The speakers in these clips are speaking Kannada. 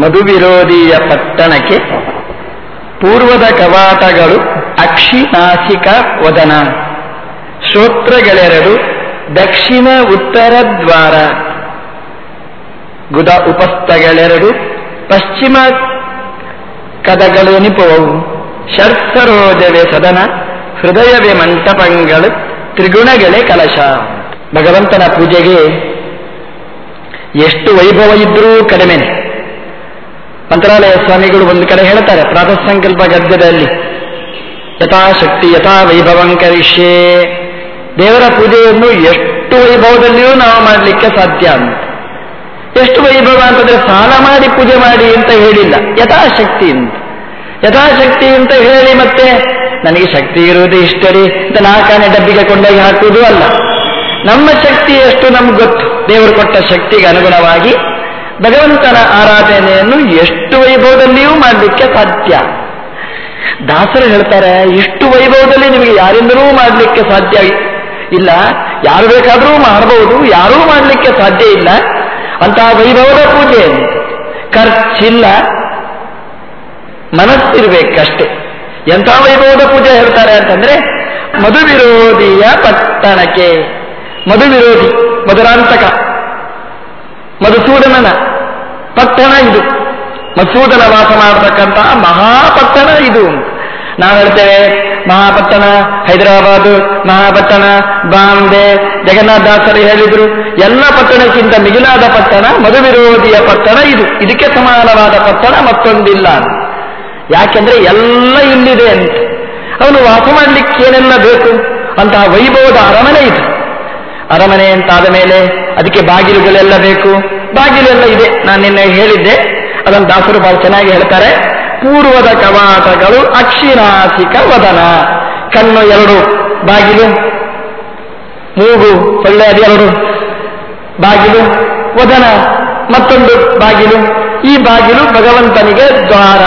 ಮಧು ವಿರೋಧಿಯ ಪಟ್ಟಣಕ್ಕೆ ಪೂರ್ವದ ಕವಾಟಗಳು ಅಕ್ಷಿನಾಸಿಕ ವದನ. ಶ್ರೋತ್ರಗಳೆರಡು ದಕ್ಷಿಣ ಉತ್ತರ ದ್ವಾರ. ಗುದ ಉಪಸ್ಥಗಳೆರಡು ಪಶ್ಚಿಮ ಕದಗಳೆನಿಪುವವು ಶರ್ಸರೋಜವೇ ಸದನ, ಹೃದಯವೇ ಮಂಟಪಗಳು, ತ್ರಿಗುಣಗಳೇ ಕಲಶ. ಭಗವಂತನ ಪೂಜೆಗೆ ಎಷ್ಟು ವೈಭವ ಇದ್ರೂ ಕಡಿಮೆನೆ. ಮಂತ್ರಾಲಯ ಸ್ವಾಮಿಗಳು ಒಂದು ಕಡೆ ಹೇಳ್ತಾರೆ ಪ್ರಾತಃ ಸಂಕಲ್ಪ ಗದ್ಯದಲ್ಲಿ, ಯಥಾಶಕ್ತಿ ಯಥಾ ವೈಭವಂ ಕರಿಷ್ಯೆ. ದೇವರ ಪೂಜೆಯನ್ನು ಎಷ್ಟು ವೈಭವದಲ್ಲಿಯೂ ನಾವು ಮಾಡಲಿಕ್ಕೆ ಸಾಧ್ಯ ಅಂತ. ಎಷ್ಟು ವೈಭವ ಅಂತಂದ್ರೆ ಸಾಲ ಮಾಡಿ ಪೂಜೆ ಮಾಡಿ ಅಂತ ಹೇಳಿಲ್ಲ, ಯಥಾಶಕ್ತಿ ಅಂತ. ಯಥಾಶಕ್ತಿ ಅಂತ ಹೇಳಿ ಮತ್ತೆ ನನಗೆ ಶಕ್ತಿ ಇರುವುದು ಇಷ್ಟರಿ ಅಂತ ನಾಲ್ಕಾನೆ ಡಬ್ಬಿಗೆ ಕೊಂಡೋಗಿ ಹಾಕುವುದು ಅಲ್ಲ. ನಮ್ಮ ಶಕ್ತಿ ಎಷ್ಟು ನಮ್ಗೆ ಗೊತ್ತು, ದೇವರು ಕೊಟ್ಟ ಶಕ್ತಿಗೆ ಅನುಗುಣವಾಗಿ ಭಗವಂತನ ಆರಾಧನೆಯನ್ನು ಎಷ್ಟು ವೈಭವದಲ್ಲಿಯೂ ಮಾಡಲಿಕ್ಕೆ ಸಾಧ್ಯ. ದಾಸರು ಹೇಳ್ತಾರೆ, ಇಷ್ಟು ವೈಭವದಲ್ಲಿ ನಿಮಗೆ ಯಾರಿಂದಲೂ ಮಾಡಲಿಕ್ಕೆ ಸಾಧ್ಯ ಇಲ್ಲ. ಯಾರು ಬೇಕಾದರೂ ಮಾಡಬಹುದು ಯಾರೂ ಮಾಡಲಿಕ್ಕೆ ಸಾಧ್ಯ ಇಲ್ಲ. ಅಂತಹ ವೈಭವದ ಪೂಜೆ ಖರ್ಚಿಲ್ಲ. ಮನಸ್ಸಿರ್ಬೇಕಷ್ಟೇ. ಎಂಥ ವೈಭವದ ಪೂಜೆ ಹೇಳ್ತಾರೆ ಅಂತಂದ್ರೆ ಮಧು ವಿರೋಧಿಯ ಪಟ್ಟಣಕ್ಕೆ. ಮಧು ವಿರೋಧಿ ಮಧುರಾಂತಕ. ಮಧುಸೂದನನ ಪಟ್ಟಣ ಇದು. ಮಧುಸೂದನ ವಾಸ ಮಾಡತಕ್ಕಂತಹ ಮಹಾಪಟ್ಟಣ ಇದು. ನಾವು ಹೇಳ್ತೇವೆ ಮಹಾಪಟ್ಟಣ, ಹೈದರಾಬಾದ್, ಮಹಾಪಟ್ಟಣ, ಬಾಂಬೆ ಜಗನ್ನಾಥದಾಸರು ಹೇಳಿದ್ರು. ಎಲ್ಲ ಪಟ್ಟಣಕ್ಕಿಂತ ಮಿಗಿಲಾದ ಪಟ್ಟಣ ಮಧು ವಿರೋಧಿಯ ಪಟ್ಟಣ ಇದು. ಇದಕ್ಕೆ ಸಮಾನವಾದ ಪಟ್ಟಣ ಮತ್ತೊಂದಿಲ್ಲ. ಯಾಕೆಂದ್ರೆ ಎಲ್ಲ ಇಲ್ಲಿದೆ ಅಂತ. ಅವನು ವಾಸ ಮಾಡಲಿಕ್ಕೆ ಏನೆಲ್ಲ ಬೇಕು? ಅಂತಹ ವೈಭವದ ಅರಮನೆ ಇದು. ಅರಮನೆ ಅಂತಾದ ಮೇಲೆ ಅದಕ್ಕೆ ಬಾಗಿಲುಗಳೆಲ್ಲ ಬೇಕು. ಬಾಗಿಲು ಎಲ್ಲ ಇದೆ. ನಾನು ನಿನ್ನೆ ಹೇಳಿದ್ದೆ. ಅದನ್ನು ದಾಸರು ಬಹಳ ಚೆನ್ನಾಗಿ ಹೇಳ್ತಾರೆ. ಪೂರ್ವದ ಕವಾಟಗಳು ಅಕ್ಷಿರಾಸಿಕ ವದನ. ಕಣ್ಣು ಎರಡು, ಬಾಗಿಲು ಮೂಗು ಸೊಳ್ಳೆ ಅದೆರಡು ಬಾಗಿಲು ವದನ. ಮತ್ತೊಂದು ಬಾಗಿಲು. ಈ ಬಾಗಿಲು ಭಗವಂತನಿಗೆ ದ್ವಾರ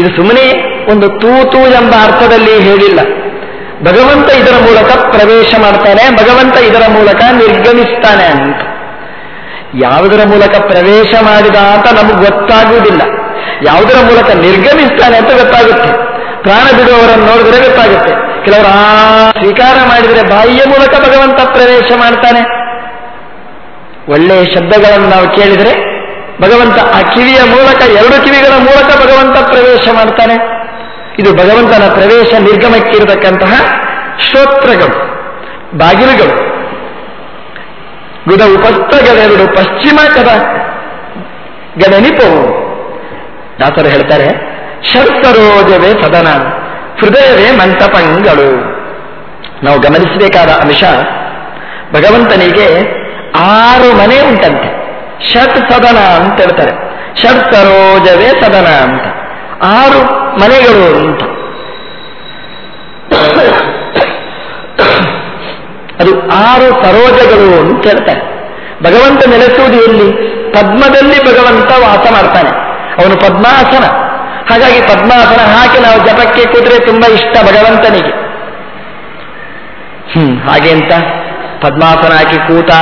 ಇದು ಸುಮ್ಮನೆ ಒಂದು ತೂತು ಎಂಬ ಅರ್ಥದಲ್ಲಿ ಹೇಳಿಲ್ಲ. ಭಗವಂತ ಇದರ ಮೂಲಕ ಪ್ರವೇಶ ಮಾಡ್ತಾನೆ, ಭಗವಂತ ಇದರ ಮೂಲಕ ನಿರ್ಗಮಿಸ್ತಾನೆ ಅಂತ. ಯಾವುದರ ಮೂಲಕ ಪ್ರವೇಶ ಮಾಡಿದ ಅಂತ ನಮಗೆ ಗೊತ್ತಾಗುವುದಿಲ್ಲ. ಯಾವುದರ ಮೂಲಕ ನಿರ್ಗಮಿಸ್ತಾನೆ ಅಂತ ಗೊತ್ತಾಗುತ್ತೆ. ಪ್ರಾಣ ಬಿಡುವವರನ್ನು ನೋಡಿದ್ರೆ ಗೊತ್ತಾಗುತ್ತೆ. ಕೆಲವರು ಆ ಸ್ವೀಕಾರ ಮಾಡಿದರೆ ಬಾಯಿಯ ಮೂಲಕ ಭಗವಂತ ಪ್ರವೇಶ ಮಾಡ್ತಾನೆ. ಒಳ್ಳೆಯ ಶಬ್ದಗಳನ್ನು ನಾವು ಕೇಳಿದರೆ ಭಗವಂತ ಆ ಕಿವಿಯ ಮೂಲಕ, ಎರಡು ಕಿವಿಗಳ ಮೂಲಕ ಭಗವಂತ ಪ್ರವೇಶ ಮಾಡ್ತಾನೆ. ಇದು ಭಗವಂತನ ಪ್ರವೇಶ ನಿರ್ಗಮಕ್ಕಿರತಕ್ಕಂತಹ ಶ್ರೋತ್ರಗಳು, ಬಾಗಿಲುಗಳು. ಗುದ ಉಪಸ್ಥಗಳೆರಡು ಪಶ್ಚಿಮ ಕದ ಗಣನಿಪವು ದಾಸರು ಹೇಳ್ತಾರೆ ಶರ್ಸರೋಜವೇ ಸದನ, ಹೃದಯವೇ ಮಂಟಪಂಗಳು. ನಾವು ಗಮನಿಸಬೇಕಾದ ಅಂಶ, ಭಗವಂತನಿಗೆ ಆರು ಮನೆ ಉಂಟಂತೆ. ಷಟ್ ಸದನ ಅಂತ ಹೇಳ್ತಾರೆ. ಷಟ್ ಸರೋಜವೇ ಸದನ ಅಂತ. ಆರು ಮನೆಗಳು ಅಂತ. ಅದು ಆರು ಸರೋಜಗಳು ಅಂತ ಹೇಳ್ತಾರೆ. ಭಗವಂತ ನೆಲೆಸುವುದು ಎಲ್ಲಿ? ಪದ್ಮದಲ್ಲಿ ಭಗವಂತ ವಾಸ ಮಾಡ್ತಾನೆ. ಅವನು ಪದ್ಮಾಸನ. ಹಾಗಾಗಿ ಪದ್ಮಾಸನ ಹಾಕಿ ನಾವು ಜಪಕ್ಕೆ ಕೂತ್ರೆ ತುಂಬಾ ಇಷ್ಟ ಭಗವಂತನಿಗೆ. ಹ್ಮ್, ಹಾಗೆ ಅಂತ. ಪದ್ಮಾಸನ ಹಾಕಿ ಕೂತ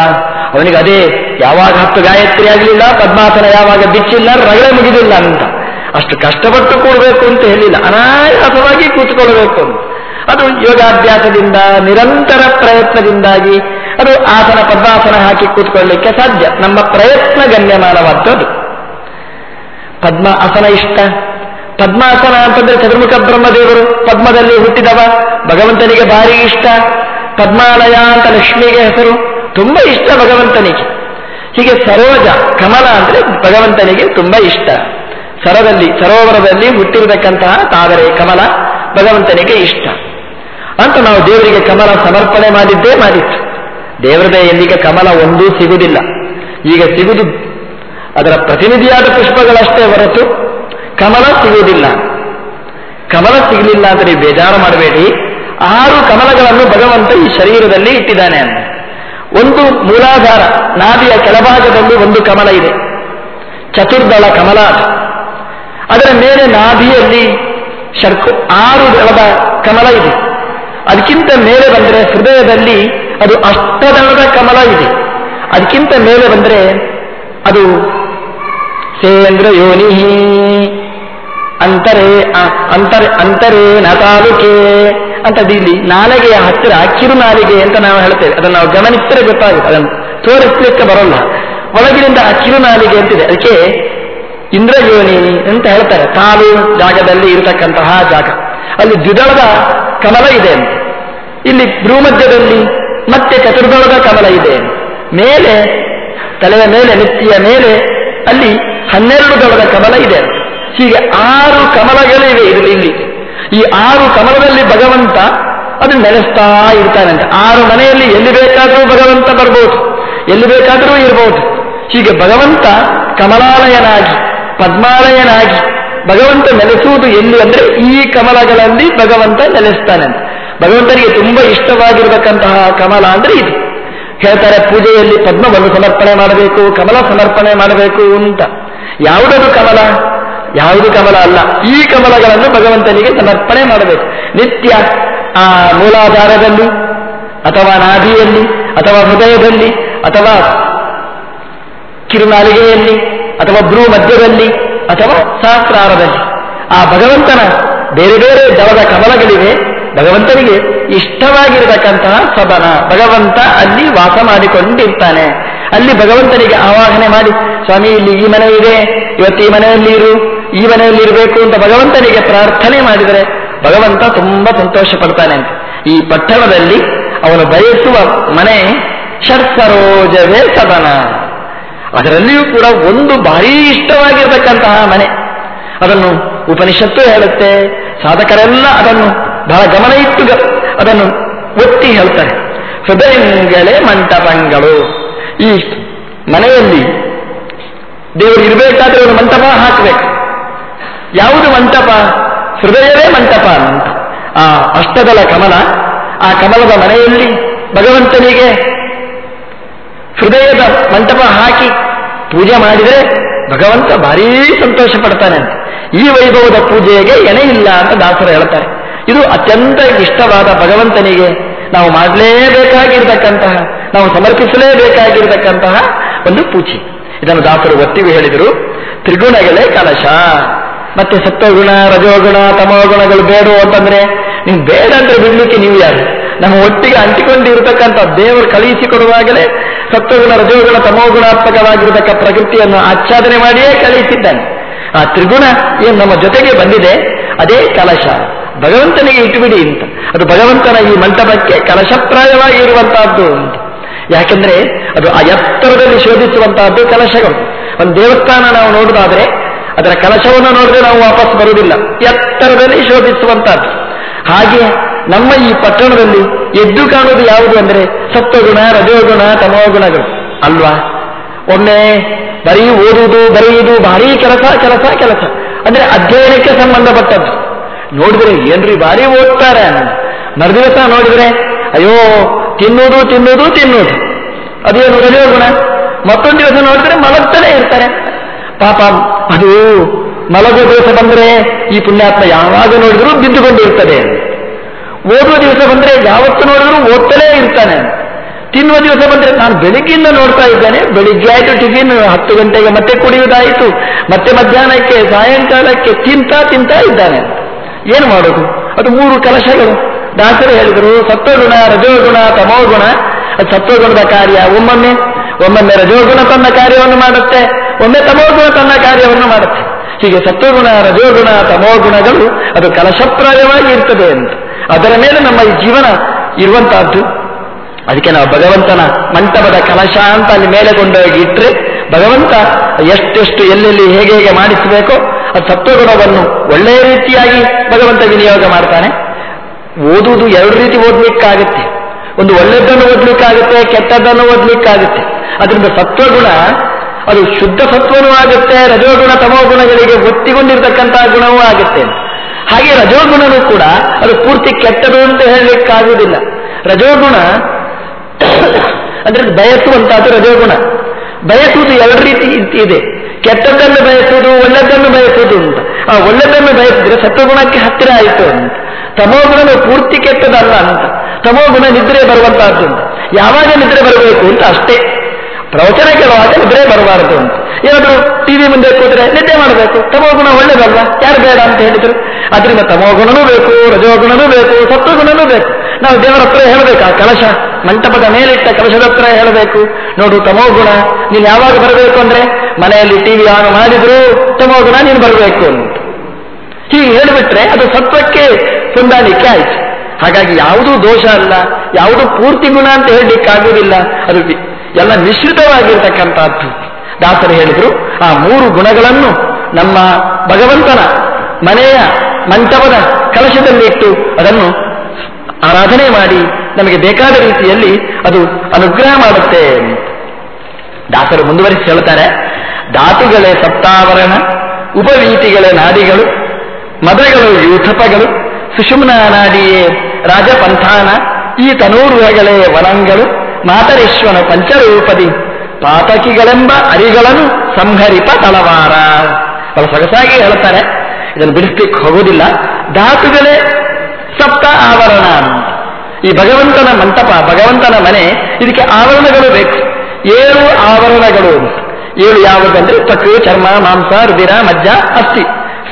ಅವನಿಗೆ ಅದೇ ಯಾವಾಗ ಹತ್ತು ಗಾಯತ್ರಿ ಆಗಲಿಲ್ಲ, ಪದ್ಮಾಸನ ಯಾವಾಗ ಬಿಚ್ಚಿಲ್ಲ, ರಗಳೆ ಮುಗಿದಿಲ್ಲ ಅಂತ. ಅಷ್ಟು ಕಷ್ಟಪಟ್ಟು ಕೂಡಬೇಕು ಅಂತ ಹೇಳಿಲ್ಲ. ಅನಾಯಾಸವಾಗಿ ಕೂತ್ಕೊಳ್ಬೇಕು ಅಂತ. ಅದು ಯೋಗಾಭ್ಯಾಸದಿಂದ, ನಿರಂತರ ಪ್ರಯತ್ನದಿಂದಾಗಿ ಅದು ಆಸನ, ಪದ್ಮಾಸನ ಹಾಕಿ ಕೂತ್ಕೊಳ್ಳಿಕ್ಕೆ ಸಾಧ್ಯ. ನಮ್ಮ ಪ್ರಯತ್ನ ಗಣ್ಯಮಾನವಾದದ್ದು ಪದ್ಮ ಆಸನ ಇಷ್ಟ. ಪದ್ಮಾಸನ ಅಂತಂದ್ರೆ ಚತುರ್ಮುಖ ಬ್ರಹ್ಮದೇವರು ಪದ್ಮದಲ್ಲಿ ಹುಟ್ಟಿದವ. ಭಗವಂತನಿಗೆ ಭಾರಿ ಇಷ್ಟ. ಪದ್ಮಾಲಯ ಅಂತ ಲಕ್ಷ್ಮಿಗೆ ಹೆಸರು. ತುಂಬಾ ಇಷ್ಟ ಭಗವಂತನಿಗೆ. ಹೀಗೆ ಸರೋಜ, ಕಮಲ ಅಂದ್ರೆ ಭಗವಂತನಿಗೆ ತುಂಬಾ ಇಷ್ಟ. ಸರದಲ್ಲಿ, ಸರೋವರದಲ್ಲಿ ಹುಟ್ಟಿರತಕ್ಕಂತಹ ತಾವರೆ ಕಮಲ ಭಗವಂತನಿಗೆ ಇಷ್ಟ. ಅಂತ ನಾವು ದೇವರಿಗೆ ಕಮಲ ಸಮರ್ಪಣೆ ಮಾಡಿದ್ದೇ ಮಾಡಿತ್ತು. ದೇವರದೇ ಎಂದಿಗೆ ಕಮಲ ಒಂದೂ ಸಿಗುವುದಿಲ್ಲ. ಈಗ ಸಿಗುವುದು ಅದರ ಪ್ರತಿನಿಧಿಯಾದ ಪುಷ್ಪಗಳಷ್ಟೇ ಹೊರತು ಕಮಲ ಸಿಗುವುದಿಲ್ಲ. ಕಮಲ ಸಿಗಲಿಲ್ಲ ನೀವು ಬೇಜಾರು ಮಾಡಬೇಡಿ. ಆರು ಕಮಲಗಳನ್ನು ಭಗವಂತ ಈ ಶರೀರದಲ್ಲಿ ಇಟ್ಟಿದ್ದಾನೆ ಅಂತ. ಒಂದು ಮೂಲಾಧಾರ ನಾಭಿಯ ಕೆಳಭಾಗದಲ್ಲಿ ಒಂದು ಕಮಲ ಇದೆ. ಚತುರ್ದಳ ಕಮಲ ಅದರ ಮೇಲೆ ನಾಭಿಯಲ್ಲಿ ಶರ್ಕು ಆರು ದಳದ ಕಮಲ ಇದೆ. ಅದಕ್ಕಿಂತ ಮೇಲೆ ಬಂದರೆ ಹೃದಯದಲ್ಲಿ ಅದು ಅಷ್ಟದಳದ ಕಮಲ ಇದೆ. ಅದಕ್ಕಿಂತ ಮೇಲೆ ಬಂದರೆ ಅದು ಸೇಂದ್ರ ಯೋನಿ ಅಂತರೇ ಅಂತರೆ ಅಂತರ್ ಅಂತರೇ ನ ತಾಲೂಕೆ ಅಂತ ಇಲ್ಲಿ ನಾಲಿಗೆಯ ಹತ್ತಿರ, ಕಿರುನಾಲಿಗೆ ಅಂತ ನಾವು ಹೇಳ್ತೇವೆ. ಅದನ್ನು ನಾವು ಗಮನಿಸಿದ್ರೆ ಗೊತ್ತಾಗುತ್ತೆ. ಅದನ್ನು ತೋರಿಸ್ಲಿಕ್ಕೆ ಬರೋಲ್ಲ. ಒಳಗಿನಿಂದ ಆ ಕಿರುನಾಲಿಗೆ ಅಂತಿದೆ. ಅದಕ್ಕೆ ಇಂದ್ರಯೋನಿ ಅಂತ ಹೇಳ್ತಾರೆ. ಕಾಲು ಜಾಗದಲ್ಲಿ ಇರತಕ್ಕಂತಹ ಜಾಗ. ಅಲ್ಲಿ ದ್ವಿದಳದ ಕಮಲ ಇದೆ ಇಲ್ಲಿ ಭ್ರೂಮಧ್ಯದಲ್ಲಿ ಮತ್ತೆ ಚತುರ್ದಳದ ಕಮಲ ಇದೆ ಮೇಲೆ, ತಲೆಯ ಮೇಲೆ, ನೆತ್ತಿಯ ಮೇಲೆ ಅಲ್ಲಿ ಹನ್ನೆರಡು ದಳದ ಕಮಲ ಇದೆ ಹೀಗೆ ಆರು ಕಮಲಗಳಿವೆ ಇಲ್ಲಿ ಈ ಆರು ಕಮಲದಲ್ಲಿ ಭಗವಂತ ಅದು ನೆಲೆಸ್ತಾ ಇರ್ತಾನಂತೆ ಆರು ಮನೆಯಲ್ಲಿ ಎಲ್ಲಿ ಬೇಕಾದರೂ ಭಗವಂತ ಬರ್ಬೋದು. ಎಲ್ಲಿ ಬೇಕಾದರೂ ಇರ್ಬೋದು. ಹೀಗೆ ಭಗವಂತ ಕಮಲಾಲಯನಾಗಿ ಪದ್ಮಾಲಯನಾಗಿ ಭಗವಂತ ನೆಲೆಸುವುದು ಎಲ್ಲಿ ಅಂದ್ರೆ ಈ ಕಮಲಗಳಲ್ಲಿ ಭಗವಂತ ನೆಲೆಸ್ತಾನೆ ಭಗವಂತನಿಗೆ ತುಂಬಾ ಇಷ್ಟವಾಗಿರತಕ್ಕಂತಹ ಕಮಲ ಅಂದ್ರೆ ಇದು. ಹೇಳ್ತಾರೆ, ಪೂಜೆಯಲ್ಲಿ ಪದ್ಮವನ್ನು ಸಮರ್ಪಣೆ ಮಾಡಬೇಕು, ಕಮಲ ಸಮರ್ಪಣೆ ಮಾಡಬೇಕು ಅಂತ. ಯಾವುದದು ಕಮಲ? ಯಾವುದು ಕಮಲ ಅಲ್ಲ. ಈ ಕಮಲಗಳನ್ನು ಭಗವಂತನಿಗೆ ಸಮರ್ಪಣೆ ಮಾಡಬೇಕು. ನಿತ್ಯ ಆ ಮೂಲಾಧಾರದಲ್ಲಿ ಅಥವಾ ನಾದಿಯಲ್ಲಿ ಅಥವಾ ಹೃದಯದಲ್ಲಿ ಅಥವಾ ಕಿರುನಾಲಿಗೆಯಲ್ಲಿ ಅಥವಾ ಭ್ರೂ ಮಧ್ಯದಲ್ಲಿ ಅಥವಾ ಸಹಸ್ರಾರದಲ್ಲಿ. ಆ ಭಗವಂತನ ಬೇರೆ ಬೇರೆ ದಳದ ಕಮಲಗಳಿವೆ. ಭಗವಂತನಿಗೆ ಇಷ್ಟವಾಗಿರತಕ್ಕಂತಹ ಸದನ ಭಗವಂತ ಅಲ್ಲಿ ವಾಸ ಮಾಡಿಕೊಂಡಿರ್ತಾನೆ. ಅಲ್ಲಿ ಭಗವಂತನಿಗೆ ಆವಾಹನೆ ಮಾಡಿ, ಸ್ವಾಮಿ, ಇಲ್ಲಿ ಈ ಮನೆ ಇದೆ. ಇವತ್ತು ಈ ಮನೆಯಲ್ಲಿ ಇರು. ಈ ಮನೆಯಲ್ಲಿ ಇರಬೇಕು ಅಂತ ಭಗವಂತನಿಗೆ ಪ್ರಾರ್ಥನೆ ಮಾಡಿದರೆ ಭಗವಂತ ತುಂಬಾ ಸಂತೋಷ ಪಡ್ತಾನೆ ಅಂತ. ಈ ಪಟ್ಟಣದಲ್ಲಿ ಅವನು ಬಯಸುವ ಮನೆ ಷಟ್ಸರೋಜವೇ ಸದನ ಅದರಲ್ಲಿಯೂ ಕೂಡ ಒಂದು ಭಾರೀ ಇಷ್ಟವಾಗಿರತಕ್ಕಂತಹ ಮನೆ. ಅದನ್ನು ಉಪನಿಷತ್ತು ಹೇಳುತ್ತೆ, ಸಾಧಕರೆಲ್ಲ ಅದನ್ನು ಬಹಳ ಗಮನ ಇಟ್ಟು ಅದನ್ನು ಒತ್ತಿ ಹೇಳ್ತಾರೆ. ಹೃದಯಂಗಳೇ ಮಂಟಪಂಗಳು. ಈ ಮನೆಯಲ್ಲಿ ದೇವರು ಇರಬೇಕಾದ್ರೆ ಒಂದು ಮಂಟಪ ಹಾಕಬೇಕು. ಯಾವುದು ಮಂಟಪ? ಹೃದಯವೇ ಮಂಟಪ ಅಂತ. ಆ ಅಷ್ಟದಲ ಕಮಲ, ಆ ಕಮಲದ ಮನೆಯಲ್ಲಿ ಭಗವಂತನಿಗೆ ಹೃದಯದ ಮಂಟಪ ಹಾಕಿ ಪೂಜೆ ಮಾಡಿದರೆ ಭಗವಂತ ಭಾರೀ ಸಂತೋಷ ಪಡ್ತಾನೆ ಅಂತ. ಈ ವೈಭವದ ಪೂಜೆಗೆ ಎಣೆ ಇಲ್ಲ ಅಂತ ದಾಸರು ಹೇಳ್ತಾರೆ. ಇದು ಅತ್ಯಂತ ಇಷ್ಟವಾದ ಭಗವಂತನಿಗೆ ನಾವು ಮಾಡಲೇಬೇಕಾಗಿರ್ತಕ್ಕಂತಹ, ನಾವು ಸಮರ್ಪಿಸಲೇಬೇಕಾಗಿರ್ತಕ್ಕಂತಹ ಒಂದು ಪೂಜೆ. ಇದನ್ನು ದಾಸರು ಒತ್ತಿಗೆ ಹೇಳಿದರು. ತ್ರಿಗುಣಗಳೇ ಕಲಶ. ಮತ್ತೆ ಸತ್ವಗುಣ, ರಜೋಗುಣ, ತಮೋಗುಣಗಳು ಬೇಡೋ ಅಂತಂದ್ರೆ ನೀವು ಬೇಡ ಅಂದ್ರೆ ಬಿಡ್ಲಿಕ್ಕೆ ನೀವು ಯಾರು? ನಮ್ಮ ಒಟ್ಟಿಗೆ ಅಂಟಿಕೊಂಡಿರ್ತಕ್ಕಂಥ ದೇವರು ಕಳುಹಿಸಿಕೊಡುವಾಗಲೇ ಸತ್ವಗುಣ ರಜೋಗುಣ ತಮೋಗುಣಾತ್ಮಕವಾಗಿರತಕ್ಕ ಪ್ರಕೃತಿಯನ್ನು ಆಚ್ಛಾದನೆ ಮಾಡಿಯೇ ಕಳುಹಿಸಿದ್ದಾನೆ ಆ ತ್ರಿಗುಣ ಏನು ನಮ್ಮ ಜೊತೆಗೆ ಬಂದಿದೆ, ಅದೇ ಕಲಶ. ಭಗವಂತನಿಗೆ ಇಟ್ಟುಬಿಡಿ ಅಂತ. ಅದು ಭಗವಂತನ ಈ ಮಂಟಪಕ್ಕೆ ಕಲಶಪ್ರಾಯವಾಗಿ ಇರುವಂತಹದ್ದು ಅಂತ. ಯಾಕೆಂದ್ರೆ ಅದು ಆ ಎತ್ತರದಲ್ಲಿ ಶೋಧಿಸುವಂತಹದ್ದು ಕಲಶಗಳು. ಒಂದು ದೇವಸ್ಥಾನ ನಾವು ನೋಡುದಾದ್ರೆ, ಅದರ ಕಲಶವನ್ನು ನೋಡಿದ್ರೆ ನಾವು ವಾಪಸ್ ಬರುವುದಿಲ್ಲ. ಎತ್ತರದಲ್ಲಿ ಶೋಧಿಸುವಂತಹದ್ದು. ಹಾಗೆ ನಮ್ಮ ಈ ಪಟ್ಟಣದಲ್ಲಿ ಎದ್ದು ಕಾಣುವುದು ಯಾವುದು ಅಂದ್ರೆ ಸತ್ವಗುಣ, ರಜೋಗುಣ, ತಮೋಗುಣಗಳು. ಅಲ್ವಾ? ಒಮ್ಮೆ ಬರೀ ಓದುವುದು, ಬರೆಯುವುದು ಭಾರಿ ಕೆಲಸ ಕೆಲಸ ಕೆಲಸ. ಅಂದ್ರೆ ಅಧ್ಯಯನಕ್ಕೆ ಸಂಬಂಧಪಟ್ಟದ್ದು. ನೋಡಿದ್ರೆ ಏನ್ರಿ ಭಾರಿ ಓದ್ತಾರೆ ಮರುದಿವಸ ನೋಡಿದ್ರೆ, ಅಯ್ಯೋ, ತಿನ್ನುವುದು ತಿನ್ನುವುದು ತಿನ್ನುವುದು. ಅದೇನು ರಜೋಗುಣ? ಮತ್ತೊಂದು ದಿವಸ ನೋಡಿದ್ರೆ ಮಲಗ್ತಾನೆ ಇರ್ತಾರೆ. ಪಾಪ, ಅದು ಮಲಗುವ ದಿವಸ ಬಂದ್ರೆ ಈ ಪುಣ್ಯಾತ್ಮ ಯಾವಾಗ ನೋಡಿದರೂ ಬಿದ್ದುಕೊಂಡಿರ್ತದೆ ಓದುವ ದಿವಸ ಬಂದ್ರೆ ಯಾವತ್ತು ನೋಡಿದ್ರು ಓದ್ತಲೇ ಇರ್ತಾನೆ. ತಿನ್ನುವ ದಿವಸ ಬಂದ್ರೆ ನಾನು ಬೆಳಿಗ್ಗೆಯಿಂದ ನೋಡ್ತಾ ಇದ್ದೇನೆ. ಬೆಳಿಗ್ಗೆ ಆಯಿತು ಟಿಫಿನ್, ಹತ್ತು ಗಂಟೆಗೆ ಮತ್ತೆ ಕುಡಿಯುವುದಾಯಿತು. ಮತ್ತೆ ಮಧ್ಯಾಹ್ನಕ್ಕೆ, ಸಾಯಂಕಾಲಕ್ಕೆ ತಿಂತಾ ತಿಂತಾ ಇದ್ದಾನೆ. ಏನು ಮಾಡೋದು? ಅದು ಮೂರು ಕಲಶಗಳು. ದಾಸರು ಹೇಳಿದರು, ಸತ್ವಗುಣ, ರಜೋಗುಣ, ತಮೋಗುಣ. ಅದು ಸತ್ವಗುಣದ ಕಾರ್ಯ. ಒಮ್ಮೊಮ್ಮೆ ಒಮ್ಮೊಮ್ಮೆ ರಜೋಗುಣ ತನ್ನ ಕಾರ್ಯವನ್ನು ಮಾಡುತ್ತೆ. ಒಮ್ಮೆ ತಮೋಗುಣ ತನ್ನ ಕಾರ್ಯವನ್ನು ಮಾಡುತ್ತೆ. ಹೀಗೆ ಸತ್ವಗುಣ, ರಜೋಗುಣ, ತಮೋಗುಣಗಳು, ಅದು ಕಲಶಪ್ರಾಯವಾಗಿ ಇರ್ತದೆ ಅಂತ. ಅದರ ಮೇಲೆ ನಮ್ಮ ಈ ಜೀವನ ಇರುವಂತಹದ್ದು. ಅದಕ್ಕೆ ನಾವು ಭಗವಂತನ ಮಂಟಪದ ಕಲಶ ಅಂತ ಅಲ್ಲಿ ಮೇಲೆ ಕೊಂಡೋಗಿ ಇಟ್ಟರೆ ಭಗವಂತ ಎಷ್ಟೆಷ್ಟು ಎಲ್ಲೆಲ್ಲಿ ಹೇಗೆ ಹೇಗೆ ಮಾಡಿಸಬೇಕೋ ಅದು ಸತ್ವಗುಣವನ್ನು ಒಳ್ಳೆಯ ರೀತಿಯಾಗಿ ಭಗವಂತ ವಿನಿಯೋಗ ಮಾಡ್ತಾನೆ. ಓದುವುದು ಎರಡು ರೀತಿ ಓದ್ಲಿಕ್ಕಾಗುತ್ತೆ. ಒಂದು ಒಳ್ಳೆದ್ದನ್ನು ಓದ್ಲಿಕ್ಕಾಗುತ್ತೆ, ಕೆಟ್ಟದ್ದನ್ನು ಓದ್ಲಿಕ್ಕಾಗುತ್ತೆ. ಅದರಿಂದ ಸತ್ವಗುಣ, ಅದು ಶುದ್ಧ ಸತ್ವನೂ ಆಗುತ್ತೆ, ರಜೋಗುಣ, ತಮೋಗುಣಗಳಿಗೆ ಒತ್ತಿಕೊಂಡಿರ್ತಕ್ಕಂತಹ ಗುಣವೂ ಆಗುತ್ತೆ. ಹಾಗೆ ರಜೋಗುಣನೂ ಕೂಡ ಅದು ಪೂರ್ತಿ ಕೆಟ್ಟದು ಅಂತ ಹೇಳಲಿಕ್ಕಾಗುವುದಿಲ್ಲ. ರಜೋಗುಣ ಅಂದ್ರೆ ಬಯಸುವಂತಹದ್ದು ರಜೋಗುಣ. ಬಯಸುವುದು ಎರಡು ರೀತಿ ಇದೆ. ಕೆಟ್ಟದ್ದನ್ನು ಬಯಸುವುದು, ಒಳ್ಳೆದ್ದನ್ನು ಬಯಸುವುದು ಅಂತ. ಆ ಒಳ್ಳೆದ್ದನ್ನು ಬಯಸಿದ್ರೆ ಸತ್ವಗುಣಕ್ಕೆ ಹತ್ತಿರ ಆಯಿತು ಅಂತ. ತಮೋಗುಣನು ಪೂರ್ತಿ ಕೆಟ್ಟದಲ್ಲ ಅಂತ. ತಮೋಗುಣ ನಿದ್ರೆ ಬರುವಂತಹದ್ದು ಅಂತ. ಯಾವಾಗ ನಿದ್ರೆ ಬರಬೇಕು ಅಂತ ಅಷ್ಟೇ. ಪ್ರವಚನ ಕೇಳುವಾಗ ನಿದ್ರೆ ಬರಬಾರದು ಅಂತ. ಏನಾದರೂ ಟಿವಿ ಮುಂದೆ ಕೂತ್ರೆ ಮಾಡಬೇಕು. ತಮೋಗುಣ ಒಳ್ಳೇದಲ್ಲ ಯಾರು ಬೇಡ ಅಂತ ಹೇಳಿದ್ರು? ಅದರಿಂದ ತಮೋಗುಣನೂ ಬೇಕು, ರಜೋಗುಣನೂ ಬೇಕು, ಸತ್ವಗುಣನೂ ಬೇಕು. ನಾವು ದೇವರ ಹತ್ರ ಹೇಳಬೇಕು, ಆ ಕಲಶ, ಮಂಟಪದ ಮೇಲಿಟ್ಟ ಕಲಶದ ಹತ್ರ ಹೇಳಬೇಕು. ನೋಡು, ತಮೋಗುಣ, ನೀನು ಯಾವಾಗ ಬರಬೇಕು ಅಂದ್ರೆ, ಮನೆಯಲ್ಲಿ ಟಿವಿ ಆನ್ ಮಾಡಿದ್ರು ತಮೋಗುಣ, ನೀನು ಬರಬೇಕು ಅಂತ. ಹೀಗೆ ಹೇಳಿಬಿಟ್ರೆ ಅದು ಸತ್ವಕ್ಕೆ ಹೊಂದಾಣಿಕೆ ಆಯ್ತು. ಹಾಗಾಗಿ ಯಾವುದೂ ದೋಷ ಅಲ್ಲ, ಯಾವುದು ಪೂರ್ತಿ ಗುಣ ಅಂತ ಹೇಳಲಿಕ್ಕಾಗುವುದಿಲ್ಲ ಅದು ಎಲ್ಲ ಮಿಶ್ರಿತವಾಗಿರ್ತಕ್ಕಂಥದ್ದು. ದಾಸರು ಹೇಳಿದ್ರು, ಆ ಮೂರು ಗುಣಗಳನ್ನು ನಮ್ಮ ಭಗವಂತನ ಮನೆಯ ಮಂಟಪದ ಕಲಶದಲ್ಲಿಟ್ಟು ಅದನ್ನು ಆರಾಧನೆ ಮಾಡಿ ನಮಗೆ ಬೇಕಾದ ರೀತಿಯಲ್ಲಿ ಅದು ಅನುಗ್ರಹ ಮಾಡುತ್ತೆ. ದಾಸರು ಮುಂದುವರಿಸಿ ಹೇಳ್ತಾರೆ ಧಾತುಗಳೇ ಸಪ್ತಾವರಣ, ಉಪವೀತಿಗಳೇ ನಾಡಿಗಳು ಮದಗಳು ಯೂಥಪಗಳು ಸುಷುಮ್ನ ನಾಡಿಯೇ ರಾಜಪಂಥಾನ, ಈ ತನೂರುಹಗಳೇ ವನಂಗಳು ಮಾತರೇಶ್ವನ ಪಂಚರೂಪದಿ, ಪಾತಕಿಗಳೆಂಬ ಅರಿಗಳನ್ನು ಸಂಹರಿಪ ತಳವಾರ. ಅವರು ಸೊಗಸಾಗಿ ಹೇಳ್ತಾರೆ ಇದನ್ನು ಬಿಡಿಸ್ಲಿಕ್ಕೆ ಹೋಗುವುದಿಲ್ಲ. ಧಾತುಗಳೇ ಸಪ್ತ ಆವರಣ. ಈ ಭಗವಂತನ ಮಂಟಪ, ಭಗವಂತನ ಮನೆ, ಇದಕ್ಕೆ ಆವರಣಗಳು ಬೇಕು. ಏಳು ಆವರಣಗಳು ಏಳು ಯಾವುದಂದ್ರೆ ತ್ವಕು ಚರ್ಮ, ಮಾಂಸ ರುದಿರ ಮಜ್ಜ, ಅಸ್ಥಿ,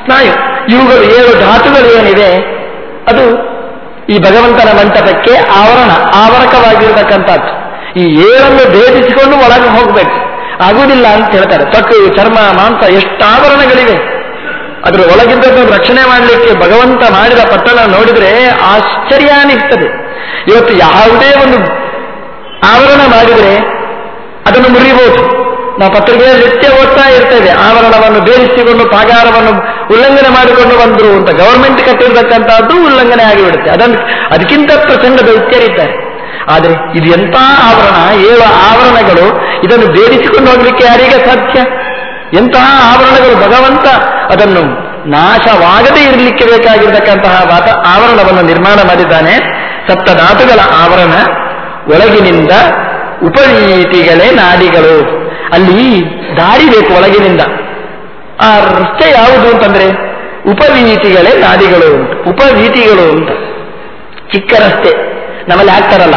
ಸ್ನಾಯು. ಇವುಗಳು ಏಳು ಧಾತುಗಳು ಏನಿವೆ? ಅದು ಈ ಭಗವಂತನ ಮಂಟಪಕ್ಕೆ ಆವರಣ, ಆವರಕವಾಗಿರತಕ್ಕಂಥದ್ದು. ಈ ಏಳನ್ನು ಭೇದಿಸಿಕೊಂಡು ಒಳಗೆ ಹೋಗಬೇಕು. ಆಗುವುದಿಲ್ಲ ಅಂತ ಹೇಳ್ತಾರೆ. ತ್ವಕು ಚರ್ಮ, ಮಾಂಸ ಎಷ್ಟು ಆವರಣಗಳಿವೆ ಅದರ ಒಳಗಿದ್ದನ್ನು ರಕ್ಷಣೆ ಮಾಡಲಿಕ್ಕೆ ಭಗವಂತ ಮಾಡಿದ ಪಟ್ಟಣ ನೋಡಿದ್ರೆ ಆಶ್ಚರ್ಯ ಅನಿಸ್ತದೆ ಇವತ್ತು ಯಾವುದೇ ಒಂದು ಆವರಣ ಮಾಡಿದರೆ ಅದನ್ನು ಮುರಿಬಹುದು ನಾವು ಪತ್ರಿಕೆಯಲ್ಲಿ ನಿತ್ಯ ಓದ್ತಾ ಇರ್ತೇವೆ. ಆವರಣವನ್ನು ಬೇರಿಸಿಕೊಂಡು ಪಾಗಾರವನ್ನು ಉಲ್ಲಂಘನೆ ಮಾಡಿಕೊಂಡು ಬಂದರು ಅಂತ ಗವರ್ಮೆಂಟ್ ಕಟ್ಟಿರ್ತಕ್ಕಂಥದ್ದು ಉಲ್ಲಂಘನೆ ಆಗಿಬಿಡುತ್ತೆ. ಅದನ್ನು ಅದಕ್ಕಿಂತ ಪ್ರಚಂಡ ದೈತ್ಯರಿದ್ದಾರೆ ಆದರೆ ಇದು ಎಂಥ ಆವರಣ? ಏಳು ಆವರಣಗಳು ಇದನ್ನು ಬೇರಿಸಿಕೊಂಡು ಹೋಗಲಿಕ್ಕೆ ಯಾರಿಗೆ ಸಾಧ್ಯ? ಎಂತಹ ಆವರಣಗಳು ಭಗವಂತ ಅದನ್ನು ನಾಶವಾಗದೇ ಇರಲಿಕ್ಕೆ ಬೇಕಾಗಿರತಕ್ಕಂತಹ ವಾತ ಆವರಣವನ್ನು ನಿರ್ಮಾಣ ಮಾಡಿದ್ದಾನೆ. ಸಪ್ತಧಾತುಗಳ ಆವರಣ ಒಳಗಿನಿಂದ ಉಪವೀತಿಗಳೇ ನಾಡಿಗಳು. ಅಲ್ಲಿ ದಾರಿ ಬೇಕು ಒಳಗಿನಿಂದ. ಆ ರಸ್ತೆ ಯಾವುದು ಅಂತಂದ್ರೆ ಉಪವೀತಿಗಳೇ ನಾಡಿಗಳು ಉಪವೀತಿಗಳು ಅಂತ ಚಿಕ್ಕ ರಸ್ತೆ. ನಮ್ಮಲ್ಲಿ ಹಾಕ್ತಾರಲ್ಲ.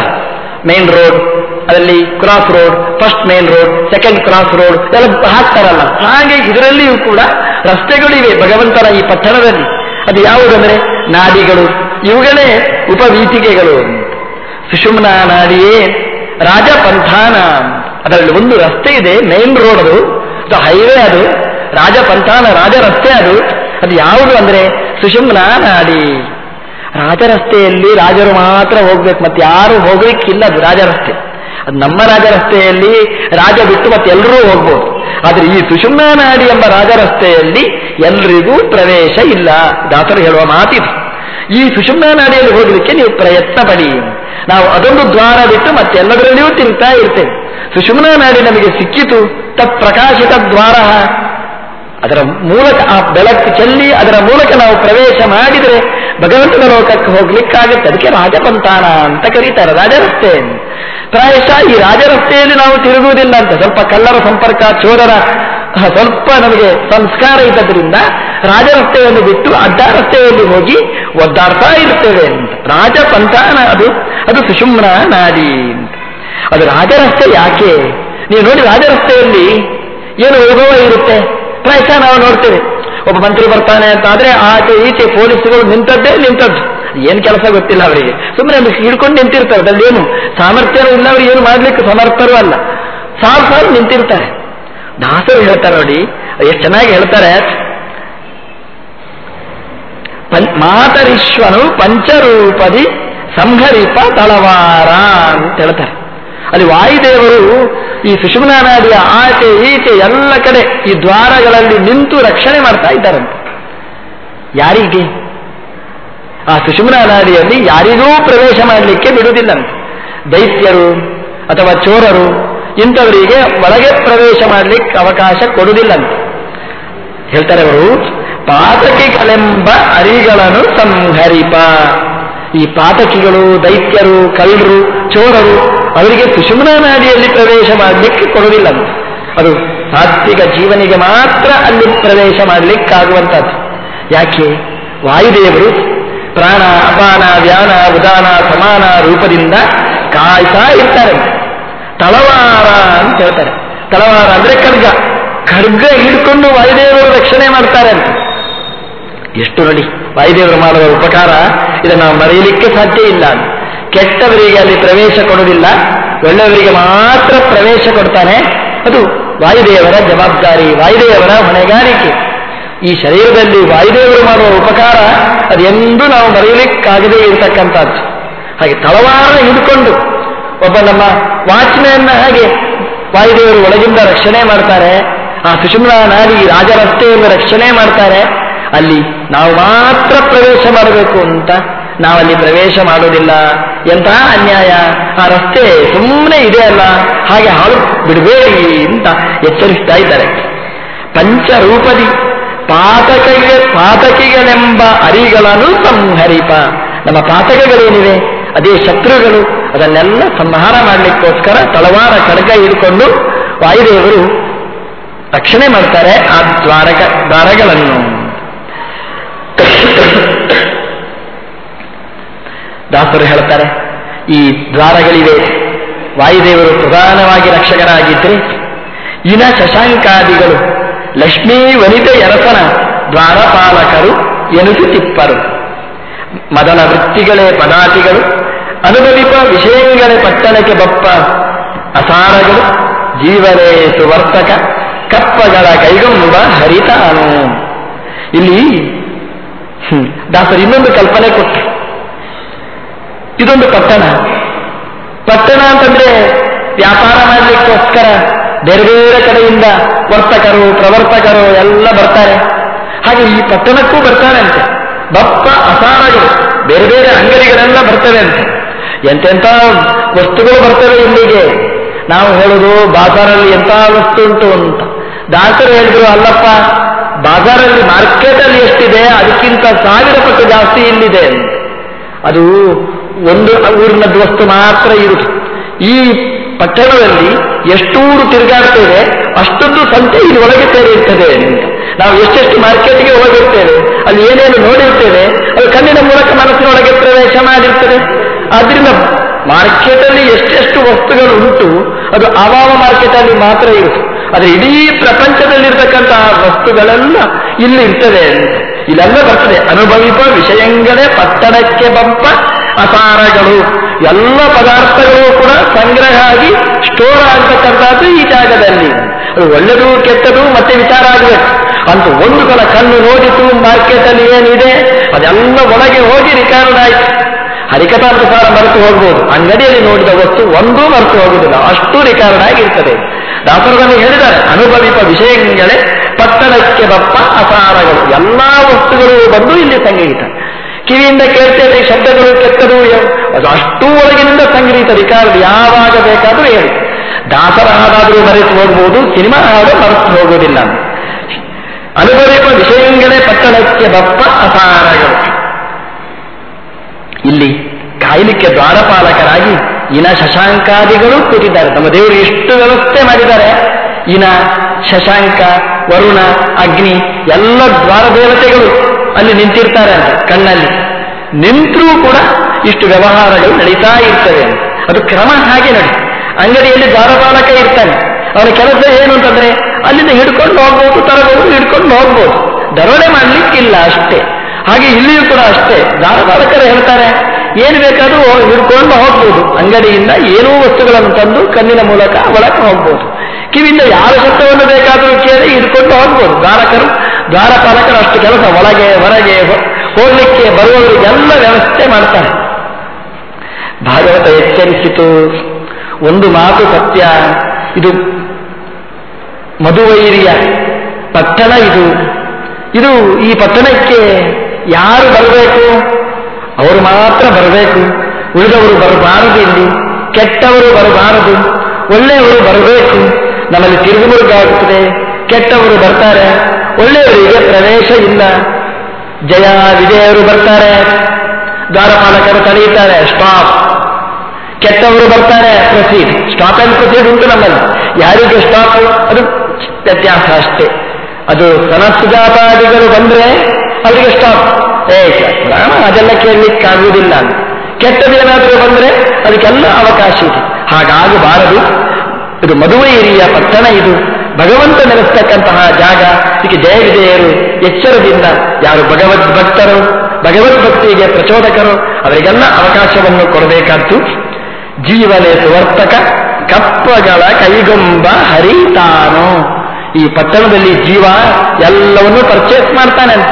ಮೇನ್ ರೋಡ್ ಅದರಲ್ಲಿ cross road first main road second cross road ಎಲ್ಲ ಹಾಕ್ತಾರಲ್ಲ. ಹಾಗೆ ಇದರಲ್ಲಿಯೂ ಕೂಡ ರಸ್ತೆಗಳಿವೆ ಭಗವಂತನ ಈ ಪಟ್ಟಣದಲ್ಲಿ. ಅದು ಯಾವುದಂದ್ರೆ? ನಾಡಿಗಳು. ಇವುಗಳೇ ಉಪವೀತಿಕೆಗಳು ಸುಷುಮ್ನ ನಾಡಿಯೇ ರಾಜಪಂಥಾನ ಅದರಲ್ಲಿ ಒಂದು ರಸ್ತೆ ಇದೆ ಮೇನ್ ರೋಡ್ ಅದು. ಅದು ಹೈವೇ ಅದು. ರಾಜಪಂಥಾನ ರಾಜ ರಸ್ತೆ ಅದು. ಅದು ಯಾವುದು ಅಂದ್ರೆ ಸುಷುಮ್ನ ನಾಡಿ. ರಾಜರಸ್ತೆಯಲ್ಲಿ ರಾಜರು ಮಾತ್ರ ಹೋಗ್ಬೇಕು, ಮತ್ತೆ ಯಾರು ಹೋಗ್ಲಿಕ್ಕಿಲ್ಲ ಅದು ರಾಜರಸ್ತೆ. ಅದು ನಮ್ಮ ರಾಜರಸ್ತೆಯಲ್ಲಿ ರಾಜ ಬಿಟ್ಟು ಮತ್ತೆ ಎಲ್ಲರೂ ಹೋಗ್ಬೋದು. ಆದ್ರೆ ಈ ಸುಷುಮ್ನಾಡಿ ಎಂಬ ರಾಜರಸ್ತೆಯಲ್ಲಿ ಎಲ್ರಿಗೂ ಪ್ರವೇಶ ಇಲ್ಲ. ದಾಸರು ಹೇಳುವ ಮಾತಿದೆ. ಈ ಸುಷುಮ್ನಾ ನಾಡಿಯಲ್ಲಿ ಹೋಗಲಿಕ್ಕೆ ನೀವು ಪ್ರಯತ್ನ ಪಡಿ ನಾವು ಅದೊಂದು ದ್ವಾರ ಬಿಟ್ಟು ಮತ್ತೆ ಎಲ್ಲದರಲ್ಲಿಯೂ ತಿಂತಾ ಇರ್ತೇವೆ. ಸುಷುಮ್ನಾ ನಾಡಿ ನಮಗೆ ಸಿಕ್ಕಿತು. ತತ್ ಪ್ರಕಾಶಿತ ದ್ವಾರ. ಅದರ ಮೂಲಕ ಆ ಬೆಳಕು ಚೆಲ್ಲಿ ಅದರ ಮೂಲಕ ನಾವು ಪ್ರವೇಶ ಮಾಡಿದರೆ ಭಗವಂತನ ಲೋಕಕ್ಕೆ ಹೋಗ್ಲಿಕ್ಕಾಗುತ್ತೆ. ಅದಕ್ಕೆ ರಾಜಪಂತಾನ ಅಂತ ಕರೀತಾರೆ. ರಾಜರಸ್ತೆ ಪ್ರಾಯಶಃ ಈ ರಾಜರಸ್ತೆಯಲ್ಲಿ ನಾವು ತಿರುಗುವುದಿಲ್ಲ ಅಂತ. ಸ್ವಲ್ಪ ಕಲ್ಲರ ಸಂಪರ್ಕ, ಚೋರರ ಸ್ವಲ್ಪ ನಮಗೆ ಸಂಸ್ಕಾರ ಇದ್ದದ್ರಿಂದ ರಾಜರಸ್ತೆಯನ್ನು ಬಿಟ್ಟು ಅಡ್ಡ ರಸ್ತೆಯಲ್ಲಿ ಹೋಗಿ ಒದ್ದಾಡ್ತಾ ಇರ್ತೇವೆ ಅಂತ. ರಾಜಪಂಥಾನ ಅದು. ಅದು ಸುಷುಮ್ನ ನಾಡಿ ಅಂತ. ಅದು ರಾಜರಸ್ತೆ ಯಾಕೆ? ನೀವು ನೋಡಿ ರಾಜರಸ್ತೆಯಲ್ಲಿ ಏನು ವೈಭವ ಇರುತ್ತೆ? ಪ್ರಾಯಶಃ ನಾವು ನೋಡ್ತೇವೆ. ಒಬ್ಬ ಮಂತ್ರಿ ಬರ್ತಾನೆ ಅಂತ ಆದ್ರೆ ಆಚೆ ಈಚೆ ಪೊಲೀಸ್ಗಳು ನಿಂತದ್ದೇ ನಿಂತದ್ದು. ಏನ್ ಕೆಲಸ ಗೊತ್ತಿಲ್ಲ ಅವರಿಗೆ. ಸುಮ್ಮನೆ ಹಿಡ್ಕೊಂಡು ನಿಂತಿರ್ತಾರೆ. ಅದ್ರಲ್ಲಿ ಏನು ಸಾಮರ್ಥ್ಯನೂ ಇಲ್ಲ ಅವ್ರಿಗೆ ಏನು ಮಾಡ್ಲಿಕ್ಕೆ ಸಮರ್ಥರು ಅಲ್ಲ. ಸಾಲು ನಿಂತಿರ್ತಾರೆ. ದಾಸರು ಹೇಳ್ತಾರೆ ನೋಡಿ, ಎಷ್ಟು ಚೆನ್ನಾಗಿ ಹೇಳ್ತಾರೆ. ಮಾತರಿಶ್ವನು ಪಂಚರೂಪದಿ ಸಂಘರಿಪ ತಳವಾರ ಅಂತ ಹೇಳ್ತಾರೆ. ಅಲ್ಲಿ ವಾಯುದೇವರು ಈ ಸುಷುಮ್ನ ನಾಡಿಯ ಆಚೆ ಈಚೆ ಎಲ್ಲ ಕಡೆ ಈ ದ್ವಾರಗಳಲ್ಲಿ ನಿಂತು ರಕ್ಷಣೆ ಮಾಡ್ತಾ ಇದ್ದಾರಂತೆ. ಯಾರಿಗೆ? ಆ ಸುಷುಮ್ನ ನಾಡಿಯಲ್ಲಿ ಯಾರಿಗೂ ಪ್ರವೇಶ ಮಾಡಲಿಕ್ಕೆ ಬಿಡುವುದಿಲ್ಲಂತೆ. ದೈತ್ಯರು ಅಥವಾ ಚೋರರು ಇಂಥವರಿಗೆ ಒಳಗೆ ಪ್ರವೇಶ ಮಾಡಲಿಕ್ಕೆ ಅವಕಾಶ ಕೊಡುವುದಿಲ್ಲಂತೆ. ಹೇಳ್ತಾರೆ ಅವರು ಪಾತಕಿಗಳೆಂಬ ಅರಿಗಳನ್ನು ಸಂಹರಿಪ. ಈ ಪಾತಕಿಗಳು ದೈತ್ಯರು, ಕಳ್ಳರು, ಚೋರರು ಅವರಿಗೆ ಸುಷುಮ್ನ ನಾಡಿಯಲ್ಲಿ ಪ್ರವೇಶ ಮಾಡಲಿಕ್ಕೆ ಕೊಡುವುದಿಲ್ಲ ಅದು. ಸಾತ್ವಿಕ ಜೀವನಿಗೆ ಮಾತ್ರ ಅಲ್ಲಿ ಪ್ರವೇಶ ಮಾಡಲಿಕ್ಕಾಗುವಂಥದ್ದು. ಯಾಕೆ? ವಾಯುದೇವರು ಪ್ರಾಣ, ಅಪಾನ, ವ್ಯಾನ, ಉದಾನ, ಸಮಾನ ರೂಪದಿಂದ ಕಾಯ್ತಾ ಇರ್ತಾರೆ. ತಳವಾರ ಅಂತ ಹೇಳ್ತಾರೆ. ತಳವಾರ ಅಂದ್ರೆ ಖಡ್ಗ. ಖರ್ಗ ಹಿಡ್ಕೊಂಡು ವಾಯುದೇವರು ರಕ್ಷಣೆ ಮಾಡ್ತಾರೆ ಅಂತ. ಎಷ್ಟು ನೋಡಿ, ವಾಯುದೇವರು ಮಾಡುವ ಉಪಕಾರ ಇದನ್ನು ನಾವು ಮರೆಯಲಿಕ್ಕೆ ಸಾಧ್ಯ ಇಲ್ಲ ಕೆಟ್ಟವರಿಗೆ ಅಲ್ಲಿ ಪ್ರವೇಶ ಕೊಡುವುದಿಲ್ಲ. ಒಳ್ಳೆಯವರಿಗೆ ಮಾತ್ರ ಪ್ರವೇಶ ಕೊಡ್ತಾನೆ. ಅದು ವಾಯುದೇವರ ಜವಾಬ್ದಾರಿ, ವಾಯುದೇವರ ಹೊಣೆಗಾರಿಕೆ. ಈ ಶರೀರದಲ್ಲಿ ವಾಯುದೇವರು ಮಾಡುವ ಉಪಕಾರ ಅದೆಂದೂ ನಾವು ಮರೆಯಲಿಕ್ಕಾಗದೇ ಇರತಕ್ಕಂಥದ್ದು. ಹಾಗೆ ತಳವಾರ ಹಿಡ್ಕೊಂಡು ಒಬ್ಬ ನಮ್ಮ ವಾಚ್ಮ್ಯಾನ್ನ ಹಾಗೆ ವಾಯುದೇವರು ಒಳಗಿಂದ ರಕ್ಷಣೆ ಮಾಡ್ತಾರೆ. ಆ ಸುಷುಮ್ನ ನಾಡಿ ರಕ್ಷಣೆ ಮಾಡ್ತಾರೆ. ಅಲ್ಲಿ ನಾವು ಮಾತ್ರ ಪ್ರವೇಶ ಮಾಡಬೇಕು ಅಂತ ನಾವಲ್ಲಿ ಪ್ರವೇಶ ಮಾಡೋದಿಲ್ಲ ಎಂತಹ ಅನ್ಯಾಯ? ಆ ರಸ್ತೆ ಸುಮ್ಮನೆ ಇದೆ ಅಲ್ಲ ಹಾಗೆ ಹಾಳು ಬಿಡಬೇಡಿ ಅಂತ ಎಚ್ಚರಿಸ್ತಾ ಇದ್ದಾರೆ. ಪಂಚರೂಪದಿ ಪಾತಕಿಗೆ ಪಾತಕಿಗಳೆಂಬ ಅರಿಗಳನ್ನು ಸಂಹರಿಪ. ನಮ್ಮ ಪಾತಕಗಳೇನಿವೆ? ಅದೇ ಶತ್ರುಗಳು. ಅದನ್ನೆಲ್ಲ ಸಂಹಾರ ಮಾಡಲಿಕ್ಕೋಸ್ಕರ ತಳವಾರ ಕಡಗ ಹಿಡ್ಕೊಂಡು ವಾಯುದೇವರು ರಕ್ಷಣೆ ಮಾಡ್ತಾರೆ ಆ ದ್ವಾರಕ ದ್ವಾರಗಳನ್ನು. ದಾಸರು ಹೇಳ್ತಾರೆ, ಈ ದ್ವಾರಗಳಿವೆ, ವಾಯುದೇವರು ಪ್ರಧಾನವಾಗಿ ರಕ್ಷಕರಾಗಿದ್ದರೆ ಇನ ಶಶಾಂಕಾದಿಗಳು, ಲಕ್ಷ್ಮೀ ವನಿತ ಯರತನ ದ್ವಾರಪಾಲಕರು ತಿಪ್ಪರು ಮದನ ವೃತ್ತಿಗಳೇ ಪದಾತಿಗಳು ಅನುಭವಿಪ ವಿಷಯಗಳೇ ಪಟ್ಟಣಕ್ಕೆ ಬಪ್ಪ ಅಸಾರಗಳು, ಜೀವನೇ ಸುವರ್ತಕ, ಕಪ್ಪಗಳ ಕೈಗೊಂಬ ಹರಿತಾನು. ಇಲ್ಲಿ ದಾಸರು ಇನ್ನೊಂದು ಕಲ್ಪನೆ ಕೊಟ್ಟರು ಇದೊಂದು ಪಟ್ಟಣ. ಪಟ್ಟಣ ಅಂತಂದ್ರೆ ವ್ಯಾಪಾರ ಮಾಡಲಿಕ್ಕೋಸ್ಕರ ಬೇರೆ ಬೇರೆ ಕಡೆಯಿಂದ ವರ್ತಕರು, ಪ್ರವರ್ತಕರು ಎಲ್ಲ ಬರ್ತಾರೆ. ಹಾಗೆ ಈ ಪಟ್ಟಣಕ್ಕೂ ಬರ್ತಾರೆ ಅಂತೆ ಬಪ್ಪ ಅಸಾರಗಳು ಬೇರೆ ಬೇರೆ ಅಂಗಡಿಗಳೆಲ್ಲ ಬರ್ತವೆ ಅಂತೆ ಎಂತೆಂಥ ವಸ್ತುಗಳು ಬರ್ತವೆ ಇಲ್ಲಿಗೆ. ನಾವು ಹೇಳುದು ಬಾಜಾರಲ್ಲಿ ಎಂತ ವಸ್ತು ಉಂಟು ಅಂತ. ದಾಸರು ಹೇಳಿದ್ರು, ಅಲ್ಲಪ್ಪ, ಬಾಜಾರಲ್ಲಿ ಮಾರ್ಕೆಟಲ್ಲಿ ಎಷ್ಟಿದೆ, ಅದಕ್ಕಿಂತ ಸಾವಿರ ಪಟ್ಟು ಜಾಸ್ತಿ ಇಲ್ಲಿದೆ. ಅದು ಒಂದು ಊರಿನದ್ದು ವಸ್ತು ಮಾತ್ರ ಇರುವುದು ಈ ಪಟ್ಟಣದಲ್ಲಿ ಎಷ್ಟೂರು ತಿರುಗಾಡ್ತೇವೆ ಅಷ್ಟೊಂದು ಸಂತೆ ಇಲ್ಲಿ ಒಳಗೆ ಸೇರಿರ್ತದೆ ನಾವು ಎಷ್ಟೆಷ್ಟು ಮಾರ್ಕೆಟ್ಗೆ ಹೋಗಿರ್ತೇವೆ, ಅಲ್ಲಿ ಏನೇನು ನೋಡಿರ್ತೇವೆ, ಅದು ಕಣ್ಣಿನ ಮೂಲಕ ಮನಸ್ಸಿನೊಳಗೆ ಪ್ರವೇಶ ಮಾಡಿರ್ತದೆ. ಆದ್ರಿಂದ ಮಾರ್ಕೆಟಲ್ಲಿ ಎಷ್ಟೆಷ್ಟು ವಸ್ತುಗಳು ಉಂಟು, ಅದು ಅವಾವ ಮಾರ್ಕೆಟಲ್ಲಿ ಮಾತ್ರ ಇರುತ್ತೆ ಆದರೆ ಇಡೀ ಪ್ರಪಂಚದಲ್ಲಿರ್ತಕ್ಕಂತಹ ವಸ್ತುಗಳೆಲ್ಲ ಇಲ್ಲಿ ಇರ್ತದೆ ಇಲ್ಲೆಲ್ಲ ಬರ್ತದೆ. ಅನುಭವಿಪ ವಿಷಯಗಳೇ ಪಟ್ಟಣಕ್ಕೆ ಬಂಪ ಅಸಾರಗಳು ಎಲ್ಲ ಪದಾರ್ಥಗಳು ಕೂಡ ಸಂಗ್ರಹ ಆಗಿ ಸ್ಟೋರ್ ಆಗ್ತಕ್ಕಂಥದ್ದು ಈ ಜಾಗದಲ್ಲಿ. ಅದು ಒಳ್ಳೆದು, ಕೆಟ್ಟದು ಮತ್ತೆ ವಿಚಾರ ಆಗಬೇಕು ಅಂತ ಒಂದು ಸಲ ಕಣ್ಣು ನೋಡಿತು ಮಾರ್ಕೆಟ್ ಅಲ್ಲಿ ಏನಿದೆ, ಅದೆಲ್ಲ ಒಳಗೆ ಹೋಗಿ ರಿಕಾರ್ಡ್ ಆಯ್ತು. ಹರಿಕಥಾಂತಸಾರ ಮರೆತು ಹೋಗ್ಬೋದು. ಅಂಗಡಿಯಲ್ಲಿ ನೋಡಿದ ವಸ್ತು ಒಂದೂ ಮರೆತು ಹೋಗುವುದಿಲ್ಲ. ಅಷ್ಟು ರಿಕಾರ್ಡ್ ಆಗಿರ್ತದೆ. ದಾಸರದಲ್ಲಿ ಹೇಳಿದ್ದಾರೆ ಅನುಭವಿಪ ವಿಷಯಗಳೇ ಪಟ್ಟಣಕ್ಕೆ ಬಪ್ಪ ಅಸಾರಗಳು ಎಲ್ಲಾ ವಸ್ತುಗಳು ಬಂದು ಇಲ್ಲಿ ಸಂಗ್ರಹಿತ. ಕಿವಿಯಿಂದ ಕೇಳ್ತೇವೆ, ಶಬ್ದಗಳು ಕೆಟ್ಟದು ಅದು ಅಷ್ಟೂ ಒಳಗಿನಿಂದ ಸಂಗೀತ ರಿಕಾರ್ಡ್ ಯಾವಾಗ ಬೇಕಾದರೂ ಹೇಳಿ. ದಾಸರ ಹಾಡಾದರೂ ಮರೆತು ಹೋಗ್ಬೋದು, ಸಿನಿಮಾ ಹಾಡು ಮರೆತು ಹೋಗೋದಿಲ್ಲ. ಅನುಭವಿಸುವ ವಿಷಯಗಳೇ ಪಟ್ಟಣಕ್ಕೆ ಬಪ್ಪ ಅಸಾರಗಳು ಇಲ್ಲಿ ಕಾಯಿಲಿಕ್ಕೆ ದ್ವಾರಪಾಲಕರಾಗಿ ಇನ ಶಶಾಂಕಾದಿಗಳು ಕೂತಿದ್ದಾರೆ. ನಮ್ಮ ದೇವರು ಎಷ್ಟು ವ್ಯವಸ್ಥೆ ಮಾಡಿದ್ದಾರೆ. ಇನ ಶಶಾಂಕ, ವರುಣ, ಅಗ್ನಿ, ಎಲ್ಲ ದ್ವಾರ ದೇವತೆಗಳು ಅಲ್ಲಿ ನಿಂತಿರ್ತಾರೆ ಅಂತ, ಕಣ್ಣಲ್ಲಿ. ನಿಂತರೂ ಕೂಡ ಇಷ್ಟು ವ್ಯವಹಾರಗಳು ನಡೀತಾ ಇರ್ತವೆ ಅದು ಕ್ರಮ ಹಾಗೆ ನಡಿ. ಅಂಗಡಿಯಲ್ಲಿ ದಾರಪಾಲಕ ಇರ್ತಾನೆ. ಅವನ ಕೆಲಸ ಏನು ಅಂತಂದ್ರೆ, ಅಲ್ಲಿಂದ ಹಿಡ್ಕೊಂಡು ಹೋಗ್ಬೋದು, ತರಬಹುದು, ಹಿಡ್ಕೊಂಡು ಹೋಗ್ಬೋದು. ದರೋಡೆ ಮಾಡ್ಲಿಕ್ಕಿಲ್ಲ ಅಷ್ಟೇ. ಹಾಗೆ ಇಲ್ಲಿಯೂ ಕೂಡ ಅಷ್ಟೇ. ದಾರಪಾಲಕರು ಹೇಳ್ತಾರೆ, ಏನು ಬೇಕಾದರೂ ಹಿಡ್ಕೊಂಡು ಹೋಗ್ಬೋದು. ಅಂಗಡಿಯಿಂದ ಏನೂ ವಸ್ತುಗಳನ್ನು ತಂದು ಕಣ್ಣಿನ ಮೂಲಕ ಒಳಕ್ಕೆ ಹೋಗ್ಬೋದು. ಕಿವಿಯಿಂದ ಯಾವ ಶಬ್ದವನ್ನು ಬೇಕಾದರೂ ಕೇಳಿ ಇದ್ಕೊಂಡು ಹೋಗ್ಬೋದು. ದ್ವಾರಕರು, ದ್ವಾರಪಾಲಕರು ಅಷ್ಟು ಕೆಲಸ ಒಳಗೆ, ಹೊರಗೆ ಹೋಗ್ಲಿಕ್ಕೆ ಹೋಗ್ಲಿಕ್ಕೆ ಬರುವವರಿಗೆಲ್ಲ ವ್ಯವಸ್ಥೆ ಮಾಡ್ತಾರೆ. ಭಾಗವತ ಎಚ್ಚರಿಸಿತು. ಒಂದು ಮಾತು ಸತ್ಯ. ಇದು ಮಧುವೈರಿಯ ಪಟ್ಟಣ ಇದು. ಇದು ಈ ಪಟ್ಟಣಕ್ಕೆ ಯಾರು ಬರಬೇಕು? ಅವರು ಮಾತ್ರ ಬರಬೇಕು. ಉಳಿದವರು ಬರಬಾರದು ಇಲ್ಲಿ. ಕೆಟ್ಟವರು ಬರಬಾರದು. ಒಳ್ಳೆಯವರು ಬರಬೇಕು. ನಮ್ಮಲ್ಲಿ ತಿರುಗುಮುರುಗಾಗುತ್ತದೆ ಕೆಟ್ಟವರು ಬರ್ತಾರೆ. ಒಳ್ಳೆಯವರಿಗೆ ಪ್ರವೇಶ ಇಲ್ಲ. ಜಯ ವಿಜಯರು ಬರ್ತಾರೆ. ದ್ವಾರಪಾಲಕರು ತಡೆಯುತ್ತಾರೆ. ಸ್ಟಾಪ್ ಕೆಟ್ಟವರು ಬರ್ತಾರೆ. ಪ್ರೊಸೀಡ್ ಸ್ಟಾಪ್ ಅಂಡ್ ಪ್ರೊಸೀಡ್ ಉಂಟು ನಮ್ಮಲ್ಲಿ. ಯಾರಿಗೆ ಸ್ಟಾಪ್ ಅದು ವ್ಯತ್ಯಾಸ ಅಷ್ಟೇ. ಅದು ಸನಸುಜಾತಾದಿಗಳು ಬಂದ್ರೆ ಅವರಿಗೆ ಸ್ಟಾಪ್ ಏ ನಾನು ಅದೆಲ್ಲ ಕೇಳಲಿಕ್ಕಾಗುವುದಿಲ್ಲ. ಕೆಟ್ಟದೇನಾದರೂ ಬಂದ್ರೆ ಅದಕ್ಕೆಲ್ಲ ಅವಕಾಶ ಇದೆ. ಹಾಗಾಗಬಾರದು. ಇದು ಮದುವೆ ಹಿರಿಯ ಪಟ್ಟಣ ಇದು. ಭಗವಂತ ನೆಲೆಸ್ತಕ್ಕಂತಹ ಜಾಗ. ಇದಕ್ಕೆ ಜಯ ವಿಜಯರು, ಎಚ್ಚರದಿಂದ ಯಾರು ಭಗವದ್ ಭಕ್ತರು ಭಗವದ್ಭಕ್ತಿಗೆ ಪ್ರಚೋದಕರು, ಅವರಿಗೆಲ್ಲ ಅವಕಾಶವನ್ನು ಕೊಡಬೇಕಾದ್ದು ಜೀವನ ಸುವರ್ತಕ ಕಪ್ಪಗಳ ಕೈಗೊಂಬ ಹರಿತಾನು. ಈ ಪಟ್ಟಣದಲ್ಲಿ ಜೀವ ಎಲ್ಲವನ್ನೂ ಪರ್ಚೇಸ್ ಮಾಡ್ತಾನೆ ಅಂತ.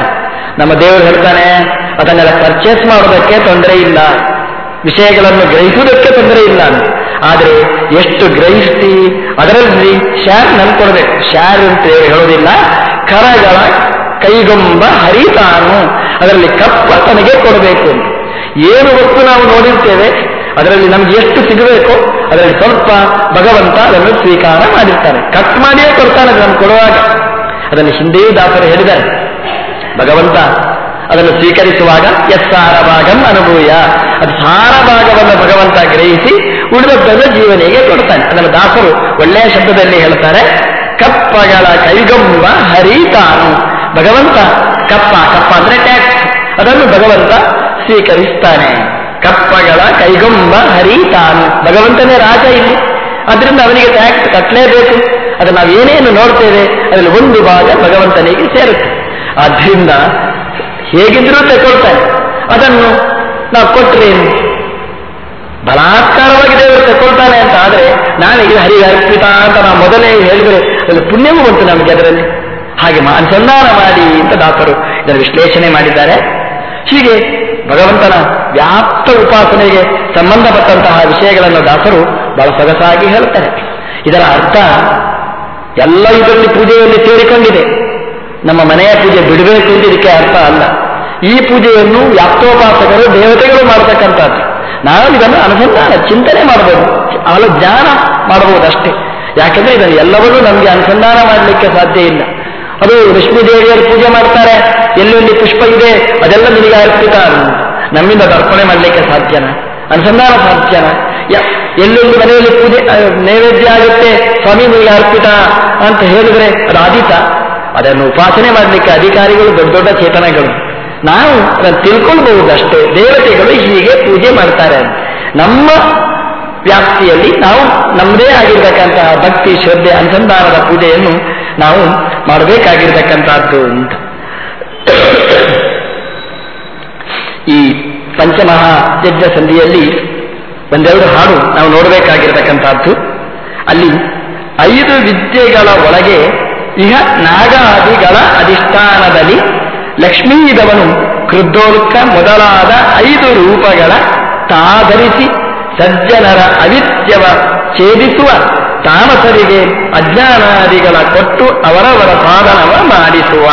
ನಮ್ಮ ದೇವರು ಹೇಳ್ತಾನೆ, ಅದನ್ನೆಲ್ಲ ಪರ್ಚೇಸ್ ಮಾಡೋದಕ್ಕೆ ತೊಂದರೆ ಇಲ್ಲ. ವಿಷಯಗಳನ್ನು ಗ್ರಹಿಸುವುದಕ್ಕೆ ತೊಂದರೆ ಇಲ್ಲ ಅಂತ. ಆದರೆ ಎಷ್ಟು ಗ್ರಹಿಸ್ತಿ? ಅದರಲ್ಲಿ ಶ್ಯಾರ್ ನನ್ ಕೊಡಬೇಕು ಶಾರ್ ಅಂತ ಹೇಳೋದಿಲ್ಲ. ಕರಗಳ ಕೈಗೊಂಬ ಹರಿತಾನು. ಅದರಲ್ಲಿ ಕಪ್ಪ ತನಗೆ ಕೊಡಬೇಕು ಏನು ವಸ್ತು ನಾವು ನೋಡಿರ್ತೇವೆ? ಅದರಲ್ಲಿ ನಮ್ಗೆ ಎಷ್ಟು ಸಿಗಬೇಕು, ಅದರಲ್ಲಿ ಸ್ವಲ್ಪ ಭಗವಂತ ಅದನ್ನು ಸ್ವೀಕಾರ ಮಾಡಿರ್ತಾನೆ. ಕಟ್ ಮಾಡಿಯೇ ಕೊಡ್ತಾನೆ ಅದು ನಮ್ಗೆ ಕೊಡುವಾಗ. ಅದನ್ನು ಹಿಂದೆಯೂ ದಾಸರು ಹೇಳಿದ್ದಾರೆ. ಭಗವಂತ ಅದನ್ನು ಸ್ವೀಕರಿಸುವಾಗ ಎಸ್ಸಾರ ಭಾಗಂ ಅನುಭೂಯ. ಅದು ಸಾರ ಭಾಗವನ್ನು ಭಗವಂತ ಗ್ರಹಿಸಿ ಉಳಿದದ್ದನ್ನು ಜೀವನಿಗೆ ಕೊಡ್ತಾನೆ. ಅದನ್ನು ದಾಸರು ಒಳ್ಳೆಯ ಶಬ್ದದಲ್ಲಿ ಹೇಳ್ತಾರೆ. ಕಪ್ಪಗಳ ಕೈಗೊಂಬ ಹರಿತಾನು. ಭಗವಂತ ಕಪ್ಪ ಕಪ್ಪ ಅಂದ್ರೆ ಟ್ಯಾಕ್ಸ್ ಅದನ್ನು ಭಗವಂತ ಸ್ವೀಕರಿಸ್ತಾನೆ. ಕಪ್ಪಗಳ ಕೈಗೊಂಬ ಹರಿತಾನು. ಭಗವಂತನೇ ರಾಜ ಇಲ್ಲಿ. ಅದರಿಂದ ಅವನಿಗೆ ಟ್ಯಾಕ್ಸ್ ಕಟ್ಟಲೇಬೇಕು. ಅದನ್ನು ನಾವು ಏನೇನು ನೋಡ್ತೇವೆ, ಅದರಲ್ಲಿ ಒಂದು ಭಾಗ ಭಗವಂತನಿಗೆ ಸೇರುತ್ತೆ. ಆದ್ರಿಂದ ಹೇಗಿದ್ರೂ ತಗೊಳ್ತಾನೆ ಅದನ್ನು ನಾವು ಏನು ಬಲಾತ್ಕಾರವಾಗಿ ದೇವರು ತಗೊಳ್ತಾನೆ ಅಂತ ಆದರೆ ನಾನು ಈಗ ಹರಿ ಅರ್ಪಿತ ಅಂತ ನಾನು ಮೊದಲೇ ಹೇಳಿದರೆ ಅದು ಪುಣ್ಯವೂ ಬಂತು ನಮಗೆ ಅದರಲ್ಲಿ. ಹಾಗೆ ಅನುಸಂಧಾನ ಮಾಡಿ ಅಂತ ದಾಸರು ಇದನ್ನು ವಿಶ್ಲೇಷಣೆ ಮಾಡಿದ್ದಾರೆ. ಹೀಗೆ ಭಗವಂತನ ವ್ಯಾಪ್ತ ಉಪಾಸನೆಗೆ ಸಂಬಂಧಪಟ್ಟಂತಹ ವಿಷಯಗಳನ್ನು ದಾಸರು ಬಹಳ ಸೊಗಸಾಗಿ ಹೇಳ್ತಾರೆ. ಇದರ ಅರ್ಥ ಎಲ್ಲ ಇದರಲ್ಲಿ ಪೂಜೆಯಲ್ಲಿ ಸೇರಿಕೊಂಡಿದೆ. ನಮ್ಮ ಮನೆಯ ಪೂಜೆ ಬಿಡಬೇಕು ಅಂತ ಇದಕ್ಕೆ ಅರ್ಥ ಅಲ್ಲ. ಈ ಪೂಜೆಯನ್ನು ವ್ಯಾಪ್ತೋಪಾಸಕರು ದೇವತೆಗಳು ಮಾಡತಕ್ಕಂಥದ್ದು. ನಾವು ಇದನ್ನು ಅನುಸಂಧಾನ ಚಿಂತನೆ ಮಾಡಬಹುದು ಜ್ಞಾನ ಮಾಡಬಹುದು ಅಷ್ಟೇ ಯಾಕೆಂದ್ರೆ ಇದನ್ನು ಎಲ್ಲವನ್ನೂ ನಮಗೆ ಅನುಸಂಧಾನ ಮಾಡಲಿಕ್ಕೆ ಸಾಧ್ಯ ಇಲ್ಲ. ಅದು ಲಕ್ಷ್ಮಿ ದೇವಿಯರು ಪೂಜೆ ಮಾಡ್ತಾರೆ ಎಲ್ಲೆಲ್ಲಿ ಪುಷ್ಪ ಇದೆ, ಅದೆಲ್ಲ ನಿಮಗೆ ಅರ್ಪಿತ ನಮ್ಮಿಂದ ಅರ್ಪಣೆ ಮಾಡಲಿಕ್ಕೆ ಸಾಧ್ಯನ? ಅನುಸಂಧಾನ ಸಾಧ್ಯನ? ಎಲ್ಲೆಲ್ಲಿ ಮನೆಯಲ್ಲಿ ಪೂಜೆ ನೈವೇದ್ಯ ಆಗುತ್ತೆ, ಸ್ವಾಮಿ ನಿಮಗೆ ಅರ್ಪಿತ ಅಂತ ಹೇಳಿದ್ರೆ ಅದು ಆದೀತ. ಅದನ್ನು ಉಪಾಸನೆ ಮಾಡಲಿಕ್ಕೆ ಅಧಿಕಾರಿಗಳು ದೊಡ್ಡ ದೊಡ್ಡ ಚೇತನಗಳು. ನಾವು ಅದನ್ನು ತಿಳ್ಕೊಳ್ಬಹುದು ಅಷ್ಟೇ ದೇವತೆಗಳು ಹೀಗೆ ಪೂಜೆ ಮಾಡ್ತಾರೆ. ನಮ್ಮ ವ್ಯಾಪ್ತಿಯಲ್ಲಿ ನಾವು ನಮ್ಮದೇ ಆಗಿರ್ತಕ್ಕಂತಹ ಭಕ್ತಿ, ಶ್ರದ್ಧೆ, ಅನುಸಂಧಾನದ ಪೂಜೆಯನ್ನು ನಾವು ಮಾಡಬೇಕಾಗಿರ್ತಕ್ಕಂಥದ್ದು ಅಂತ. ಈ ಪಂಚಮಹಾ ಯಜ್ಞ ಸಂಧಿಯಲ್ಲಿ ಒಂದೆರಡು ಹಾಡು ನಾವು ನೋಡಬೇಕಾಗಿರ್ತಕ್ಕಂಥದ್ದು. ಅಲ್ಲಿ ಐದು ವಿದ್ಯೆಗಳ ಒಳಗೆ ಇಹ ನಾಗಾದಿಗಳ ಅಧಿಷ್ಠಾನದಲ್ಲಿ ಲಕ್ಷ್ಮೀದವನು ಕೃದ್ದೋಲ್ಕ ಮೊದಲಾದ ಐದು ರೂಪಗಳ ತಾಧರಿಸಿ ಸಜ್ಜನರ ಅವಿತ್ಯವ ಛೇದಿಸುವ ತಾಮಸರಿಗೆ ಅಜ್ಞಾನಾದಿಗಳ ಕೊಟ್ಟು ಅವರವರ ಸಾಧನವ ಮಾಡಿಸುವ.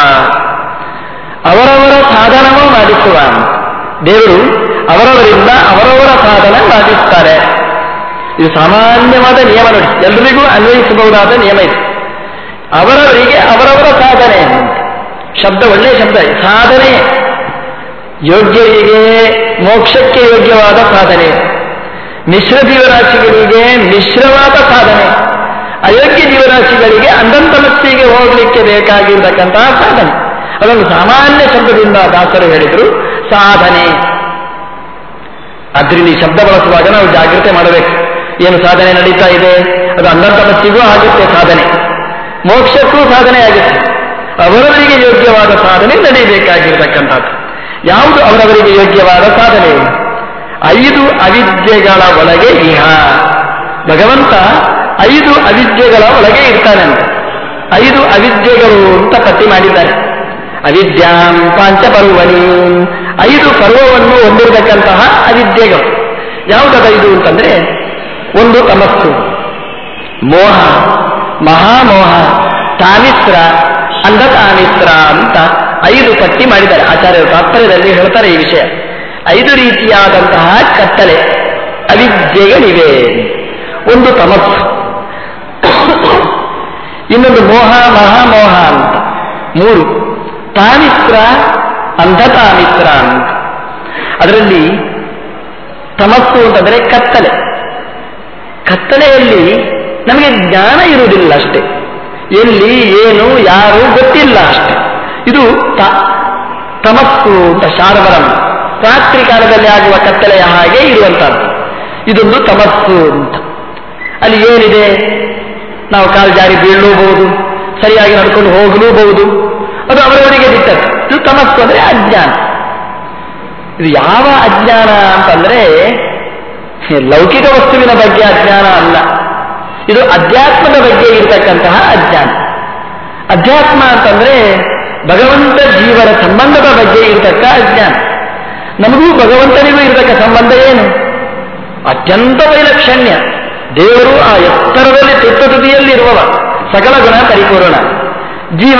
ಅವರವರ ಸಾಧನವ ಮಾಡಿಸುವ. ದೇವರು ಅವರವರಿಂದ ಅವರವರ ಸಾಧನ ಮಾಡಿಸ್ತಾರೆ ಇದು ಸಾಮಾನ್ಯವಾದ ನಿಯಮ ನೋಡಿ. ಎಲ್ರಿಗೂ ಅನ್ವಯಿಸಬಹುದಾದ ನಿಯಮ ಇದು. ಅವರವರಿಗೆ ಅವರವರ ಸಾಧನೆ. ಶಬ್ದ, ಒಳ್ಳೆಯ ಶಬ್ದ. ಸಾಧನೆ. ಯೋಗ್ಯರಿಗೆ ಮೋಕ್ಷಕ್ಕೆ ಯೋಗ್ಯವಾದ ಸಾಧನೆ. ಮಿಶ್ರ ಜೀವರಾಶಿಗಳಿಗೆ ಮಿಶ್ರವಾದ ಸಾಧನೆ. ಅಯೋಗ್ಯ ಜೀವರಾಶಿಗಳಿಗೆ ಅಂಧಂತಮಸ್ಸಿಗೆ ಹೋಗಲಿಕ್ಕೆ ಬೇಕಾಗಿರ್ತಕ್ಕಂತಹ ಸಾಧನೆ. ಅದೊಂದು ಸಾಮಾನ್ಯ ಶಬ್ದದಿಂದ ದಾಸರು ಹೇಳಿದರು, ಸಾಧನೆ. ಅದರಲ್ಲಿ ಈ ಶಬ್ದ ಬಳಸುವಾಗ ನಾವು ಜಾಗ್ರತೆ ಮಾಡಬೇಕು. ಏನು ಸಾಧನೆ ನಡೀತಾ ಇದೆ, ಅದು ಅಂಧಂತಮಸ್ಸಿಗೂ ಆಗುತ್ತೆ ಸಾಧನೆ. ಮೋಕ್ಷಕ್ಕೂ ಸಾಧನೆ ಆಗುತ್ತೆ. ಅವರವರಿಗೆ ಯೋಗ್ಯವಾದ ಸಾಧನೆ ನಡೆಯಬೇಕಾಗಿರ್ತಕ್ಕಂಥದ್ದು. ಯಾವುದು ಅವರವರಿಗೆ ಯೋಗ್ಯವಾದ ಸಾಧನೆ? ಐದು ಅವಿದ್ಯೆಗಳ ಒಳಗೆ ಇಹ. ಭಗವಂತ ಐದು ಅವಿದ್ಯೆಗಳ ಒಳಗೆ ಅಂತ ಐದು ಅವಿದ್ಯೆಗಳು ಅಂತ ಪಟ್ಟಿ ಮಾಡಿದ್ದಾರೆ. ಅವಿದ್ಯಾಂ ಪಾಂಚಪರ್ವಣಿ ಐದು ಪರ್ವವನ್ನು ಹೊಂದಿರತಕ್ಕಂತಹ ಅವಿದ್ಯೆಗಳು. ಯಾವುದಾದ ಇದು ಅಂತಂದ್ರೆ ಒಂದು ತಮಸ್ಸು. ಮೋಹ, ಮಹಾಮೋಹ, ತಾಮಿಸ್ರ ಅಂಧತಾಮಿಸ್ರ ಅಂತ ಐದು ಪಟ್ಟಿ ಮಾಡಿದ್ದಾರೆ. ಆಚಾರ್ಯರು ತಾತ್ಪರ್ಯದಲ್ಲಿ ಹೇಳ್ತಾರೆ ಈ ವಿಷಯ. ಐದು ರೀತಿಯಾದಂತಹ ಕತ್ತಲೆ ಅವಿದ್ಯೆಗಳಿವೆ ಒಂದು ತಮಸ್ ಇನ್ನೊಂದು ಮೋಹ, ಮಹಾಮೋಹ ಅಂತ. ಮೂರು ತಾನಿತ್ರ ಅಂಧತಾನಿತ್ರ ಅಂತ. ಅದರಲ್ಲಿ ತಮಸ್ಸು ಅಂತಂದರೆ ಕತ್ತಲೆ. ಕತ್ತಲೆಯಲ್ಲಿ ನಮಗೆ ಜ್ಞಾನ ಇರುವುದಿಲ್ಲ ಅಷ್ಟೇ. ಎಲ್ಲಿ, ಏನು, ಯಾರು ಗೊತ್ತಿಲ್ಲ ಅಷ್ಟೆ. ಇದು ತ- ತಮಸ್ಸು ಅಂತ ಶಾರವರಂ ರಾತ್ರಿ ಕಾಲದಲ್ಲಿ ಆಗುವ ಕತ್ತಲೆಯ ಹಾಗೆ ಇರುವಂತಹದ್ದು ಇದೊಂದು ತಮಸ್ಸು ಅಂತ. ಅಲ್ಲಿ ಏನಿದೆ? ನಾವು ಕಾಲು ಜಾರಿ ಬೀಳಲೂಬಹುದು, ಸರಿಯಾಗಿ ನಡ್ಕೊಂಡು ಹೋಗಲೂಬಹುದು. ಅದು ಅವರವರಿಗೆ ಬಿಟ್ಟದ್ದು. ಇದು ತಮಸ್ಸು ಅಂದರೆ ಅಜ್ಞಾನ. ಇದು ಯಾವ ಅಜ್ಞಾನ ಅಂತಂದ್ರೆ, ಲೌಕಿಕ ವಸ್ತುವಿನ ಬಗ್ಗೆ ಅಜ್ಞಾನ ಅಲ್ಲ. ಇದು ಅಧ್ಯಾತ್ಮದ ಬಗ್ಗೆ ಇರತಕ್ಕಂತಹ ಅಜ್ಞಾನ. ಅಧ್ಯಾತ್ಮ ಅಂತಂದ್ರೆ ಭಗವಂತ ಜೀವನ ಸಂಬಂಧದ ಬಗ್ಗೆ ಇರತಕ್ಕ ಅಜ್ಞಾನ. ನಮಗೂ ಭಗವಂತನಿಗೂ ಇರತಕ್ಕ ಸಂಬಂಧ ಏನು? ಅತ್ಯಂತ ವೈಲಕ್ಷಣ್ಯ. ದೇವರು ಆ ಎತ್ತರದಲ್ಲಿ ತುತ್ತತುದಿಯಲ್ಲಿರುವವ, ಸಕಲ ಗುಣ ಪರಿಪೂರ್ಣ. ಜೀವ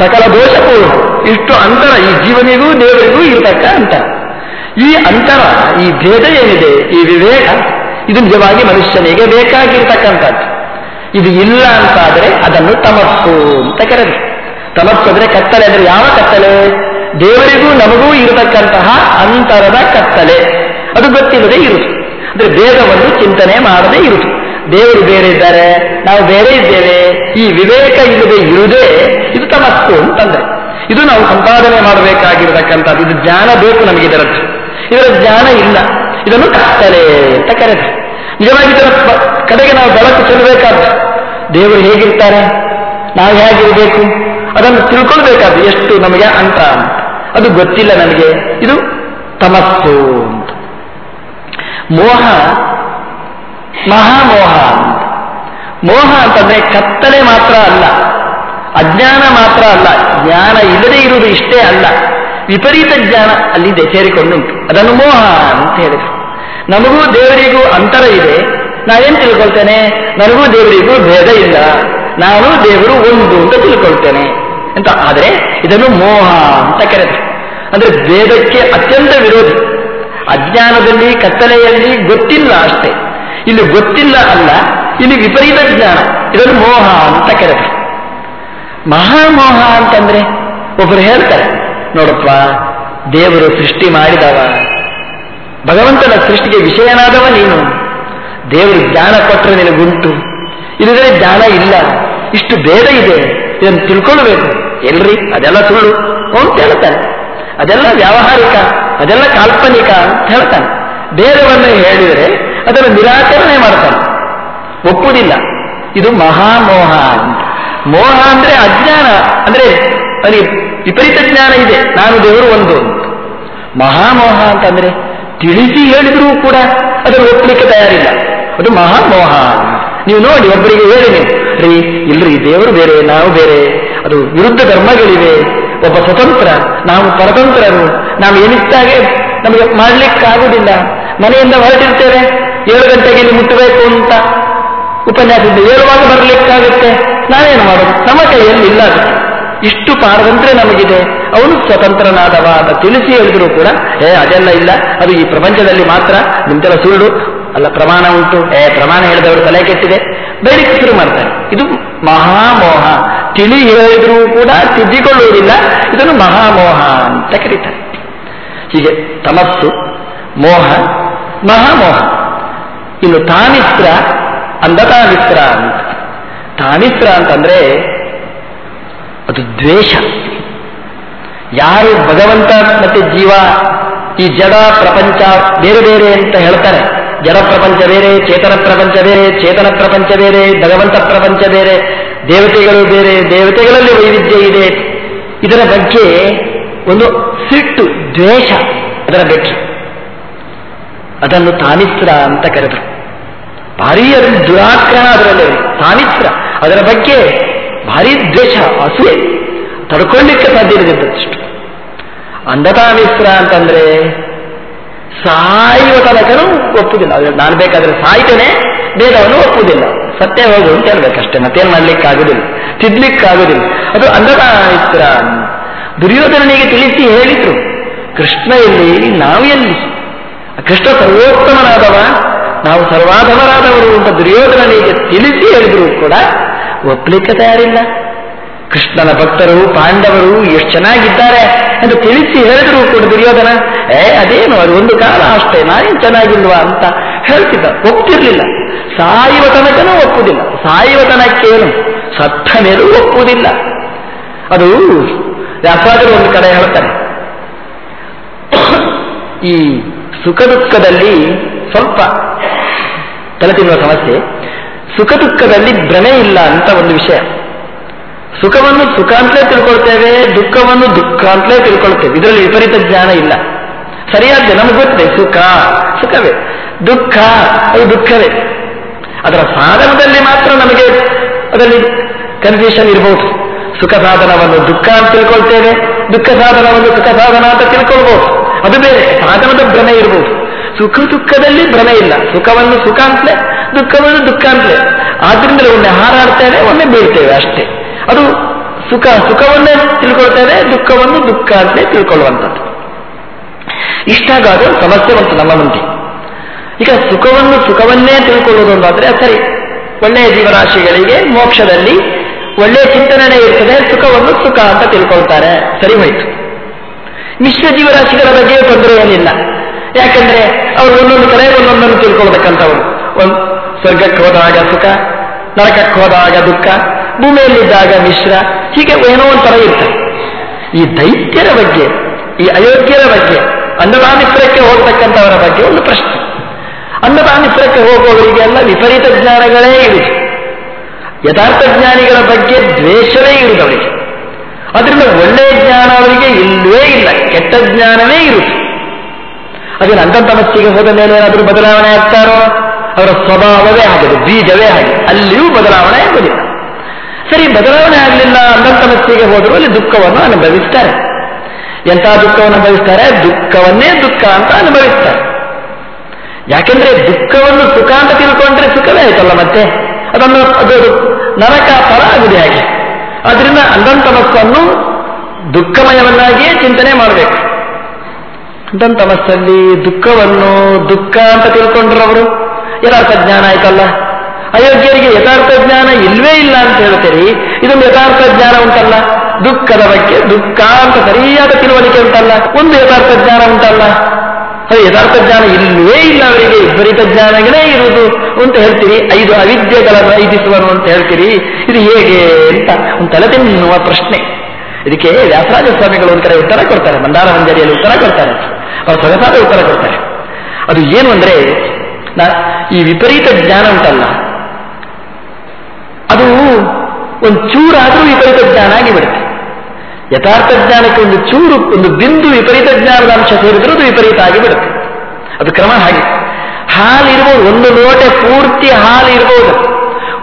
ಸಕಲ ದೋಷಪೂರ್ಣ. ಇಷ್ಟು ಅಂತರ ಈ ಜೀವನಿಗೂ ದೇವರಿಗೂ ಇರತಕ್ಕ ಅಂತರ. ಈ ಅಂತರ, ಈ ಭೇದ ಏನಿದೆ, ಈ ವಿವೇಕ ಇದು ನಿಜವಾಗಿ ಮನುಷ್ಯನಿಗೆ ಬೇಕಾಗಿರ್ತಕ್ಕಂಥದ್ದು. ಇದು ಇಲ್ಲ ಅಂತಾದರೆ ಅದನ್ನು ತಮಸ್ಸು ಅಂತ ಕರೆದು. ತಮಸ್ಸು ಅಂದ್ರೆ ಕತ್ತಲೆ ಅಂದ್ರೆ ಯಾವ ಕತ್ತಲೆ? ದೇವರಿಗೂ ನಮಗೂ ಇರತಕ್ಕಂತಹ ಅಂತರದ ಕತ್ತಲೆ. ಅದು ಗೊತ್ತಿಲ್ಲದೆ ಇರುವುದು ಅಂದರೆ ಭೇದವನ್ನು ಚಿಂತನೆ ಮಾಡದೆ ಇರುವುದು ದೇವರು ಬೇರೆ ಇದ್ದಾರೆ, ನಾವು ಬೇರೆ ಇದ್ದೇವೆ, ಈ ವಿವೇಕ ಇಲ್ಲದೆ ಇರುವುದೇ ಇದು ತಮಸ್ಸು ಅಂತಂದ್ರೆ. ಇದು ನಾವು ಸಂಪಾದನೆ ಮಾಡಬೇಕಾಗಿರತಕ್ಕಂಥದ್ದು. ಇದು ಜ್ಞಾನ ಬೇಕು ನಮಗೆ ಇದರದ್ದು ಇದರ ಜ್ಞಾನ ಇಲ್ಲ. ಇದನ್ನು ಕತ್ತಲೆ ಅಂತ ಕರೆದು. ನಿಜವಾಗಿ ಇದರ ಕಡೆಗೆ ನಾವು ಬೆಳಕು ಚೆಲ್ಲಬೇಕಾದ್ದು ದೇವರು ಹೇಗಿರ್ತಾರೆ? ನಾವು ಹೇಗಿರಬೇಕು? ಅದನ್ನು ತಿಳ್ಕೊಳ್ಬೇಕಾದ್ದು ಎಷ್ಟು ನಮಗೆ ಅಂತ ಅಂತ. ಅದು ಗೊತ್ತಿಲ್ಲ ನನಗೆ. ಇದು ತಮಸ್ಸು ಅಂತ. ಮೋಹ, ಮಹಾಮೋಹ ಅಂತ. ಮೋಹ ಅಂತಂದ್ರೆ ಕತ್ತಲೆ ಮಾತ್ರ ಅಲ್ಲ, ಅಜ್ಞಾನ ಮಾತ್ರ ಅಲ್ಲ, ಜ್ಞಾನ ಇಲ್ಲದೆ ಇರುವುದು ಇಷ್ಟೇ ಅಲ್ಲ. ವಿಪರೀತ ಜ್ಞಾನ ಅಲ್ಲಿದೆ ಸೇರಿಕೊಂಡುಂಟು ಅದನ್ನು ಮೋಹ ಅಂತ ಹೇಳಿದ್ರು. ನಮಗೂ ದೇವರಿಗೂ ಅಂತರ ಇದೆ. ನಾವೇನ್ ತಿಳ್ಕೊಳ್ತೇನೆ? ನನಗೂ ದೇವರಿಗೂ ಭೇದ ಇಲ್ಲ. ನಾನು ದೇವರು ಒಂದು ಅಂತ ತಿಳ್ಕೊಳ್ತೇನೆ. ಅಂತ ಆದರೆ ಇದನ್ನು ಮೋಹ ಅಂತ ಕರೆದ್ರು ಅಂದ್ರೆ ಭೇದಕ್ಕೆ ಅತ್ಯಂತ ವಿರೋಧಿ. ಅಜ್ಞಾನದಲ್ಲಿ, ಕತ್ತಲೆಯಲ್ಲಿ ಗೊತ್ತಿಲ್ಲ ಅಷ್ಟೇ. ಇಲ್ಲಿ ಗೊತ್ತಿಲ್ಲ ಅಲ್ಲ, ಇಲ್ಲಿ ವಿಪರೀತ ಜ್ಞಾನ. ಇದನ್ನು ಮೋಹ ಅಂತ ಕರೆದ್ರು ಮಹಾಮೋಹ ಅಂತಂದ್ರೆ ಒಬ್ಬರು ಹೇಳ್ತಾರೆ, ನೋಡಪ್ಪ, ದೇವರು ಸೃಷ್ಟಿ ಮಾಡಿದವ. ಭಗವಂತನ ಸೃಷ್ಟಿಗೆ ವಿಷಯನಾದವ ನೀನು. ದೇವರು ಜ್ಞಾನ ಕೊಟ್ಟರೆ ನಿನಗುಂಟು. ಇಲ್ಲದ್ರೆ ಜ್ಞಾನ ಇಲ್ಲ. ಇಷ್ಟು ಭೇದ ಇದೆ. ಇದನ್ನು ತಿಳ್ಕೊಳ್ಬೇಕು. ಎಲ್ರಿ, ಅದೆಲ್ಲ ಸುಳ್ಳು. ಅಂತ ಹೇಳ್ತಾನೆ. ಅದೆಲ್ಲ ವ್ಯಾವಹಾರಿಕ, ಅದೆಲ್ಲ ಕಾಲ್ಪನಿಕ ಅಂತ ಹೇಳ್ತಾನೆ. ಭೇದವನ್ನು ಹೇಳಿದರೆ ಅದನ್ನು ನಿರಾಕರಣೆ ಮಾಡ್ತಾನೆ. ಒಪ್ಪುವುದಿಲ್ಲ. ಇದು ಮಹಾಮೋಹ ಅಂತ. ಮೋಹ ಅಂದ್ರೆ ಅಜ್ಞಾನ. ಅಂದ್ರೆ ಅಲ್ಲಿ ವಿಪರೀತ ಜ್ಞಾನ ಇದೆ. ನಾನು ದೇವರು ಒಂದು ಮಹಾಮೋಹ ಅಂತಂದ್ರೆ ತಿಳಿಸಿ ಹೇಳಿದರೂ ಕೂಡ ಅದನ್ನು ಒಪ್ಪಲಿಕ್ಕೆ ತಯಾರಿಲ್ಲ. ಅದು ಮಹಾಮೋಹ ನೀವು ನೋಡಿ, ಒಬ್ಬರಿಗೆ ಹೇಳಿ ನೀವು ರೀ ಇಲ್ರಿ, ದೇವರು ಬೇರೆ, ನಾವು ಬೇರೆ. ಅದು ವಿರುದ್ಧ ಧರ್ಮಗಳಿವೆ. ಒಬ್ಬ ಸ್ವತಂತ್ರ, ನಾವು ಪರತಂತ್ರರು. ನಾವು ಏನಿದ್ದಾಗೆ ನಮಗೆ ಮಾಡ್ಲಿಕ್ಕಾಗುವುದಿಲ್ಲ. ಮನೆಯಿಂದ ಹೊರಟಿರ್ತೇವೆ. ಏಳು ಗಂಟೆಗೆ ಇಲ್ಲಿ ಮುಟ್ಟಬೇಕು ಅಂತ ಉಪನ್ಯಾಸದಿಂದ ಏಳುವಾಗ ಬರಲಿಕ್ಕಾಗುತ್ತೆ. ನಾವೇನು ಮಾಡೋದು? ನಮ್ಮ ಕೈಯಲ್ಲಿ ಇಲ್ಲ ಇಷ್ಟು ಪಾರತಂತ್ರ್ಯ ನಮಗಿದೆ. ಅವನು ಸ್ವತಂತ್ರನಾದವ ಅಂತ ತಿಳಿಸಿ ಹೇಳಿದ್ರು ಕೂಡ, ಏ, ಅದೆಲ್ಲ ಇಲ್ಲ. ಅದು ಈ ಪ್ರಪಂಚದಲ್ಲಿ ಮಾತ್ರ. ನಿಮ್ದೆಲ್ಲ ಸುಳ್ಳು. ಅಲ್ಲ, ಪ್ರಮಾಣ ಉಂಟು. ಏ, ಪ್ರಮಾಣ ಹೇಳಿದವರು ತಲೆ ಕೆಟ್ಟಿದೆ. ಬೇಡಿಕೆ ಶುರು ಮಾಡ್ತಾರೆ. ಇದು ಮಹಾಮೋಹ. ತಿಳಿ ಹೇಳಿದ್ರೂ ಕೂಡ ತಿದ್ದಿಕೊಳ್ಳುವುದಿಲ್ಲ. ಇದನ್ನು ಮಹಾಮೋಹ ಅಂತ ಕರೀತಾರೆ. ಹೀಗೆ ತಮಸ್ಸು, ಮೋಹ, ಮಹಾಮೋಹ. ಇನ್ನು ತಾಮಿತ್ರ ಅಂಧತಾಮಿತ್ರ ಅಂತ. ತಾನಿಸ್ತ್ರ ಅಂತಂದ್ರೆ ಅದು ದ್ವೇಷ. ಯಾರು ಭಗವಂತ ಮತ್ತೆ ಜೀವ, ಈ ಜಡ ಪ್ರಪಂಚ ಬೇರೆ ಬೇರೆ ಅಂತ ಹೇಳ್ತಾರೆ. ಜಡ ಪ್ರಪಂಚ ಬೇರೆ, ಚೇತನ ಪ್ರಪಂಚ ಬೇರೆ, ಚೇತನ ಪ್ರಪಂಚ ಬೇರೆ, ಭಗವಂತ ಪ್ರಪಂಚ ಬೇರೆ, ದೇವತೆಗಳು ಬೇರೆ, ದೇವತೆಗಳಲ್ಲಿ ವೈವಿಧ್ಯ ಇದೆ. ಇದರ ಬಗ್ಗೆ ಒಂದು ಸಿಟ್ಟು ದ್ವೇಷ ಅದರ ಬಗ್ಗೆ ಅದನ್ನು ತಾನಿತ್ರ ಅಂತ ಕರೆದರು. ಭಾರೀ ಅದು ದುರಾಗ್ರಹ ಅದರಲ್ಲಿ. ತಾನಿತ್ರ ಅದರ ಬಗ್ಗೆ ಭಾರಿ ದ್ವೇಷ ಅಸೂಯೆ ತಡ್ಕೊಳ್ಳಿಕ್ಕೆ ಸಾಧ್ಯ ಇರದಿದ್ದಷ್ಟು ಅಂಧತಾಮಿತ್ರ ಅಂತಂದ್ರೆ ಸಾಯುವ ತನಕನೂ ಒಪ್ಪುದಿಲ್ಲ. ನಾನು ಬೇಕಾದ್ರೆ ಸಾಯ್ತೇನೆ ಭೇದವನ್ನು ಒಪ್ಪುದಿಲ್ಲ. ಸತ್ಯ ಹೋಗು ಅಂತ ಹೇಳ್ಬೇಕಷ್ಟೇ. ಮತ್ತೇನು ಮಾಡ್ಲಿಕ್ಕಾಗುದಿಲ್ಲ. ತಿದ್ಲಿಕ್ಕಾಗುದಿಲ್ಲ. ಅದು ಅಂಧತಾಮಿತ್ರ ದುರ್ಯೋಧನನಿಗೆ ತಿಳಿಸಿ ಹೇಳಿದ್ರು. ಕೃಷ್ಣ ಎಲ್ಲಿ? ನಾವು ಎಲ್ಲಿ? ಕೃಷ್ಣ ಸರ್ವೋತ್ತಮನಾದವ, ನಾವು ಸರ್ವಾಧಮರಾದವರು ಅಂತ ದುರ್ಯೋಧನನಿಗೆ ತಿಳಿಸಿ ಹೇಳಿದ್ರು ಕೂಡ ಒಪ್ಪಲಿಕ್ಕೆ ತಯಾರಿಲ್ಲ. ಕೃಷ್ಣನ ಭಕ್ತರು, ಪಾಂಡವರು ಎಷ್ಟು ಚೆನ್ನಾಗಿದ್ದಾರೆ ಎಂದು ತಿಳಿಸಿ ಹೇಳಿದ್ರು ಕೂಡ ದುರ್ಯೋಧನ, ಏ, ಅದೇನು, ಅದು ಒಂದು ಕಾಲ ಅಷ್ಟೇ, ನಾನೇನು ಚೆನ್ನಾಗಿಲ್ವಾ ಅಂತ ಹೇಳ್ತಿದ್ದ. ಒಪ್ತಿರ್ಲಿಲ್ಲ. ಸಾಯುವ ತನಕನೂ ಒಪ್ಪುವುದಿಲ್ಲ ಸಾಯುವ ತನಕೇನು ಸತ್ತ ಒಪ್ಪುವುದಿಲ್ಲ ಅದು ವ್ಯಾಪಾರರು ಒಂದು ಕಡೆ ಹೇಳ್ತಾರೆ. ಈ ಸುಖ ದುಃಖದಲ್ಲಿ ಸ್ವಲ್ಪ ತಲೆ ತಿನ್ನುವ ಸಮಸ್ಯೆ. ಸುಖ ದುಃಖದಲ್ಲಿ ಭ್ರಮೆ ಇಲ್ಲ ಅಂತ ಒಂದು ವಿಷಯ. ಸುಖವನ್ನು ಸುಖ ಅಂತಲೇ ತಿಳ್ಕೊಳ್ತೇವೆ, ದುಃಖವನ್ನು ದುಃಖ ಅಂತಲೇ ತಿಳ್ಕೊಳ್ತೇವೆ. ಇದರಲ್ಲಿ ವಿಪರೀತ ಜ್ಞಾನ ಇಲ್ಲ. ಸರಿಯಾದ ನಮ್ಗೆ ಗೊತ್ತಿದೆ ಸುಖ, ಸುಖವೇ. ದುಃಖ, ಅದು ದುಃಖವೇ. ಅದರ ಸಾಧನದಲ್ಲಿ ಮಾತ್ರ ನಮಗೆ ಅದರಲ್ಲಿ ಕನ್ಫ್ಯೂಷನ್ ಇರಬಹುದು ಸುಖ ಸಾಧನವನ್ನು ದುಃಖ ಅಂತ ತಿಳ್ಕೊಳ್ತೇವೆ, ದುಃಖ ಸಾಧನವನ್ನು ಸುಖ ಸಾಧನ ಅಂತ ತಿಳ್ಕೊಳ್ಬಹುದು ಅದು ಬೇರೆ, ಸಾಧನದ ಭ್ರಮೆ ಇರಬಹುದು ಸುಖ ದುಃಖದಲ್ಲಿ ಭ್ರಮೆ ಇಲ್ಲ. ಸುಖವನ್ನು ಸುಖ ಅಂತಲೇ ದುಃಖವನ್ನು ದುಃಖ ಅಂತಲೇ ಆದ್ರಿಂದಲೇ ಒಮ್ಮೆ ಹಾರಾಡ್ತೇವೆ ಒಮ್ಮೆ ಬೀಳ್ತೇವೆ ಅಷ್ಟೇ. ಅದು ಸುಖ, ಸುಖವನ್ನೇ ತಿಳ್ಕೊಳ್ತೇವೆ ದುಃಖವನ್ನು ದುಃಖ ಅಂತಲೇ ತಿಳ್ಕೊಳ್ಳುವಂಥದ್ದು. ಇಷ್ಟಾಗಾದ ಸಮಸ್ಯೆ ಬಂತು ನಮ್ಮ ಮುಂದೆ. ಈಗ ಸುಖವನ್ನು ಸುಖವನ್ನೇ ತಿಳ್ಕೊಳ್ಳೋದು ಅಂತಾದ್ರೆ, ಸರಿ, ಒಳ್ಳೆಯ ಜೀವರಾಶಿಗಳಿಗೆ ಮೋಕ್ಷದಲ್ಲಿ ಒಳ್ಳೆಯ ಚಿಂತನೆ ಇರ್ತದೆ, ಸುಖವನ್ನು ಸುಖ ಅಂತ ತಿಳ್ಕೊಳ್ತಾರೆ. ಸರಿ ಹೋಯ್ತು. ಮಿಶ್ರ ಜೀವರಾಶಿಗಳ ಬಗ್ಗೆ ತೊಂದರೆ ಏನಿಲ್ಲ. ಯಾಕಂದ್ರೆ ಅವರು ಒಂದೊಂದು ಕಡೆ ಒಂದೊಂದನ್ನು ತಿಳ್ಕೊಳ್ಬೇಕಂತವರು. ಒಂದು ಸ್ವರ್ಗಕ್ಕೆ ಹೋದಾಗ ಸುಖ, ನರಕಕ್ಕೆ ಹೋದಾಗ ದುಃಖ, ಭೂಮಿಯಲ್ಲಿದ್ದಾಗ ಮಿಶ್ರ, ಹೀಗೆ ಏನೋ ಒಂಥರ ಇರ್ತದೆ ಈ ದೈತ್ಯರ ಬಗ್ಗೆ, ಈ ಅಯೋಗ್ಯರ ಬಗ್ಗೆ ಅನ್ನದಾನಿತ್ರಕ್ಕೆ ಹೋಗ್ತಕ್ಕಂಥವರ ಬಗ್ಗೆ ಒಂದು ಪ್ರಶ್ನೆ. ಅನ್ನದಾನಿತ್ರಕ್ಕೆ ಹೋಗುವವರಿಗೆಲ್ಲ ವಿಪರೀತ ಜ್ಞಾನಗಳೇ ಇರುವುದು ಯಥಾರ್ಥ ಜ್ಞಾನಿಗಳ ಬಗ್ಗೆ ದ್ವೇಷವೇ ಇರುವುದು ಅವರಿಗೆ ಅದರಿಂದ ಒಳ್ಳೆಯ ಜ್ಞಾನ ಅವರಿಗೆ ಇಲ್ಲವೇ ಇಲ್ಲ, ಕೆಟ್ಟ ಜ್ಞಾನವೇ ಇರುತ್ತೆ ಅದೇನು ಅಂತಮಸ್ಸಿಗೆ ಹೋದ ಮೇಲೆ ಏನಾದರೂ ಬದಲಾವಣೆ ಆಗ್ತಾರೋ? ಅವರ ಸ್ವಭಾವವೇ ಆಗಿದೆ, ಬೀಜವೇ ಆಗಿದೆ ಅಲ್ಲಿಯೂ ಬದಲಾವಣೆ ಆಗುವುದಿಲ್ಲ ಸರಿ, ಬದಲಾವಣೆ ಆಗಲಿಲ್ಲ ಅಂಧಂತಮಸ್ಸಿಗೆ ಹೋದರೂ, ಅಲ್ಲಿ ದುಃಖವನ್ನು ಅನುಭವಿಸ್ತಾರೆ. ಎಂಥ ದುಃಖವನ್ನು ಅನುಭವಿಸ್ತಾರೆ? ದುಃಖವನ್ನೇ ದುಃಖ ಅಂತ ಅನುಭವಿಸ್ತಾರೆ. ಯಾಕೆಂದ್ರೆ ದುಃಖವನ್ನು ಸುಖ ಅಂತ ತಿಳ್ಕೊಂಡ್ರೆ ಸುಖವೇ ಆಯ್ತಲ್ಲ ಮತ್ತೆ? ಅದನ್ನು, ಅದು ನರಕ ಫಲ ಆಗಿದೆ ಹಾಗೆ. ಆದ್ರಿಂದ ಅಂಧಂತಮಸ್ಸನ್ನು ದುಃಖಮಯವನ್ನಾಗಿಯೇ ಚಿಂತನೆ ಮಾಡಬೇಕು. ಅಂಧಂತಮಸ್ಸಲ್ಲಿ ದುಃಖವನ್ನು ದುಃಖ ಅಂತ ತಿಳ್ಕೊಂಡ್ರವರು ಯಥಾರ್ಥ ಜ್ಞಾನ ಆಯ್ತಲ್ಲ? ಅಯೋಗ್ಯರಿಗೆ ಯಥಾರ್ಥ ಜ್ಞಾನ ಇಲ್ವೇ ಇಲ್ಲ ಅಂತ ಹೇಳ್ತೀರಿ, ಇದೊಂದು ಯಥಾರ್ಥ ಜ್ಞಾನ ಉಂಟಲ್ಲ? ದುಃಖದ ಬಗ್ಗೆ, ದುಃಖ ಅಂತ ಸರಿಯಾದ ತಿಳುವಳಿಕೆ ಉಂಟಲ್ಲ? ಒಂದು ಯಥಾರ್ಥ ಜ್ಞಾನ ಉಂಟಲ್ಲ? ಅದು ಯಥಾರ್ಥ ಜ್ಞಾನ ಇಲ್ಲವೇ ಇಲ್ಲ ಅವರಿಗೆ, ವಿಪರೀತ ಜ್ಞಾನಗಳೇ ಇರುವುದು ಅಂತ ಹೇಳ್ತೀರಿ, ಐದು ಅವಿದ್ಯೆಗಳನ್ನು ಐದಿಸುವನು ಅಂತ ಹೇಳ್ತೀರಿ, ಇದು ಹೇಗೆ ಅಂತ ಒಂದು ತಲೆ ತಿನ್ನುವ ಪ್ರಶ್ನೆ. ಇದಕ್ಕೆ ವ್ಯಾಸರಾಜ ಸ್ವಾಮಿಗಳು ಒಂಥರ ಉತ್ತರ ಕೊಡ್ತಾರೆ ಮಂದಾರ ಮಂಜರಿಯಲ್ಲಿ ಉತ್ತರ ಕೊಡ್ತಾರೆ. ಅವರು ಸೊಗಸಾದ ಉತ್ತರ ಕೊಡ್ತಾರೆ. ಅದು ಏನು ಅಂದ್ರೆ ಈ ವಿಪರೀತ ಜ್ಞಾನ ಉಂಟಲ್ಲ? ಅದು ಒಂದು ಚೂರಾದರೂ ವಿಪರೀತ ಜ್ಞಾನ ಆಗಿಬಿಡುತ್ತೆ. ಯಥಾರ್ಥ ಜ್ಞಾನಕ್ಕೆ ಒಂದು ಚೂರು, ಒಂದು ಬಿಂದು ವಿಪರೀತ ಜ್ಞಾನದ ಅಂಶ ಸೇರಿದ್ರೂ ಅದು ವಿಪರೀತ ಆಗಿಬಿಡುತ್ತೆ. ಅದು ಕ್ರಮ ಹಾಗೆ. ಹಾಲು ಇರ್ಬೋದು ಒಂದು ಲೋಟೆ ಪೂರ್ತಿ ಹಾಲು ಇರ್ಬೋದು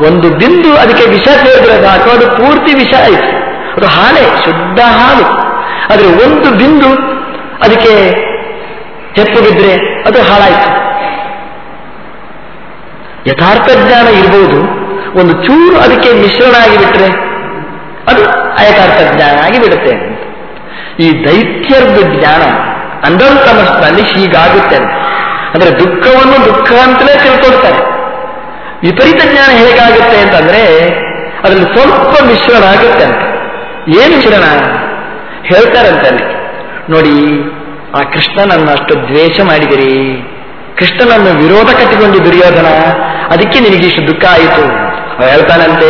ಒಂದು ಬಿಂದು ಅದಕ್ಕೆ ವಿಷ ಸೇರಿದ್ರೆ ಸಾಕು, ಅದು ಪೂರ್ತಿ ವಿಷ ಆಯಿತು. ಅದು ಹಾಲೇ, ಶುದ್ಧ ಹಾಲು. ಆದರೆ ಒಂದು ಬಿಂದು ಅದಕ್ಕೆ ಹೆಪ್ಪು ಬಿದ್ದರೆ ಅದು ಹಾಳಾಯಿತು. ಯಥಾರ್ಥ ಜ್ಞಾನ ಇರ್ಬೋದು. ಒಂದು ಚೂರು ಅದಕ್ಕೆ ಮಿಶ್ರಣ ಆಗಿಬಿಟ್ರೆ ಅದು ಅಯಥಾರ್ಥ ಜ್ಞಾನ ಆಗಿಬಿಡುತ್ತೆ ಬಿಡುತ್ತೆ ಈ ದೈತ್ಯರ್ದು ಜ್ಞಾನ ಅಂಧಂತಮಸ್ನಲ್ಲಿ ಹೀಗಾಗುತ್ತೆ ಅಂತ. ಅಂದ್ರೆ ದುಃಖವನ್ನು ದುಃಖ ಅಂತಲೇ ತಿಳ್ಕೊಳ್ತಾರೆ. ವಿಪರೀತ ಜ್ಞಾನ ಹೇಗಾಗುತ್ತೆ ಅಂತಂದ್ರೆ ಅದರಲ್ಲಿ ಸ್ವಲ್ಪ ಮಿಶ್ರಣ ಆಗುತ್ತೆ ಅಂತ. ಏನು ಮಿಶ್ರಣ? ಹೇಳ್ತಾರಂತೆ ಅಲ್ಲಿ ನೋಡಿ, ಆ ಕೃಷ್ಣನನ್ನು ಅಷ್ಟು ದ್ವೇಷ ಮಾಡಿದಿರಿ. ಕೃಷ್ಣನನ್ನು ವಿರೋಧ ಕಟ್ಟಿಕೊಂಡು ದುರ್ಯೋಧನ, ಅದಕ್ಕೆ ನಿನಗೆ ಇಷ್ಟು ದುಃಖ ಆಯಿತು? ಹೇಳ್ತಾನಂತೆ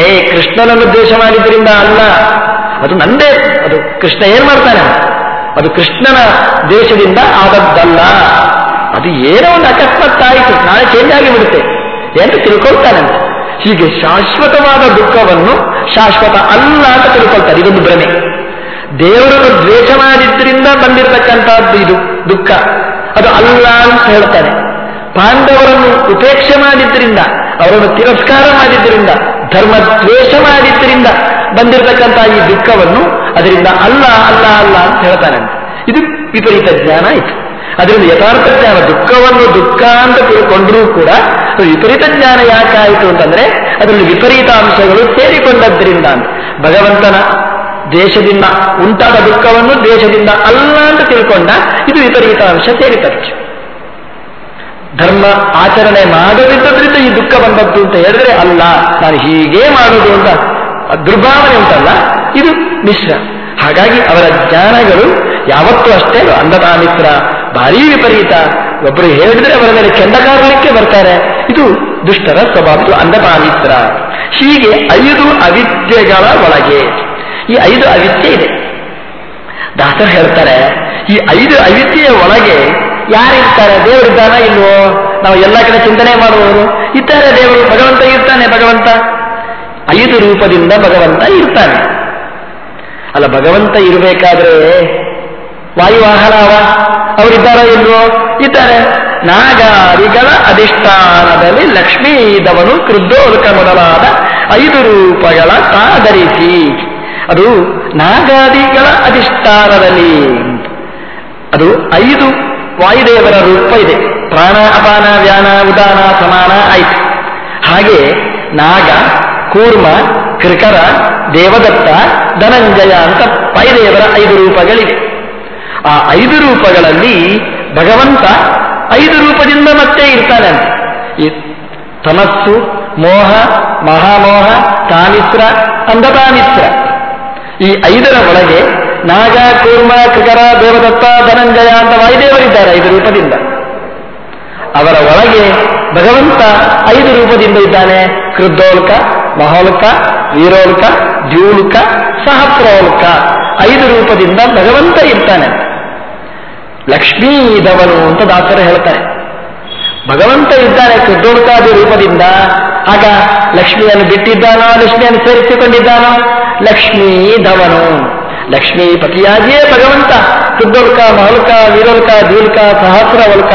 ಏ ಕೃಷ್ಣನನ್ನು ದ್ವೇಷ ಮಾಡಿದ್ರಿಂದ ಅಲ್ಲ. ಅದು ನಂದೇ, ಅದು ಕೃಷ್ಣ ಏನ್ ಮಾಡ್ತಾನೆ? ಅದು ಕೃಷ್ಣನ ದ್ವೇಷದಿಂದ ಆದದ್ದಲ್ಲ. ಅದು ಏನೋ ಒಂದು ಅಕಸ್ಮಾತ್ ಆಯಿತು, ನಾಳೆ ಚೇಂಜ್ ಆಗಿಬಿಡುತ್ತೆ. ಎಂದು ತಿಳ್ಕೊಳ್ತಾನಂತೆ? ಹೀಗೆ ಶಾಶ್ವತವಾದ ದುಃಖವನ್ನು ಶಾಶ್ವತ ಅಲ್ಲ ಅಂತ ತಿಳ್ಕೊಳ್ತಾರೆ ಇದೊಂದು ಭ್ರಮೆ. ದೇವರನ್ನು ದ್ವೇಷ ಮಾಡಿದ್ರಿಂದ ಬಂದಿರತಕ್ಕಂಥದ್ದು ಇದು ದುಃಖ. ಅದು ಅಲ್ಲ ಅಂತ ಹೇಳ್ತಾನೆ ಪಾಂಡವರನ್ನು ಉಪೇಕ್ಷೆ ಮಾಡಿದ್ದರಿಂದ ಅವರನ್ನು ತಿರಸ್ಕಾರ ಮಾಡಿದ್ದರಿಂದ ಧರ್ಮ ದ್ವೇಷ ಮಾಡಿದ್ದರಿಂದ ಬಂದಿರತಕ್ಕಂಥ ಈ ದುಃಖವನ್ನು ಅದರಿಂದ ಅಲ್ಲ ಅಲ್ಲ ಅಲ್ಲ ಅಂತ ಹೇಳ್ತಾನೆ. ಇದು ವಿಪರೀತ ಜ್ಞಾನ ಇತ್ತು ಅದರಿಂದ ಯಥಾರ್ಥ ಜ್ಞಾನ ದುಃಖವನ್ನು ದುಃಖ ಅಂತ ತಿಳ್ಕೊಂಡ್ರೂ ಕೂಡ ವಿಪರೀತ ಜ್ಞಾನ ಯಾಕಾಯಿತು ಅಂತಂದ್ರೆ, ಅದರಲ್ಲಿ ವಿಪರೀತ ಅಂಶಗಳು ಸೇರಿಕೊಂಡದ್ದರಿಂದ ಭಗವಂತನ ದೇಶದಿಂದ ಉಂಟಾದ ದುಃಖವನ್ನು ದೇಶದಿಂದ ಅಲ್ಲ ಅಂತ ತಿಳ್ಕೊಂಡ ಇದು ವಿಪರೀತ ಅಂಶ ಸೇರಿತದೆ ಧರ್ಮ ಆಚರಣೆ ಮಾಡದಿದ್ದರಿಂದ ಈ ದುಃಖ ಬಂದದ್ದು ಅಂತ ಹೇಳಿದ್ರೆ ಅಲ್ಲ, ನಾನು ಹೀಗೆ ಮಾಡುವುದು ಅಂತ ದುರ್ಭಾವನೆ ಉಂಟಲ್ಲ, ಇದು ಮಿಶ್ರ. ಹಾಗಾಗಿ ಅವರ ಜ್ಞಾನಗಳು ಯಾವತ್ತೂ ಅಷ್ಟೇ ಅಂಧತಾಮಿತ್ರ ಭಾರೀ ವಿಪರೀತ. ಒಬ್ಬರು ಹೇಳಿದ್ರೆ ಅವರ ಮೇಲೆ ಕೆಂಡಕಾರಲಿಕ್ಕೆ ಬರ್ತಾರೆ. ಇದು ದುಷ್ಟರ ಸ್ವಭಾವ ಅಂಧತಾಮಿತ್ರ ಹೀಗೆ ಐದು ಅವಿದ್ಯೆಗಳ ಒಳಗೆ. ಈ ಐದು ಅವಿತ್ಯ ಇದೆ. ದಾಸರು ಹೇಳ್ತಾರೆ, ಈ ಐದು ಅವಿತ್ಯ ಒಳಗೆ ಯಾರಿರ್ತಾರೆ? ದೇವರಿದ್ದಾನ ಇಲ್ವೋ? ನಾವು ಎಲ್ಲ ಕಡೆ ಚಿಂತನೆ ಮಾಡುವವರು ಇದ್ದಾರೆ. ದೇವರು ಭಗವಂತ ಇರ್ತಾನೆ, ಭಗವಂತ. ಐದು ರೂಪದಿಂದ ಭಗವಂತ ಇರ್ತಾನೆ. ಅಲ್ಲ, ಭಗವಂತ ಇರಬೇಕಾದ್ರೆ ವಾಯುವಾಹನವ ಅವ? ಅವರಿದ್ದಾರೋ ಇಲ್ವೋ? ಇದ್ದಾರೆ. ನಾಗಾರಿಗಳ ಅಧಿಷ್ಠಾನದಲ್ಲಿ ಲಕ್ಷ್ಮೀದವನು ಕೃದ್ದೋಲ್ಕ ಮೊದಲಾದ ಐದು ರೂಪಗಳ ತಾಧರಿಸಿ ಅದು ನಾಗಾದಿಗಳ ಅಧಿಷ್ಠಾನದಲ್ಲಿ. ಅದು ಐದು ವಾಯುದೇವರ ರೂಪ ಇದೆ. ಪ್ರಾಣ, ಅಪಾನ, ವ್ಯಾನ, ಉದಾನ, ಸಮಾನ ಆಯ್ತು. ಹಾಗೆ ನಾಗ, ಕೂರ್ಮ, ಕೃಕರ, ದೇವದತ್ತ, ಧನಂಜಯ ಅಂತ ವಾಯುದೇವರ ಐದು ರೂಪಗಳಿವೆ. ಆ ಐದು ರೂಪಗಳಲ್ಲಿ ಭಗವಂತ ಐದು ರೂಪದಿಂದ ಮತ್ತೆ ಇರ್ತಾನೆ ಅಂತ. ಈ ತಮಸ್ಸು, ಮೋಹ, ಮಹಾಮೋಹ, ತಾಮಿತ್ರ, ಅಂಧತಾಮಿತ್ರ. ಈ ಐದರ ಒಳಗೆ ನಾಗ, ಕೂರ್ಮ, ಕೃಕರ, ದೇವದತ್ತ, ಧನಂಜಯ ಅಂತ ವಾಯುದೇವರಿದ್ದಾರೆ ಐದು ರೂಪದಿಂದ. ಅವರ ಒಳಗೆ ಭಗವಂತ ಐದು ರೂಪದಿಂದ ಇದ್ದಾನೆ. ಕೃದ್ದೋಲ್ಕ ಮಹೋಲ್ಕ, ವೀರೋಲ್ಕ, ದ್ಯೂಲ್ಕ, ಸಹಸ್ರೋಲ್ಕ. ಐದು ರೂಪದಿಂದ ಭಗವಂತ ಇರ್ತಾನೆ. ಲಕ್ಷ್ಮೀ ಅಂತ ದಾಸರು ಹೇಳ್ತಾರೆ. ಭಗವಂತ ಇದ್ದಾನೆ ಕೃದ್ದೋಲ್ಕಾದಿ ರೂಪದಿಂದ. ಆಗ ಲಕ್ಷ್ಮಿಯನ್ನು ಬಿಟ್ಟಿದ್ದಾನೋ, ಲಕ್ಷ್ಮಿಯನ್ನು ಸೇರಿಸಿಕೊಂಡಿದ್ದಾನೋ? ಲಕ್ಷ್ಮೀ ಧವನು. ಲಕ್ಷ್ಮೀ ಪತಿಯಾಗಿಯೇ ಭಗವಂತ. ಕೃದ್ದೋಲ್ಕ ಮಹಲ್ಕ ವೀರೋಲ್ಕ ಸಹಸ್ರ ಸಹಸ್ರವಲ್ಕ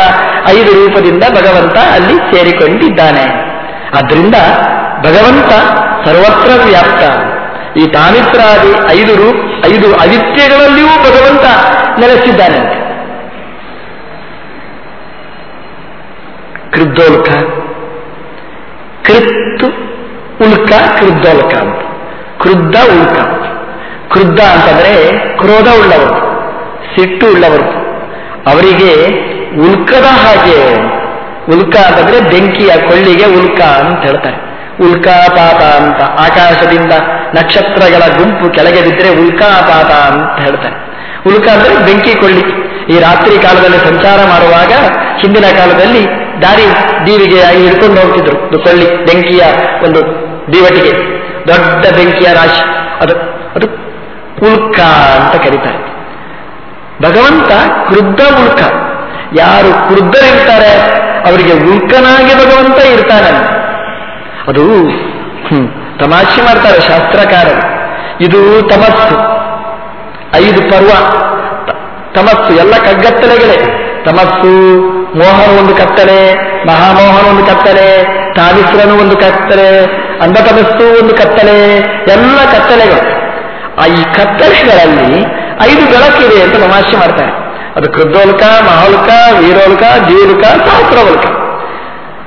ಐದು ರೂಪದಿಂದ ಭಗವಂತ ಅಲ್ಲಿ ಸೇರಿಕೊಂಡಿದ್ದಾನೆ. ಆದ್ರಿಂದ ಭಗವಂತ ಸರ್ವತ್ರ ವ್ಯಾಪ್ತ. ಈ ತಾಮಿತ್ರಾದಿ ಐದು ರೂಪ ಐದು ಅದಿತ್ಯಗಳಲ್ಲಿಯೂ ಭಗವಂತ ನೆಲೆಸಿದ್ದಾನೆ. ಕೃದ್ದೋಲ್ಕ. ಕೃತ್ತು ಉಲ್ಕ ಕೃದ್ದೋಲ್ಕ ಅಂತ ಕ್ರುದ್ಧ ಉಲ್ಕ ಕ್ರುದ್ಧ ಅಂತಂದ್ರೆ ಕ್ರೋಧ ಉಳ್ಳವರು ಸಿಟ್ಟು ಉಳ್ಳವರು ಅವರಿಗೆ ಉಲ್ಕದ ಹಾಗೆ ಉಲ್ಕ ಅಂತಂದ್ರೆ ಬೆಂಕಿಯ ಕೊಳ್ಳಿಗೆ ಉಲ್ಕ ಅಂತ ಹೇಳ್ತಾರೆ. ಉಲ್ಕಾಪಾತ ಅಂತ ಆಕಾಶದಿಂದ ನಕ್ಷತ್ರಗಳ ಗುಂಪು ಕೆಳಗೆ ಬಿದ್ದರೆ ಉಲ್ಕಾಪಾತ ಅಂತ ಹೇಳ್ತಾರೆ. ಉಲ್ಕ ಅಂದ್ರೆ ಬೆಂಕಿ ಕೊಳ್ಳಿ. ಈ ರಾತ್ರಿ ಕಾಲದಲ್ಲಿ ಸಂಚಾರ ಮಾಡುವಾಗ ಹಿಂದಿನ ಕಾಲದಲ್ಲಿ ದಾರಿ ದೀವಿಗೆ ಹಿಡ್ಕೊಂಡು ಹೋಗ್ತಿದ್ರು. ದುಕೊಳ್ಳಿ ಕೊಳ್ಳಿ, ಬೆಂಕಿಯ ಒಂದು ದೀವಟಿಗೆ. ದೊಡ್ಡ ಬೆಂಕಿಯ ರಾಶಿ. ಅದು ಅದು ಉಲ್ಕ ಅಂತ ಕರೀತಾರೆ. ಭಗವಂತ ಕ್ರುದ್ಧ ಉಲ್ಕ ಯಾರು ಕ್ರುದ್ಧರಿರ್ತಾರೆ ಅವರಿಗೆ ಉಲ್ಕನಾಗಿ ಭಗವಂತ ಇರ್ತಾನೆ. ಅದು, ಹ್ಮ್, ತಮಾಷೆ ಮಾಡ್ತಾರೆ ಶಾಸ್ತ್ರಕಾರರು. ಇದು ತಮಸ್ಸು. ಐದು ಪರ್ವ. ತಮಸ್ಸು, ಎಲ್ಲ ಕಗ್ಗತ್ತಲೆಗಳೇ. ತಮಸ್ಸು ಮೋಹನ ಒಂದು ಕತ್ತಲೆ, ಮಹಾಮೋಹನ ಒಂದು ಕತ್ತಲೆ, ತಾವಿಸ್ರನು ಒಂದು ಕತ್ತಲೆ, ಅಂಧತಮಸ್ಸು ಒಂದು ಕತ್ತಲೆ, ಎಲ್ಲ ಕತ್ತಲೆಗಳು. ಆ ಈ ಕತ್ತಲೆಗಳಲ್ಲಿ ಐದು ಬೆಳಕಿದೆ ಅಂತ ತಮಾಷೆ ಮಾಡ್ತಾರೆ. ಅದು ಕೃದ್ದೋಲ್ಕ, ಮಹೋಲ್ಕ, ವೀರೋಲ್ಕ, ಜೀವಲ್ಕ ಸಹಸ್ರವಲ್ಕ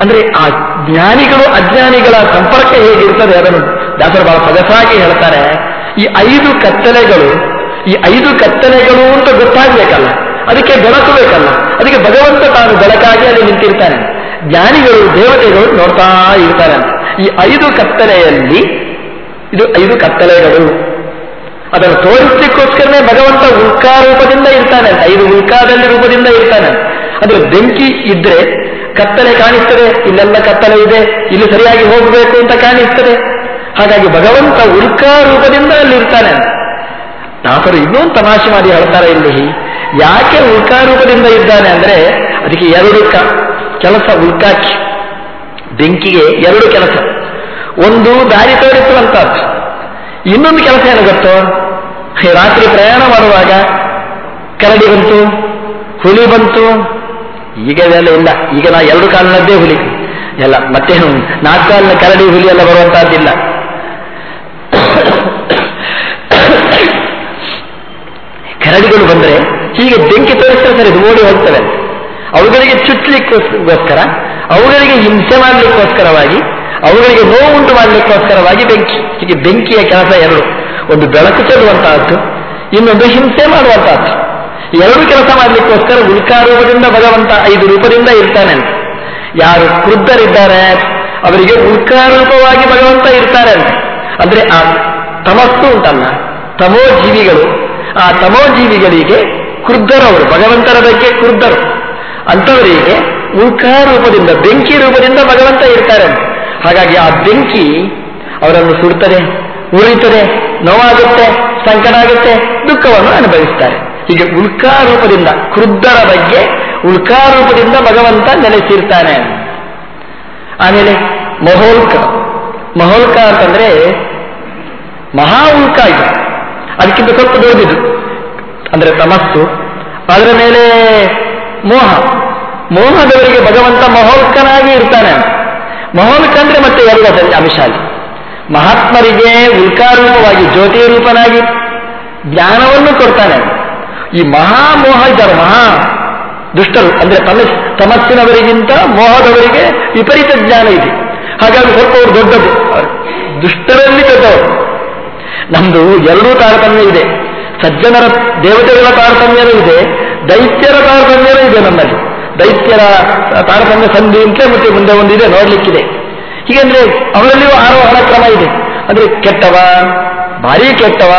ಅಂದ್ರೆ ಆ ಜ್ಞಾನಿಗಳು, ಅಜ್ಞಾನಿಗಳ ಸಂಪರ್ಕ ಹೇಗಿರ್ತದೆ ಅದನ್ನು ದಾಸರು ಬಹಳ ಸೊಗಸಾಗಿ ಹೇಳ್ತಾರೆ. ಈ ಐದು ಕತ್ತಲೆಗಳು, ಈ ಐದು ಕತ್ತಲೆಗಳು ಅಂತ ಗೊತ್ತಾಗ್ಬೇಕಲ್ಲ. ಅದಕ್ಕೆ ಬೆಳಕು ಬೇಕಲ್ಲ. ಅದಕ್ಕೆ ಭಗವಂತ ತಾನು ಬೆಳಕಾಗಿ ಅಲ್ಲಿ ನಿಂತಿರ್ತಾನೆ. ಜ್ಞಾನಿಗಳು, ದೇವತೆಗಳು ನೋಡ್ತಾ ಇರ್ತಾರೆ. ಈ ಐದು ಕತ್ತಲೆಯಲ್ಲಿ, ಇದು ಐದು ಕತ್ತಲೆಗಳು. ಅದನ್ನು ತೋರಿಸಲಿಕ್ಕೋಸ್ಕರನೇ ಭಗವಂತ ಉಲ್ಕಾ ರೂಪದಿಂದ ಇರ್ತಾನೆ. ಐದು ಉಲ್ಕಾದಲ್ಲಿ ರೂಪದಿಂದ ಇರ್ತಾನೆ. ಅದ್ರ ಬೆಂಕಿ ಇದ್ರೆ ಕತ್ತಲೆ ಕಾಣಿಸ್ತದೆ, ಇಲ್ಲೆಲ್ಲ ಕತ್ತಲೆ ಇದೆ, ಇಲ್ಲಿ ಸರಿಯಾಗಿ ಹೋಗಬೇಕು ಅಂತ ಕಾಣಿಸ್ತದೆ. ಹಾಗಾಗಿ ಭಗವಂತ ಉಲ್ಕಾ ರೂಪದಿಂದ ಅಲ್ಲಿ ಇರ್ತಾನೆ ದಾಸರು ಇನ್ನೊಂದು ತಮಾಷೆ ಮಾಡಿ ಹೇಳ್ತಾರೆ ಇಲ್ಲಿ. ಯಾಕೆ ಉಲ್ಕಾ ರೂಪದಿಂದ ಇದ್ದಾನೆ ಅಂದ್ರೆ ಅದಕ್ಕೆ ಎರಡು ಕೆಲಸ ಉಲ್ಕಾಕಿ. ಬೆಂಕಿಗೆ ಎರಡು ಕೆಲಸ. ಒಂದು ದಾರಿ ತೋರಿಸುವಂತಹದ್ದು. ಇನ್ನೊಂದು ಕೆಲಸ ಏನು ಗೊತ್ತೋ? ರಾತ್ರಿ ಪ್ರಯಾಣ ಮಾಡುವಾಗ ಕರಡಿ ಬಂತು, ಹುಲಿ ಬಂತು. ಈಗ ಇದೆಲ್ಲ ಇಲ್ಲ. ಈಗ ನಾ ಎರಡು ಕಾಲಿನದ್ದೇ ಹುಲಿ. ಎಲ್ಲ ಮತ್ತೆ ನಾಲ್ಕು ಕಾಲಿನ ಕರಡಿ ಹುಲಿ ಎಲ್ಲ ಬರುವಂತಹದ್ದಿಲ್ಲ ಕರಡಿಗಳು ಬಂದ್ರೆ ಹೀಗೆ ಬೆಂಕಿ ತೋರಿಸ್ತಾರೆ ಸರ್, ಇದು ಓಡಿ ಹೋಗ್ತವೆ ಅವುಗಳಿಗೆ ಚುಟ್ಲಿಕ್ಕೋಸ್ಕರ, ಅವುಗಳಿಗೆ ಹಿಂಸೆ ಮಾಡಲಿಕ್ಕೋಸ್ಕರವಾಗಿ, ಅವುಗಳಿಗೆ ನೋವು ಉಂಟು ಮಾಡಲಿಕ್ಕೋಸ್ಕರವಾಗಿ ಬೆಂಕಿ, ಹೀಗೆ ಬೆಂಕಿಯ ಕೆಲಸ ಎರಡು. ಒಂದು ಬೆಳಕು ಚೆಲ್ಲುವಂತಹದ್ದು, ಇನ್ನೊಂದು ಹಿಂಸೆ ಮಾಡುವಂತಹದ್ದು. ಎರಡು ಕೆಲಸ ಮಾಡಲಿಕ್ಕೋಸ್ಕರ ಉಲ್ಕಾ ರೂಪದಿಂದ ಭಗವಂತ ಐದು ರೂಪದಿಂದ ಇರ್ತಾನೆ ಅಂತ. ಯಾರು ಕ್ರುದ್ಧರಿದ್ದಾರೆ, ಅವರಿಗೆ ಉಲ್ಕಾ ರೂಪವಾಗಿ ಭಗವಂತ ಇರ್ತಾರೆ ಅಂತ. ಅಂದ್ರೆ ಆ ತಮಸ್ಸು ಉಂಟಲ್ಲ ತಮೋ ಜೀವಿಗಳು ಆ ತಮೋ ಜೀವಿಗಳಿಗೆ ಕ್ರುದ್ಧರವರು ಭಗವಂತರ ಬಗ್ಗೆ ಕ್ರುದ್ಧರು ಅಂಥವರಿಗೆ ಉಲ್ಕಾ ರೂಪದಿಂದ, ಬೆಂಕಿ ರೂಪದಿಂದ ಭಗವಂತ ಇರ್ತಾರೆ ಹಾಗಾಗಿ ಆ ಬೆಂಕಿ ಅವರನ್ನು ಸುಡ್ತದೆ ಉಳಿತದೆ ನೋವಾಗುತ್ತೆ, ಸಂಕಟ ಆಗುತ್ತೆ, ದುಃಖವನ್ನು ಅನುಭವಿಸ್ತಾರೆ. ಹೀಗೆ ಉಲ್ಕಾರೂಪದಿಂದ ಕ್ರುದ್ಧರ ಬಗ್ಗೆ ಉಲ್ಕಾರೂಪದಿಂದ ಭಗವಂತ ನೆಲೆಸಿರ್ತಾನೆ. ಆಮೇಲೆ ಮಹೋಲ್ಕ. ಮಹೋಲ್ಕ ಅಂತಂದ್ರೆ ಮಹಾ ಉಲ್ಕ ಇದು. ಅದಕ್ಕಿಂತ ಸ್ವಲ್ಪ ದೊಡ್ಡದು. ಅಂದ್ರೆ ತಮಸ್ಸು. ಅದರ ಮೇಲೆ ಮೋಹ. ಮೋಹದವರಿಗೆ ಭಗವಂತ ಮಹೋಲ್ಕನಾಗಿ ಇರ್ತಾನೆ. ಮಹೋಲ್ಕ ಅಂದ್ರೆ ಮತ್ತೆ ಎರಡು ಅಂಶ ಅಲ್ಲಿ ಮಹಾತ್ಮರಿಗೆ ಉಲ್ಕಾರೂಪವಾಗಿ ಜ್ಯೋತಿ ರೂಪನಾಗಿ ಜ್ಞಾನವನ್ನು ಕೊಡ್ತಾನೆ. ಈ ಮಹಾಮೋಹ ಇದ್ದಾರೆ. ಮಹಾ ದುಷ್ಟರು. ಅಂದ್ರೆ ತಮಸ್ ತಮಸ್ಸಿನವರಿಗಿಂತ ಮೋಹದವರಿಗೆ ವಿಪರೀತ ಜ್ಞಾನ ಇದೆ. ಹಾಗಾಗಿ ಸ್ವಲ್ಪ ಅವರು ದೊಡ್ಡದು. ದುಷ್ಟರಲ್ಲಿ ದೊಡ್ಡವರು. ನಮ್ದು ಎರಡೂ ತಾರತಮ್ಯ ಇದೆ. ಸಜ್ಜನರ ದೇವತೆಗಳ ತಾರತಮ್ಯವೂ ಇದೆ, ದೈತ್ಯರ ತಾರತಮ್ಯವೂ ಇದೆ ನಮ್ಮಲ್ಲಿ. ದೈತ್ಯರ ತಾರತಮ್ಯ ಸಂಧಿ ಅಂತ ಮತ್ತೆ ಮುಂದೆ ಒಂದಿದೆ, ನೋಡ್ಲಿಕ್ಕಿದೆ. ಹೀಗಂದ್ರೆ ಅವರಲ್ಲಿಯೂ ಆರೋಹಣ ಕ್ರಮ ಇದೆ. ಅಂದ್ರೆ ಕೆಟ್ಟವ, ಭಾರಿ ಕೆಟ್ಟವ,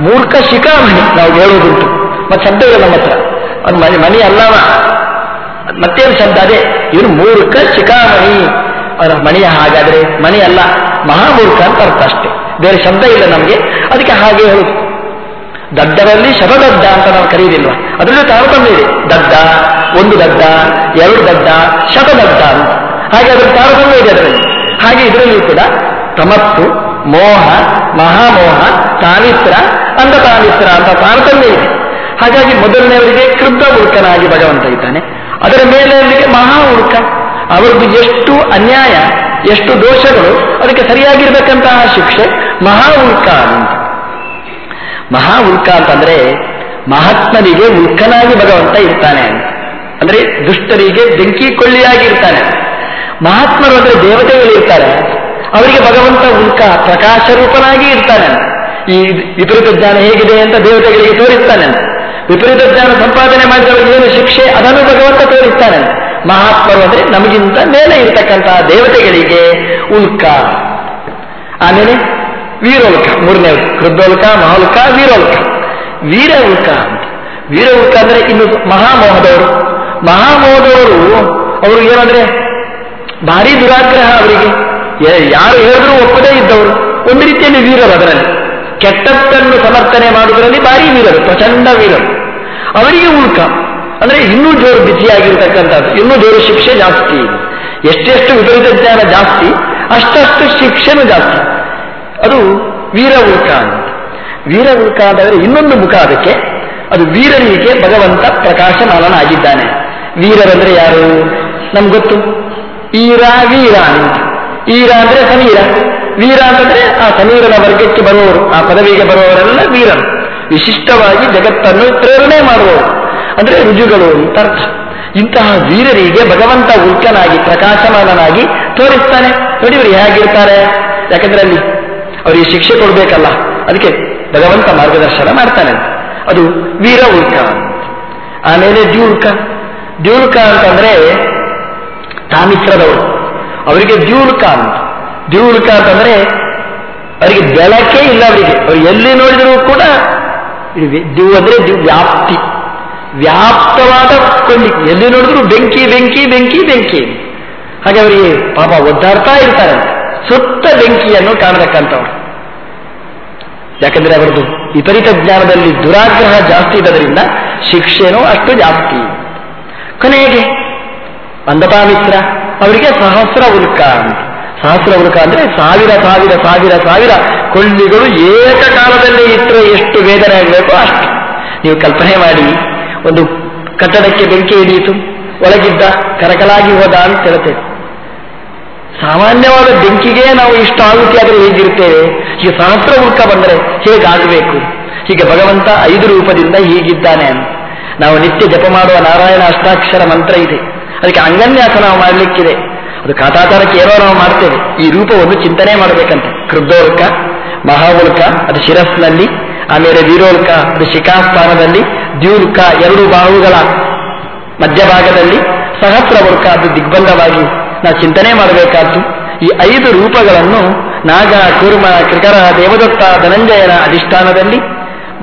ಮೂರ್ಖ ಶಿಖಾಮಣಿ ನಾವು ಹೇಳೋದುಂಟು ಮತ್ತೆ ಶಬ್ದ ಇಲ್ಲ ನಮ್ಮ ಹತ್ರ. ಅದು ಮನೆ ಮನೆ ಅಲ್ಲವ. ಮತ್ತೇನು ಶಬ್ದ ಅದೇ? ಇವನು ಮೂರ್ಖ ಶಿಖಾಮಣಿ. ಅವರ ಮಣಿಯ ಹಾಗಾದ್ರೆ ಮನೆಯಲ್ಲ ಅಲ್ಲ, ಮಹಾಮೂರ್ಖ ಅಂತ ಅರ್ಥ ಅಷ್ಟೇ. ಬೇರೆ ಶಬ್ದ ಇಲ್ಲ ನಮಗೆ. ಅದಕ್ಕೆ ಹಾಗೆ ಹೇಳುದು. ದಡ್ಡರಲ್ಲಿ ಶತದಡ್ಡ ಅಂತ ನಾವು ಕರೆಯುವುದಿಲ್ವ ಅದರಲ್ಲಿ ತಾರತಮ್ಯ ಇದೆ. ದಡ್ಡ, ಒಂದು ದಡ್ಡ, ಎರಡು ದಡ್ಡ, ಶತದಡ್ಡ ಅಂತ. ಹಾಗೆ ಅದರ ತಾರತಮ್ಯ ಇದೆ ಅದರಲ್ಲಿ. ಹಾಗೆ ಇದರಲ್ಲಿ ಕೂಡ ತಮಸ್ಸು, ಮೋಹ, ಮಹಾಮೋಹ ತಾವಿತ್ರ ಅಂತ ತಾವಿತ್ರ ಅಂತ ತಾರತಮ್ಯ ಇದೆ. ಹಾಗಾಗಿ ಮೊದಲನೆಯವರಿಗೆ ಕೃದ್ಧ ಉಲ್ಕನಾಗಿ ಭಗವಂತ ಇದ್ದಾನೆ. ಅದರ ಮೇಲೆಯವರಿಗೆ ಮಹಾ ಉಲ್ಕ ಅವರದ್ದು ಎಷ್ಟು ಅನ್ಯಾಯ, ಎಷ್ಟು ದೋಷಗಳು, ಅದಕ್ಕೆ ಸರಿಯಾಗಿರ್ಬೇಕಂತಹ ಶಿಕ್ಷೆ ಮಹಾ ಉಲ್ಕ ಅಂತ. ಮಹಾ ಉಲ್ಕ ಅಂತಂದ್ರೆ ಮಹಾತ್ಮನಿಗೆ ಉಲ್ಕನಾಗಿ ಭಗವಂತ ಇರ್ತಾನೆ. ಅಂದ್ರೆ ದುಷ್ಟರಿಗೆ ಬೆಂಕಿ ಕೊಳ್ಳಿಯಾಗಿ ಇರ್ತಾನೆ. ಮಹಾತ್ಮರು ಅಂದ್ರೆ ದೇವತೆಗಳು ಇರ್ತಾರೆ. ಅವರಿಗೆ ಭಗವಂತ ಉಲ್ಕ ಪ್ರಕಾಶ ರೂಪನಾಗಿ ಇರ್ತಾನೆ. ಈ ವಿಪರೀತ ಜ್ಞಾನ ಹೇಗಿದೆ ಅಂತ ದೇವತೆಗಳಿಗೆ ತೋರಿಸ್ತಾನೆ. ವಿಪರೀತ ಜ್ಞಾನ ಸಂಪಾದನೆ ಮಾಡಿದವರಿಗೆ ಏನು ಶಿಕ್ಷೆ, ಅದನ್ನು ಭಗವಂತ ತೋರಿಸ್ತಾನೆ. ಮಹಾತ್ಮರು ಅಂದ್ರೆ ನಮಗಿಂತ ಮೇಲೆ ಇರ್ತಕ್ಕಂತಹ ದೇವತೆಗಳಿಗೆ ಉಲ್ಕ ಆಮೇಲೆ ವೀರೋಲ್ಕ ಮೂರನೇ ಕೃದ್ದೋಲ್ಕ ಮಹೋಲ್ಕ ವೀರೋಲ್ಕ ವೀರ ಉಲ್ಕ ಅಂತ. ವೀರ ಉಲ್ಕ ಅಂದ್ರೆ ಇನ್ನು ಮಹಾಮೋಹದವರು. ಮಹಾಮೋಹದವರು ಅವರು ಏನಂದ್ರೆ ಭಾರಿ ದುರಾಗ್ರಹ ಅವರಿಗೆ. ಯಾರು ಹೇಳಿದ್ರು ಒಪ್ಪದೇ ಇದ್ದವರು. ಒಂದು ರೀತಿಯಲ್ಲಿ ವೀರರು ಅದರಲ್ಲಿ. ಕೆಟ್ಟದ್ದನ್ನು ಸಮರ್ಥನೆ ಮಾಡುವುದರಲ್ಲಿ ಭಾರಿ ವೀರರು, ಪ್ರಚಂಡ ವೀರರು. ಅವರಿಗೆ ಉಲ್ಕ. ಅಂದ್ರೆ ಇನ್ನೂ ಜೋರು ಬಿಸಿಯಾಗಿರ್ತಕ್ಕಂಥದ್ದು. ಇನ್ನೂ ಜೋರು ಶಿಕ್ಷೆ ಜಾಸ್ತಿ ಎಷ್ಟೆಷ್ಟು ವಿಪರೀತ ಜ್ಞಾನ ಜಾಸ್ತಿ, ಅಷ್ಟಷ್ಟು ಶಿಕ್ಷೆನೂ ಜಾಸ್ತಿ. ಅದು ವೀರ ಉಲ್ಕ ಅಂತ. ವೀರ ಉಲ್ಕ ಅಂತಂದ್ರೆ ಇನ್ನೊಂದು ಮುಖ ಅದಕ್ಕೆ. ಅದು ವೀರರಿಗೆ ಭಗವಂತ ಪ್ರಕಾಶಮಾನನಾಗಿದ್ದಾನೆ. ವೀರರಂದ್ರೆ ಯಾರು? ನಮ್ಗೆ ಗೊತ್ತು. ಈರ ವೀರ ಅಂತ. ಈರ ಅಂದ್ರೆ ಸಮೀರ. ವೀರ ಅಂತಂದ್ರೆ ಆ ಸಮೀರನ ವರ್ಗಕ್ಕೆ ಬರುವವರು, ಆ ಪದವಿಗೆ ಬರುವವರೆಲ್ಲ ವೀರರು. ವಿಶಿಷ್ಟವಾಗಿ ಜಗತ್ತನ್ನು ಪ್ರೇರಣೆ ಮಾಡುವವರು. ಅಂದ್ರೆ ರುಜುಗಳು ಅಂತ ಅರ್ಥ. ಇಂತಹ ವೀರರಿಗೆ ಭಗವಂತ ಉಲ್ಕನಾಗಿ ಪ್ರಕಾಶಮಾನನಾಗಿ ತೋರಿಸ್ತಾನೆ. ನೋಡಿ ಇವರು ಹೇಗಿರ್ತಾರೆ. ಯಾಕಂದ್ರೆ ಅಲ್ಲಿ ಅವರಿಗೆ ಶಿಕ್ಷೆ ಕೊಡ್ಬೇಕಲ್ಲ? ಅದಕ್ಕೆ ಭಗವಂತ ಮಾರ್ಗದರ್ಶನ ಮಾಡ್ತಾನೆ. ಅದು ವೀರ ಉಲ್ಕ. ಆಮೇಲೆ ದ್ಯೂಲ್ಕ. ದ್ಯೂಲ್ಕ ಅಂತಂದ್ರೆ ತಾಮಿತ್ರದವರು. ಅವರಿಗೆ ದ್ಯೂಲ್ಕ ಅಂತ. ದ್ಯೂಲ್ಕ ಅಂತಂದ್ರೆ ಅವರಿಗೆ ಬೆಳಕೇ ಇಲ್ಲ ಅವರಿಗೆ. ಅವ್ರು ಎಲ್ಲಿ ನೋಡಿದರೂ ಕೂಡ ದ್ಯೂ ಅಂದ್ರೆ ದ್ಯೂ ವ್ಯಾಪ್ತಿ. ವ್ಯಾಪ್ತವಾದ ಕೊಂಡಿ ಎಲ್ಲಿ ನೋಡಿದ್ರು ಬೆಂಕಿ ಬೆಂಕಿ ಬೆಂಕಿ ಬೆಂಕಿ. ಹಾಗೆ ಅವರಿಗೆ ಪಾಪ ಒದ್ದಾಡ್ತಾ ಇರ್ತಾರೆ. ಸುತ್ತ ಬೆಂಕಿಯನ್ನು ಕಾಣತಕ್ಕಂಥವ್ರು. ಯಾಕಂದ್ರೆ ಅವರದು ವಿಪರೀತ ಜ್ಞಾನದಲ್ಲಿ ದುರಾಗ್ರಹ ಜಾಸ್ತಿ ಇದ್ದರಿಂದ ಶಿಕ್ಷೆನೂ ಅಷ್ಟು ಜಾಸ್ತಿ ಕೊನೆಗೆ ಅಂಧಪಾಮಿತ್ರ ಅವರಿಗೆ ಸಹಸ್ರ ಉಲ್ಕ ಅಂತ. ಸಹಸ್ರ ಉಲ್ಕ ಅಂದ್ರೆ ಸಾವಿರ ಸಾವಿರ ಸಾವಿರ ಸಾವಿರ ಕೊಳ್ಳಿಗಳು ಏಕಕಾಲದಲ್ಲಿ ಇಟ್ಟರೆ ಎಷ್ಟು ವೇದನೆ ಆಗಬೇಕು ಅಷ್ಟು. ನೀವು ಕಲ್ಪನೆ ಮಾಡಿ, ಒಂದು ಕಟ್ಟಡಕ್ಕೆ ಬೆಂಕಿ ಹಿಡಿಯಿತು, ಒಳಗಿದ್ದ ಕರಕಲಾಗಿ ಹೋದ ಅಂತ ಹೇಳ್ತೇವೆ. ಸಾಮಾನ್ಯವಾದ ಬೆಂಕಿಗೆ ನಾವು ಇಷ್ಟು ಆಹುತಿ ಆದರೆ ಹೇಗಿರ್ತೇವೆ? ಹೀಗೆ ಸಹಸ್ರ ಉಲ್ಕ ಬಂದರೆ ಹೇಗಾಗಬೇಕು? ಹೀಗೆ ಭಗವಂತ ಐದು ರೂಪದಿಂದ ಹೀಗಿದ್ದಾನೆ ಅಂತ. ನಾವು ನಿತ್ಯ ಜಪ ಮಾಡುವ ನಾರಾಯಣ ಅಷ್ಟಾಕ್ಷರ ಮಂತ್ರ ಇದೆ. ಅದಕ್ಕೆ ಅಂಗನ್ಯಾಸ ನಾವು ಮಾಡಲಿಕ್ಕಿದೆ. ಅದು ಕಾಟಾಚಾರಕ್ಕೆ ಏನೋ ನಾವು ಮಾಡ್ತೇವೆ. ಈ ರೂಪವನ್ನು ಚಿಂತನೆ ಮಾಡಬೇಕಂತೆ. ಕೃದ್ದೋಲ್ಕ ಮಹಾವುಲ್ಕ ಅದು ಶಿರಸ್ನಲ್ಲಿ ಆಮೇಲೆ ವೀರೋಲ್ಕ, ಅದು ಶಿಖಾಸ್ಥಾನದಲ್ಲಿ, ದ್ಯೂಲ್ಕ, ಎರಡು ಬಾಹುಗಳ ಮಧ್ಯಭಾಗದಲ್ಲಿ ಸಹಸ್ರ ಉಲ್ಕ ಅದು ದಿಗ್ಬಂಧವಾಗಿ ನಾವು ಚಿಂತನೆ ಮಾಡಬೇಕಾದ್ದು. ಈ ಐದು ರೂಪಗಳನ್ನು ನಾಗ, ಕುರ್ಮ ಕೃಕರ ದೇವದತ್ತ, ಧನಂಜಯನ ಅಧಿಷ್ಠಾನದಲ್ಲಿ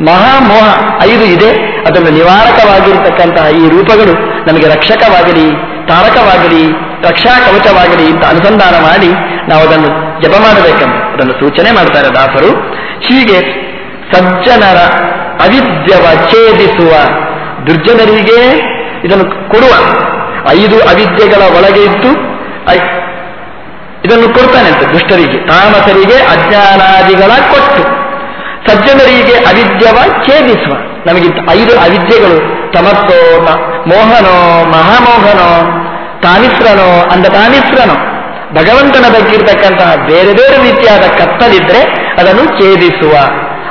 ಮಹಾಮೋಹ ಐದು ಇದೆ. ಅದನ್ನು ನಿವಾರಕವಾಗಿರತಕ್ಕಂತಹ ಈ ರೂಪಗಳು ನಮಗೆ ರಕ್ಷಕವಾಗಲಿ, ತಾರಕವಾಗಲಿ, ರಕ್ಷಾ ಕವಚವಾಗಲಿ ಅಂತ ಅನುಸಂಧಾನ ಮಾಡಿ ನಾವು ಅದನ್ನು ಜಪ ಮಾಡಬೇಕೆಂದು ಅದನ್ನು ಸೂಚನೆ ಮಾಡ್ತಾರೆ ದಾಸರು. ಹೀಗೆ ಸಜ್ಜನರ ಅವಿದ್ಯವ ಛೇದಿಸುವ ದುರ್ಜನರಿಗೆ ಇದನ್ನು ಕೊಡುವ ಐದು ಅವಿದ್ಯೆಗಳ ಒಳಗೆ ಇದ್ದು ಐ- ಇದನ್ನು ಕೊಡ್ತಾನೆ ಅಂತ ದುಷ್ಟರಿಗೆ, ತಾಮಸರಿಗೆ, ಅಜ್ಞಾನಾದಿಗಳ ಕೊಟ್ಟು. ಸಜ್ಜನರಿಗೆ ಅವಿದ್ಯವ, ಛೇದಿಸುವ. ನಮಗೆ ಐದು ಅವಿದ್ಯೆಗಳು. ತಮಸ್ಸೋ ಮೋಹನೋ, ಮಹಾಮೋಹನೋ, ತಾಮಿಸ್ರನೋ ಅಂದ ತಾಮಿಸ್ರನೋ ಭಗವಂತನ ಬಗ್ಗೆ ಇರತಕ್ಕಂತಹ ಬೇರೆ ಬೇರೆ ರೀತಿಯಾದ ಕತ್ತಲಿದ್ರೆ ಅದನ್ನು ಛೇದಿಸುವ.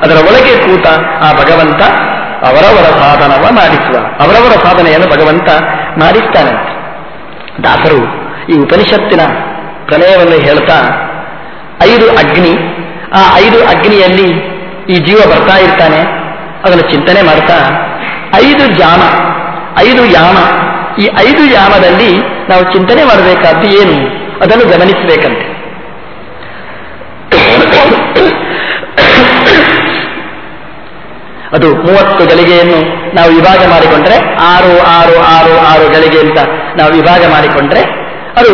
ಅದರ ಒಳಗೆ ಕೂತ ಆ ಭಗವಂತ ಅವರವರ ಸಾಧನವ ಮಾಡಿಸುವ. ಅವರವರ ಸಾಧನೆಯನ್ನು ಭಗವಂತ ಮಾಡಿಸ್ತಾನಂತೆ ದಾಸರು ಈ ಉಪನಿಷತ್ತಿನ ಪ್ರಮೇಯವನ್ನು ಹೇಳ್ತಾ, ಐದು ಅಗ್ನಿ, ಆ ಐದು ಅಗ್ನಿಯಲ್ಲಿ ಈ ಜೀವ ಬರ್ತಾ ಇರ್ತಾನೆ, ಅದನ್ನು ಚಿಂತನೆ ಮಾಡ್ತಾ, ಐದು ಜಾಮ, ಐದು ಯಾಮ, ಈ ಐದು ಯಾಮದಲ್ಲಿ ನಾವು ಚಿಂತನೆ ಮಾಡಬೇಕಾದ್ದು ಏನು? ಅದನ್ನು ಗಮನಿಸಬೇಕಂತೆ. ಅದು ಮೂವತ್ತು ಗಳಿಗೆಯನ್ನು ನಾವು ವಿಭಾಗ ಮಾಡಿಕೊಂಡ್ರೆ, ಆರು ಆರು ಆರು ಆರು ಗಳಿಗೆ ಅಂತ ನಾವು ವಿಭಾಗ ಮಾಡಿಕೊಂಡ್ರೆ ಅದು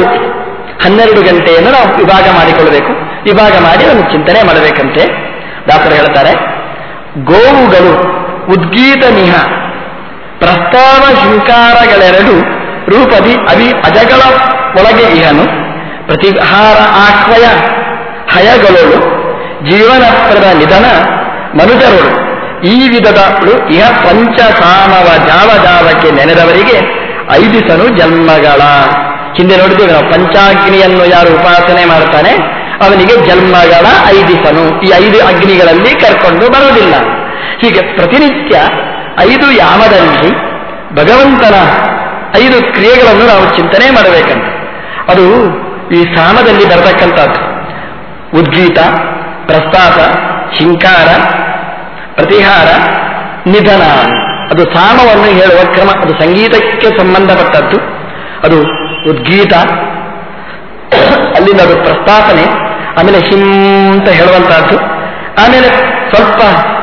ಹನ್ನೆರಡು ಗಂಟೆಯನ್ನು ನಾವು ವಿಭಾಗ ಮಾಡಿಕೊಳ್ಳಬೇಕು. ವಿಭಾಗ ಮಾಡಿ ಅದನ್ನು ಚಿಂತನೆ ಮಾಡಬೇಕಂತೆ. ದಾಸರು ಹೇಳ್ತಾರೆ, ಗೋವುಗಳು, ಉದ್ಗೀತ ನಿಹ, ಪ್ರಸ್ತಾವ ಶೃಂಕಾರಗಳೆರಡು ರೂಪದಿ ಅವಿ ಅಜಗಳ ಒಳಗೆ ಇಹನು, ಪ್ರತಿಹಾರ ಆಕ್ವಯ ಹಯಗಳೊಳು, ಜೀವನಪ್ರದ ನಿಧನ ಮನುಜರೊಳು, ಈ ವಿಧದ ಇಹ ಪಂಚ ಸಾಮವ ಜಾವ ಜಾವಕ್ಕೆ ನೆನೆದವರಿಗೆ ಐದಿಸನು ಜನ್ಮಗಳ. ಹಿಂದೆ ನೋಡಿದ್ದೇವೆ ನಾವು. ಪಂಚಾಗ್ನಿಯನ್ನು ಯಾರು ಉಪಾಸನೆ ಮಾಡ್ತಾನೆ, ಅವನಿಗೆ ಜನ್ಮಗಳ ಐದಿಸನು. ಈ ಐದು ಅಗ್ನಿಗಳಲ್ಲಿ ಕರ್ಕೊಂಡು ಬರೋದಿಲ್ಲ. ಹೀಗೆ ಪ್ರತಿನಿತ್ಯ ಐದು ಯಾಮದಲ್ಲಿ ಭಗವಂತನ ಐದು ಕ್ರಿಯೆಗಳನ್ನು ನಾವು ಚಿಂತನೆ ಮಾಡಬೇಕಂತ. ಅದು ಈ ಸಾಮದಲ್ಲಿ ಬರತಕ್ಕಂಥದ್ದು. ಉದ್ಗೀತ, ಪ್ರಸ್ತಾಪ ಶಿಂಕಾರ ಪ್ರತಿಹಾರ, ನಿಧನ. ಅದು ಸಾಮವನ್ನು ಹೇಳುವ ಕ್ರಮ. ಅದು ಸಂಗೀತಕ್ಕೆ ಸಂಬಂಧಪಟ್ಟದ್ದು. ಅದು ಉದ್ಗೀತ. ಅಲ್ಲಿಂದ ಅದು ಪ್ರಸ್ತಾಪನೆ, ಆಮೇಲೆ ಅಂತ ಹೇಳುವಂತಹದ್ದು. ಆಮೇಲೆ ಸ್ವಲ್ಪ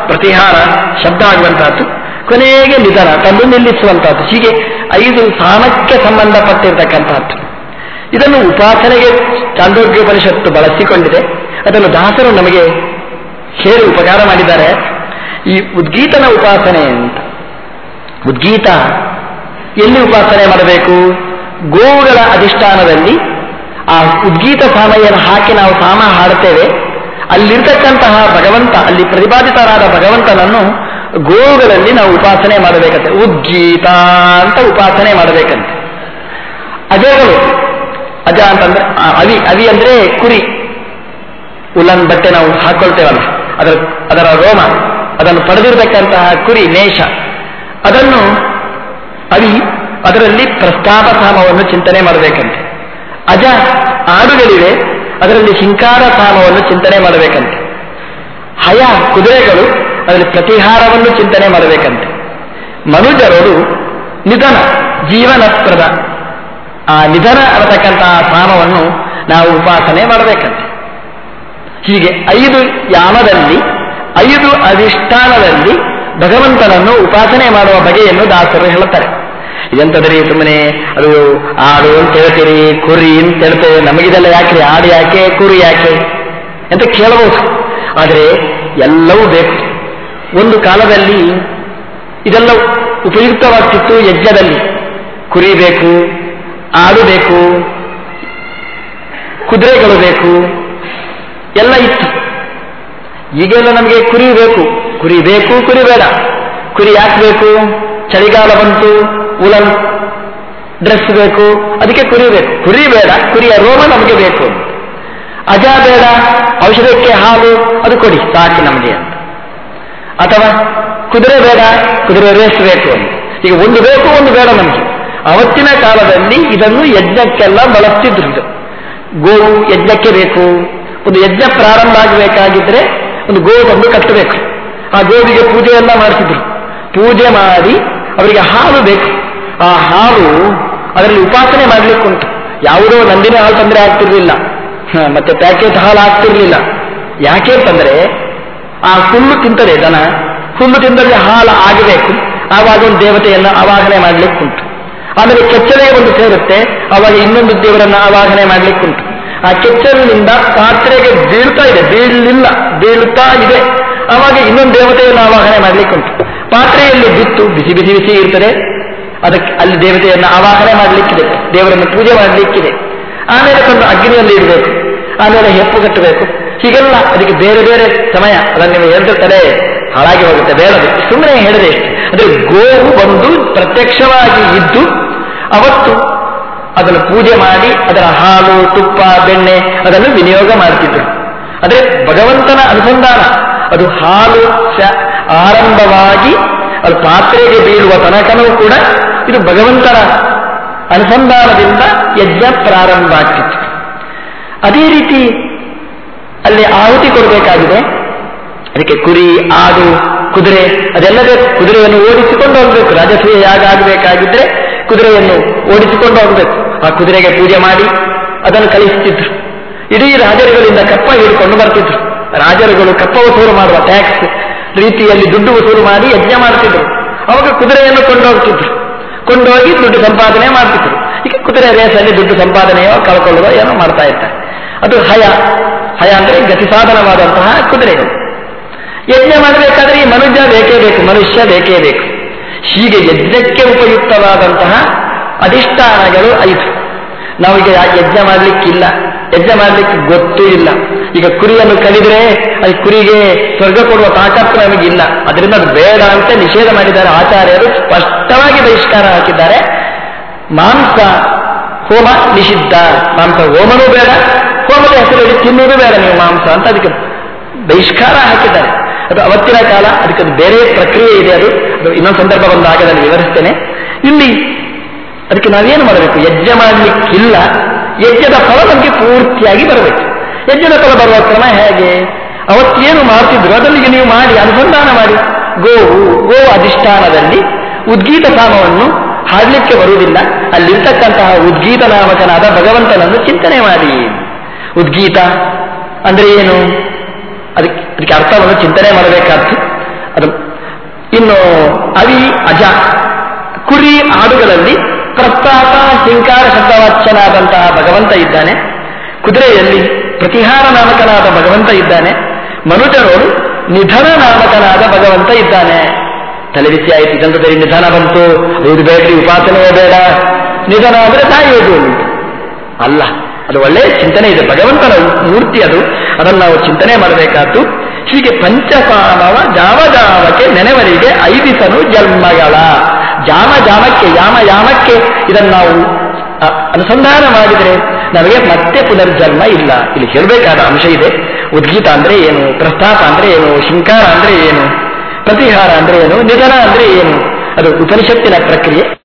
ಪ್ರತಿಹಾರ, ಶಬ್ದ ಆಗುವಂತಹದ್ದು. ಕೊನೆಗೆ ನಿಧನ ತಂದು ನಿಲ್ಲಿಸುವಂತಹದ್ದು. ಹೀಗೆ ಐದು ಸಾಮಕ್ಕೆ ಸಂಬಂಧಪಟ್ಟಿರ್ತಕ್ಕಂತಹದ್ದು ಇದನ್ನು ಉಪಾಸನೆಗೆ ಚಾಂದೋಗ್ಯೋಪನಿಷತ್ತು ಬಳಸಿಕೊಂಡಿದೆ. ಅದನ್ನು ದಾಸರು ನಮಗೆ ಹೇಳಿ ಉಪಕಾರ ಮಾಡಿದ್ದಾರೆ. ಈ ಉದ್ಗೀತನ ಉಪಾಸನೆ ಅಂತ. ಉದ್ಗೀತ ಎಲ್ಲಿ ಉಪಾಸನೆ ಮಾಡಬೇಕು? ಗೋವುಗಳ ಅಧಿಷ್ಠಾನದಲ್ಲಿ ಆ ಉದ್ಗೀತ ಸಾಮಯ್ಯನ ಹಾಕಿ ನಾವು ಸಾಮ ಹಾಡುತ್ತೇವೆ ಅಲ್ಲಿರ್ತಕ್ಕಂತಹ ಭಗವಂತ, ಅಲ್ಲಿ ಪ್ರತಿಪಾದಿತರಾದ ಭಗವಂತನನ್ನು ಗೋವುಗಳಲ್ಲಿ ನಾವು ಉಪಾಸನೆ ಮಾಡಬೇಕಂತೆ. ಉದ್ಗೀತ ಅಂತ ಉಪಾಸನೆ ಮಾಡಬೇಕಂತೆ. ಅಜಗಳು, ಅಜ ಅಂತಂದ್ರೆ ಅವಿ ಅವಿ ಅಂದ್ರೆ ಕುರಿ. ಉಲನ್ ಬಟ್ಟೆ ನಾವು ಹಾಕೊಳ್ತೇವಲ್ಲ, ಅದರ ಅದರ ರೋಮ, ಅದನ್ನು ಪಡೆದಿರತಕ್ಕಂತಹ ಕುರಿ, ನೇಷ. ಅದನ್ನು ಅವಿ ಅದರಲ್ಲಿ ಪ್ರಸ್ತಾಪ ಸಾಮವನ್ನು ಚಿಂತನೆ ಮಾಡಬೇಕಂತೆ. ಅಜ ಆಡುಗಳಿವೆ, ಅದರಲ್ಲಿ ಹಿಂಕಾರ ಸಾಮವನ್ನು ಚಿಂತನೆ ಮಾಡಬೇಕಂತೆ. ಹಯ ಕುದುರೆಗಳು, ಅದರಲ್ಲಿ ಪ್ರತಿಹಾರವನ್ನು ಚಿಂತನೆ ಮಾಡಬೇಕಂತೆ. ಮನುಜರರು ನಿಧನ, ಜೀವನಪ್ರದ, ಆ ನಿಧನ ಅನ್ನತಕ್ಕಂತಹ ಸಾಮವನ್ನು ನಾವು ಉಪಾಸನೆ ಮಾಡಬೇಕಂತೆ. ಹೀಗೆ ಐದು ಯಾಮದಲ್ಲಿ, ಐದು ಅಧಿಷ್ಠಾನದಲ್ಲಿ ಭಗವಂತನನ್ನು ಉಪಾಸನೆ ಮಾಡುವ ಬಗೆಯನ್ನು ದಾಸರು ಹೇಳುತ್ತಾರೆ. ಇದೆಂತದ್ರಿ ಸುಮ್ಮನೆ ಅದು ಆಡು ಅಂತ ಹೇಳ್ತೀರಿ, ಕುರಿ ಅಂತ ಹೇಳ್ತೇವೆ. ನಮಗಿದೆಲ್ಲ ಯಾಕೆ ಆಡು ಯಾಕೆ, ಕುರಿ ಯಾಕೆ? ಅಂತ ಕೇಳಬಹುದು. ಆದರೆ ಎಲ್ಲವೂ ಬೇಕು. ಒಂದು ಕಾಲದಲ್ಲಿ ಇದೆಲ್ಲ ಉಪಯುಕ್ತವಾಗ್ತಿತ್ತು ಯಜ್ಞದಲ್ಲಿ. ಕುರಿ ಬೇಕು ಆಡು ಬೇಕು, ಕುದುರೆಗಳು ಬೇಕು, ಎಲ್ಲ ಇತ್ತು. ಈಗೆಲ್ಲ ನಮಗೆ ಕುರಿ ಬೇಕು. ಕುರಿ ಬೇಕು, ಕುರಿ ಬೇಡ. ಕುರಿ ಯಾಕೆ ಬೇಕು? ಚಳಿಗಾಲ ಬಂತು ಉಲನ್ ಡ್ರೆಸ್ ಬೇಕು, ಅದಕ್ಕೆ ಕುರಿ ಬೇಕು. ಕುರಿ ಬೇಡ, ಕುರಿಯ ರೋಮ ನಮಗೆ ಬೇಕು. ಅಜ ಬೇಡ, ಔಷಧಕ್ಕೆ ಹಾಲು, ಅದು ಕೊಡಿ, ಸಾಕು ನಮಗೆ ಅಂತ. ಅಥವಾ ಕುದುರೆ ಬೇಡ, ಕುದುರೆ ರೇಸ್ ಬೇಕು ಅಂತ. ಈಗ ಒಂದು ಬೇಕು, ಒಂದು ಬೇಡ ನಮಗೆ. ಅವತ್ತಿನ ಕಾಲದಲ್ಲಿ ಇದನ್ನು ಯಜ್ಞಕ್ಕೆಲ್ಲ ಬಳಸ್ತಿದ್ರು. ಗೋವು ಯಜ್ಞಕ್ಕೆ ಬೇಕು, ಒಂದು ಯಜ್ಞ ಪ್ರಾರಂಭ ಆಗಬೇಕಾಗಿದ್ರೆ ಒಂದು ಗೋವನ್ನು ಕಟ್ಟಬೇಕು. ಆ ಗೋವಿಗೆ ಪೂಜೆಯೆಲ್ಲ ಎಲ್ಲ ಮಾಡಿಸಿದ್ರು ಪೂಜೆ ಮಾಡಿ ಅವರಿಗೆ ಹಾಲು ಬೇಕು. ಆ ಹಾಲು ಅದರಲ್ಲಿ ಉಪಾಸನೆ ಮಾಡಲಿಕ್ಕುಂಟು. ಯಾವುದೋ ನಂದಿನ ಹಾಲು ತಂದ್ರೆ ಆಗ್ತಿರ್ಲಿಲ್ಲ. ಮತ್ತೆ ಪ್ಯಾಕೆಟ್ ಹಾಲು ಆಗ್ತಿರ್ಲಿಲ್ಲ. ಯಾಕೆ ಅಂತಂದ್ರೆ, ಆ ಹುಲ್ಲು ತಿಂತದೆ ದನ. ಹುಲ್ಲು ತಿಂದಲ್ಲಿ ಹಾಲು ಆಗಬೇಕು. ಆವಾಗ ಒಂದು ದೇವತೆಯನ್ನು ಆವಾಹನೆ ಮಾಡ್ಲಿಕ್ಕೆ ಉಂಟು ಆಮೇಲೆ ಕೆಚ್ಚಲೇ ಒಂದು ಸೇರುತ್ತೆ. ಅವಾಗ ಇನ್ನೊಂದು ದೇವರನ್ನು ಆವಾಹನೆ ಮಾಡ್ಲಿಕ್ಕುಂಟು. ಆ ಕೆಚ್ಚಲಿನಿಂದ ಪಾತ್ರೆಗೆ ಬೀಳ್ತಾ ಇದೆ. ಬೀಳಲಿಲ್ಲ ಬೀಳ್ತಾ ಇದೆ. ಆವಾಗ ಇನ್ನೊಂದು ದೇವತೆಯನ್ನು ಆವಾಹನೆ ಮಾಡಲಿಕ್ಕುಂಟು. ಪಾತ್ರೆಯಲ್ಲಿ ಬಿತ್ತು, ಬಿಸಿ ಬಿಸಿ ಬಿಸಿ ಇರ್ತದೆ. ಅದಕ್ಕೆ ಅಲ್ಲಿ ದೇವತೆಯನ್ನು ಆವಾಹನೆ ಮಾಡಲಿಕ್ಕಿದೆ, ದೇವರನ್ನು ಪೂಜೆ ಮಾಡಲಿಕ್ಕಿದೆ. ಆಮೇಲೆ ತಂದು ಅಗ್ನಿಯಲ್ಲಿ ಇಡಬೇಕು, ಆಮೇಲೆ ಹೆಪ್ಪು ಕಟ್ಟಬೇಕು. ಹೀಗೆಲ್ಲ ಅದಕ್ಕೆ ಬೇರೆ ಬೇರೆ ಸಮಯ ಅದನ್ನು ನೀವು ಹೇಳ್ತಾರೆ ಹಾಳಾಗಿ ಹೋಗುತ್ತೆ ಬೇಡದು. ಸುಮ್ಮನೆ ಹೇಳಿದೆ ಅಂದರೆ ಗೋವು ಬಂದು ಪ್ರತ್ಯಕ್ಷವಾಗಿ ಇದ್ದು, ಅವತ್ತು ಅದನ್ನು ಪೂಜೆ ಮಾಡಿ, ಅದರ ಹಾಲು, ತುಪ್ಪ, ಬೆಣ್ಣೆ ಅದನ್ನು ವಿನಿಯೋಗ ಮಾಡ್ತಿದ್ರು. ಅಂದರೆ ಭಗವಂತನ ಅನುಸಂಧಾನ. ಅದು ಹಾಲು ಆರಂಭವಾಗಿ ಅದು ಪಾತ್ರೆಗೆ ಬೀಳುವ ತನಕನೂ ಕೂಡ ಇದು ಭಗವಂತನ ಅನುಸಂಧಾನದಿಂದ ಯಜ್ಞ ಪ್ರಾರಂಭ ಆಗ್ತಿತ್ತು. ಅದೇ ರೀತಿ ಅಲ್ಲಿ ಆಹುತಿ ಕೊಡಬೇಕಾಗಿದೆ. ಅದಕ್ಕೆ ಕುರಿ, ಆಡು, ಕುದುರೆ, ಅದೆಲ್ಲದೇ ಕುದುರೆಯನ್ನು ಓಡಿಸಿಕೊಂಡು ಹೋಗಬೇಕು. ರಾಜಸೂಯ ಯಾಗ ಆಗಬೇಕಾಗಿದ್ರೆ ಕುದುರೆಯನ್ನು ಓಡಿಸಿಕೊಂಡು ಹೋಗಬೇಕು. ಆ ಕುದುರೆಗೆ ಪೂಜೆ ಮಾಡಿ ಅದನ್ನು ಕಳಿಸ್ತಿದ್ರು ಇಡೀ ರಾಜರುಗಳಿಂದ ಕಪ್ಪ ಹಿಡ್ಕೊಂಡು ಬರ್ತಿದ್ರು. ರಾಜರುಗಳು ಕಪ್ಪ ವಸೂಲು ಮಾಡುವ ಟ್ಯಾಕ್ಸ್ ರೀತಿಯಲ್ಲಿ ದುಡ್ಡು ವಸೂಲು ಮಾಡಿ ಯಜ್ಞ ಮಾಡ್ತಿದ್ರು. ಅವಾಗ ಕುದುರೆಯನ್ನು ಕೊಂಡೋಗ್ತಿದ್ರು. ಕೊಂಡೋಗಿ ದುಡ್ಡು ಸಂಪಾದನೆ ಮಾಡ್ತಿದ್ರು. ಈಗ ಕುದುರೆ ರೇಸಲ್ಲಿ ದುಡ್ಡು ಸಂಪಾದನೆಯೋ ಕಳ್ಕೊಳ್ಳೋ ಏನೋ ಮಾಡ್ತಾ ಇರ್ತಾರೆ. ಅದು ಹಯ. ಹಯ ಅಂದ್ರೆ ಗತಿ ಸಾಧನವಾದಂತಹ ಕುದುರೆಗಳು ಯಜ್ಞ ಮಾಡಬೇಕಾದ್ರೆ ಈ ಮನುಷ್ಯ ಬೇಕೇ ಬೇಕು, ಮನುಷ್ಯ ಬೇಕೇ ಬೇಕು. ಹೀಗೆ ಯಜ್ಞಕ್ಕೆ ಉಪಯುಕ್ತವಾದಂತಹ ಅಧಿಷ್ಠಾನಗಳು ಐದು. ನಾವೀಗ ಯಜ್ಞ ಮಾಡ್ಲಿಕ್ಕಿಲ್ಲ. ಯಜ್ಞ ಮಾಡ್ಲಿಕ್ಕೆ ಗೊತ್ತೂ ಇಲ್ಲ. ಈಗ ಕುರಿಯನ್ನು ಕಲಿದ್ರೆ ಅಲ್ಲಿ ಕುರಿಗೆ ಸ್ವರ್ಗ ಕೊಡುವ ತಾಕತ್ತು ನಮಗಿಲ್ಲ. ಅದರಿಂದ ಅದು ಬೇಡ ಅಂತ ನಿಷೇಧ ಮಾಡಿದ್ದಾರೆ ಆಚಾರ್ಯರು. ಸ್ಪಷ್ಟವಾಗಿ ಬಹಿಷ್ಕಾರ ಹಾಕಿದ್ದಾರೆ. ಮಾಂಸ ಹೋಮ ನಿಷಿದ್ಧ. ಮಾಂಸ ಹೋಮನೂ ಬೇಡ, ಹೋಮದ ಹೆಸರಲ್ಲಿ ತಿನ್ನುವುದು ಬೇಡ ನೀವು ಮಾಂಸ ಅಂತ ಅದಕ್ಕೆ ಬಹಿಷ್ಕಾರ ಹಾಕಿದ್ದಾರೆ. ಅದು ಅವತ್ತಿನ ಕಾಲ, ಅದಕ್ಕೆ ಅದು ಬೇರೆ ಪ್ರಕ್ರಿಯೆ ಇದೆ ಅದು. ಅದು ಇನ್ನೊಂದು ಸಂದರ್ಭ ಬಂದಾಗ ನಾನು ವಿವರಿಸ್ತೇನೆ. ಇಲ್ಲಿ ಅದಕ್ಕೆ ನಾವೇನು ಮಾಡಬೇಕು? ಯಜ್ಞ ಮಾಡಲಿಕ್ಕಿಲ್ಲ. ಯಜ್ಞದ ಫಲ ನಮಗೆ ಪೂರ್ತಿಯಾಗಿ ಬರಬೇಕು. ಯಜ್ಞದ ಫಲ ಬರುವ ಕ್ರಮ ಹೇಗೆ? ಅವತ್ತೇನು ಮಾಡ್ತಿದ್ರು? ಅದಲ್ಲಿಗೆ ನೀವು ಮಾಡಿ, ಅನುಸಂಧಾನ ಮಾಡಿ. ಗೋವು ಗೋ ಅಧಿಷ್ಠಾನದಲ್ಲಿ ಉದ್ಗೀತ ಸಾಮವನ್ನು ಹಾಡಲಿಕ್ಕೆ ಬರುವುದಿಲ್ಲ. ಅಲ್ಲಿರ್ತಕ್ಕಂತಹ ಉದ್ಗೀತ ನಾಮಕನಾದ ಭಗವಂತನನ್ನು ಚಿಂತನೆ ಮಾಡಿ. ಉದ್ಗೀತ ಅಂದ್ರೆ ಏನು? ಅದಕ್ಕೆ ಅದಕ್ಕೆ ಅರ್ಥವನ್ನು ಚಿಂತನೆ ಮಾಡಬೇಕಾದ್ದು. ಅದು, ಇನ್ನು ಅವಿ ಅಜ, ಕುರಿ ಆಡುಗಳಲ್ಲಿ ಪ್ರಸ್ತಾಪ ಹಿಂಕಾರ ಶಬ್ದವಾಚ್ಯನಾದಂತಹ ಭಗವಂತ ಇದ್ದಾನೆ. ಕುದುರೆಯಲ್ಲಿ ಪ್ರತಿಹಾರ ನಾಮಕನಾದ ಭಗವಂತ ಇದ್ದಾನೆ. ಮನುಜರೋಡು ನಿಧನ ನಾಮಕನಾದ ಭಗವಂತ ಇದ್ದಾನೆ. ತಲೆಬಿಸಿ ಆಯಿತು, ಚಂದ್ರದಲ್ಲಿ ನಿಧನ ಬಂತು. ಇದು ಬೇಡ್ರಿ, ಉಪಾಸನೆಯೇ ಬೇಡ. ನಿಧನ ಆದರೆ ಸಾಯೋದು ಅಲ್ಲ, ಅದು ಒಳ್ಳೆಯ ಚಿಂತನೆ ಇದೆ. ಭಗವಂತನ ಮೂರ್ತಿ ಅದು. ಅದನ್ನು ನಾವು ಚಿಂತನೆ ಮಾಡಬೇಕಾದ್ದು, ಹೀಗೆ ಪಂಚಪಾಮವ ಜಾವ ಜಾವಕ್ಕೆ ನೆನೆವರಿಗೆ ಐದಿಸನು ಜನ್ಮಗಳ. ಜಾಮ ಜಾಮಕ್ಕೆ, ಯಾಮ ಯಾಮಕ್ಕೆ ಇದನ್ನು ನಾವು ಅನುಸಂಧಾನ ಮಾಡಿದರೆ ನಮಗೆ ಮತ್ತೆ ಪುನರ್ಜನ್ಮ ಇಲ್ಲ. ಇಲ್ಲಿ ಹೇಳಬೇಕಾದ ಅಂಶ ಇದೆ. ಉದ್ಗೀತ ಅಂದ್ರೆ ಏನು? ಪ್ರಸ್ತಾಪ ಅಂದ್ರೆ ಏನು? ಶಿಂಕಾರ ಅಂದ್ರೆ ಏನು? ಪ್ರತಿಹಾರ ಅಂದ್ರೆ ಏನು? ನಿಧನ ಅಂದ್ರೆ ಏನು? ಅದು ಉಪನಿಷತ್ತಿನ ಪ್ರಕ್ರಿಯೆ.